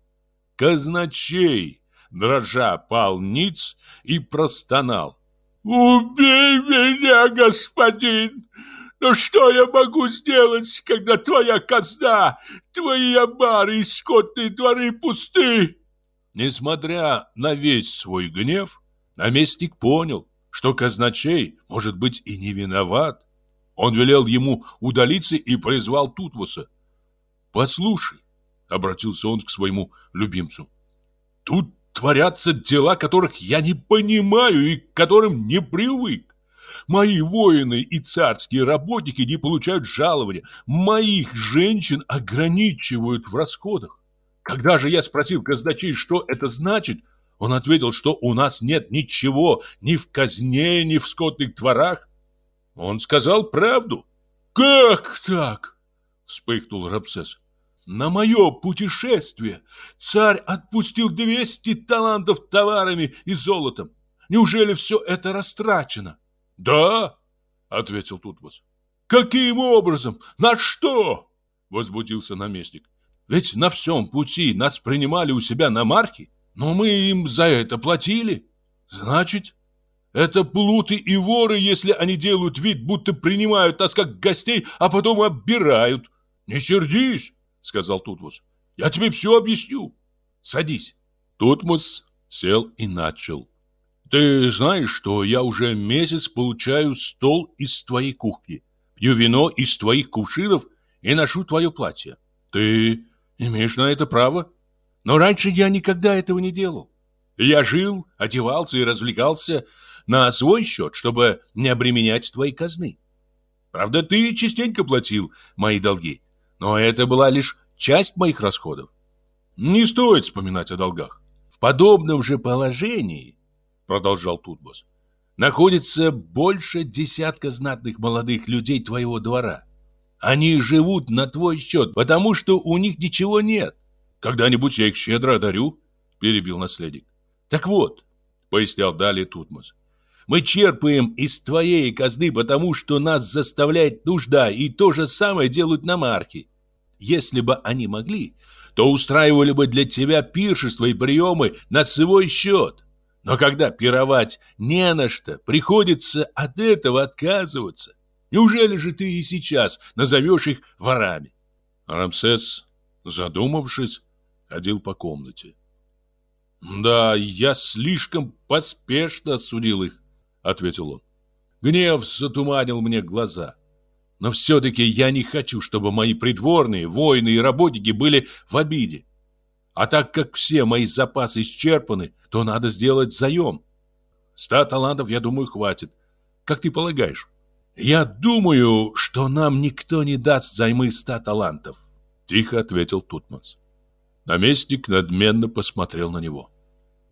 Казначей дрожа пал ниц и простонал. «Убей меня, господин! Но что я могу сделать, когда твоя казна, твои амбары и скотные дворы пусты?» Несмотря на весь свой гнев, наместник понял, что казначей, может быть, и не виноват. Он велел ему удалиться и призвал Тутмоса. «Послушай», — обратился он к своему любимцу, — «тут творятся дела, которых я не понимаю и к которым не привык. Мои воины и царские работники не получают жалования. Моих женщин ограничивают в расходах. Когда же я спросил казначей, что это значит, он ответил, что у нас нет ничего ни в казне, ни в скотных дворах. Он сказал правду. «Как так?» — вспыхнул Рапсес. На мое путешествие царь отпустил 200 талантов товарами и золотом. Неужели все это растрачено? Да, ответил Тутмос. Каким образом? На что? Возбудился наместник. Ведь на всем пути нас принимали у себя на марке, но мы им за это платили. Значит, это плуты и воры, если они делают вид, будто принимают нас как гостей, а потом оббирают. Не сердись, сказал Тутмос. Я тебе все объясню. Садись. Тутмос сел и начал. Ты знаешь, что я уже месяц получаю стол из твоей кухни, пью вино из твоих кувшинов и ношу твое платье. Ты имеешь на это право? Но раньше я никогда этого не делал. Я жил, одевался и развлекался на свой счет, чтобы не обременять твои казны. Правда, ты частенько платил мои долги, но это была лишь часть моих расходов. Не стоит вспоминать о долгах. В подобном же положении, продолжал Тутбос, находится больше десятка знатных молодых людей твоего двора. Они живут на твой счет, потому что у них ничего нет. Когда-нибудь я их щедро одарю, перебил наследник. Так вот, пояснял далее Тутмос. Мы черпаем из твоей казны, потому что нас заставляет нужда, и то же самое делают на марке. Если бы они могли, то устраивали бы для тебя пиршества и приемы на свой счет. Но когда пировать не на что, приходится от этого отказываться. Неужели же ты и сейчас назовешь их ворами? Рамсес, задумавшись, ходил по комнате. Да, я слишком поспешно осудил их, ответил он. Гнев затуманил мне глаза. Но все-таки я не хочу, чтобы мои придворные, воины и работники были в обиде. А так как все мои запасы исчерпаны, то надо сделать заем. Ста талантов, я думаю, хватит. Как ты полагаешь? Я думаю, что нам никто не даст займы ста талантов, тихо ответил Тутмос. Наместник надменно посмотрел на него.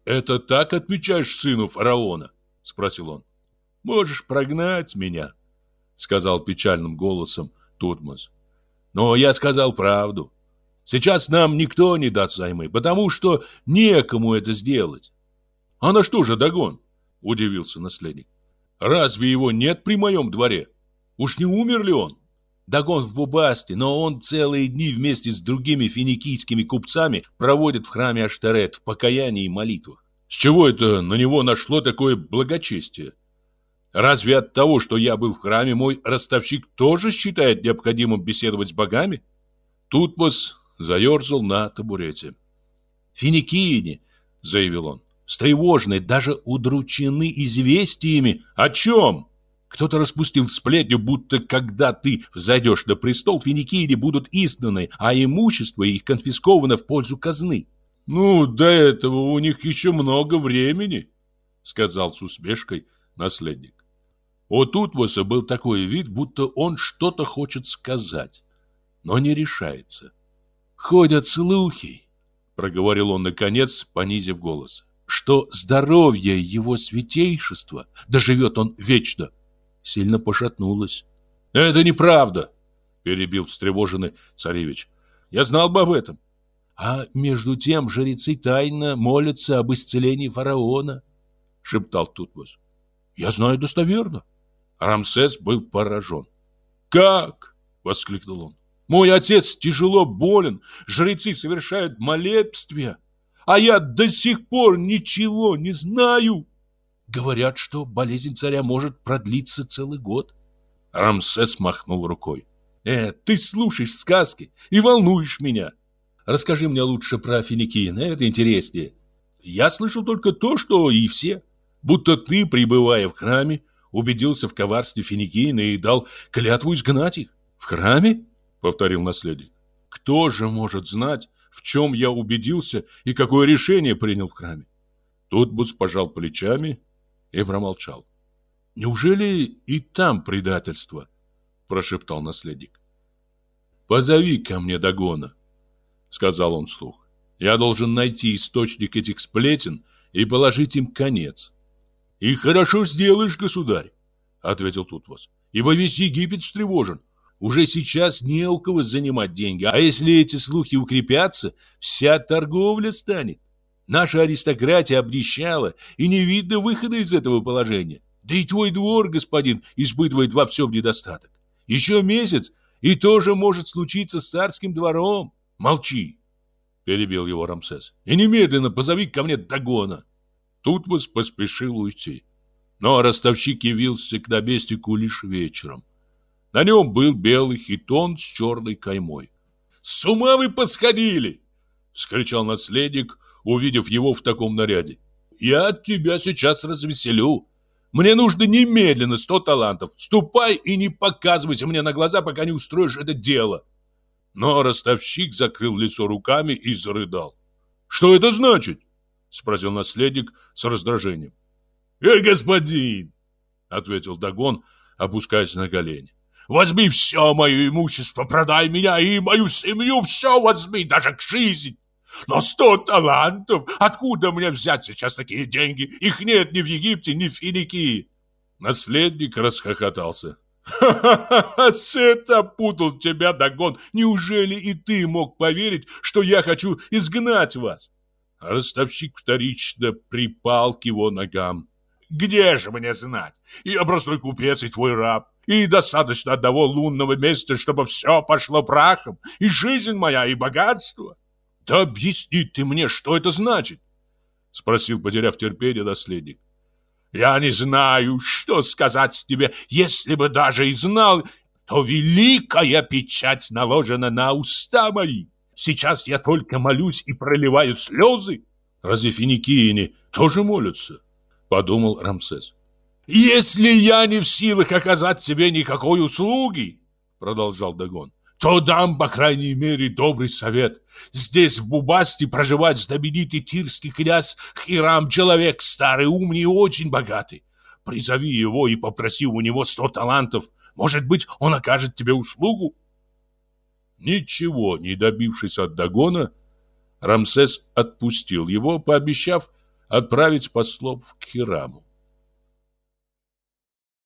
«Это так отвечаешь сыну фараона?» — спросил он. «Можешь прогнать меня», — сказал печальным голосом Тутмос. «Но я сказал правду. Сейчас нам никто не даст займы, потому что некому это сделать». «А на что же Дагон?» — удивился наследник. «Разве его нет при моем дворе? Уж не умер ли он?» Дагон в Бубасте, но он целые дни вместе с другими финикийскими купцами проводит в храме Аштарет в покаянии и молитвах. С чего это на него нашло такое благочестие? Разве от того, что я был в храме, мой ростовщик тоже считает необходимым беседовать с богами? Тутмос заерзал на табурете. «Финикийне», — заявил он, — «встревожены, даже удручены известиями. О чем?» Кто-то распустил сплетню, будто когда ты взойдешь на престол, финикийни будут изгнаны, а имущество их конфисковано в пользу казны. Ну, до этого у них еще много времени, сказал с усмешкой наследник. У Тутмоса был такой вид, будто он что-то хочет сказать, но не решается. Ходят слухи, проговорил он наконец, понизив голос, что здоровье его святейшества, доживет он вечно, сильно пошатнулась. «Это неправда!» – перебил встревоженный царевич. «Я знал бы об этом». «А между тем жрецы тайно молятся об исцелении фараона», – шептал Тутмос. «Я знаю достоверно». Рамсес был поражен. «Как?» – воскликнул он. «Мой отец тяжело болен, жрецы совершают молебствия, а я до сих пор ничего не знаю». Говорят, что болезнь царя может продлиться целый год. Рамсес махнул рукой. Э, ты слушаешь сказки и волнуешь меня. Расскажи мне лучше про Финикиина, это интереснее. Я слышал только то, что и все. Будто ты, пребывая в храме, убедился в коварстве Финикиина и дал клятву изгнать их. В храме? Повторил наследник. Кто же может знать, в чем я убедился и какое решение принял в храме? Тут Бус пожал плечами и промолчал. «Неужели и там предательство?» – прошептал наследник. «Позови ко мне Дагона», – сказал он вслух. «Я должен найти источник этих сплетен и положить им конец». «И хорошо сделаешь, государь», — ответил Тутвос, «ибо весь Египет встревожен. Уже сейчас не у кого занимать деньги, а если эти слухи укрепятся, вся торговля станет. Наша аристократия обнищала, и не видно выхода из этого положения. Да и твой двор, господин, испытывает во всем недостаток. Еще месяц, и тоже может случиться с царским двором. Молчи, перебил его Рамсес. И немедленно позови ко мне Дагона. Тутмос поспешил уйти. Но ростовщик явился к наместнику лишь вечером. На нем был белый хитон с черной каймой. «С ума вы посходили!» — вскричал наследник, увидев его в таком наряде. «Я тебя сейчас развеселю. Мне нужно немедленно сто талантов. Ступай и не показывайся мне на глаза, пока не устроишь это дело». Но ростовщик закрыл лицо руками и зарыдал. «Что это значит?» — спросил наследник с раздражением. «Эй, господин!» — ответил Дагон, опускаясь на колени. «Возьми все мое имущество, продай меня и мою семью, все возьми, даже к жизни. Но сто талантов! Откуда мне взять сейчас такие деньги? Их нет ни в Египте, ни в Финикии. Наследник расхохотался. «Ха-ха-ха! Это путал тебя, Дагон! Неужели и ты мог поверить, что я хочу изгнать вас?» Ростовщик вторично припал к его ногам. «Где же мне знать? Я простой купец и твой раб. И достаточно одного лунного месяца, чтобы все пошло прахом, и жизнь моя, и богатство. Да объясни ты мне, что это значит? Спросил, потеряв терпение, наследник. Я не знаю, что сказать тебе, если бы даже и знал, то великая печать наложена на уста мои. Сейчас я только молюсь и проливаю слезы. Разве финикийне тоже молятся? Подумал Рамсес. Если я не в силах оказать тебе никакой услуги, продолжал Дагон, то дам, по крайней мере, добрый совет. Здесь, в Бубасте, проживает знаменитый тирский князь Хирам, человек старый, умный и очень богатый. Призови его и попроси у него сто талантов. Может быть, он окажет тебе услугу. Ничего не добившись от Дагона, Рамсес отпустил его, пообещав отправить послов к Хираму.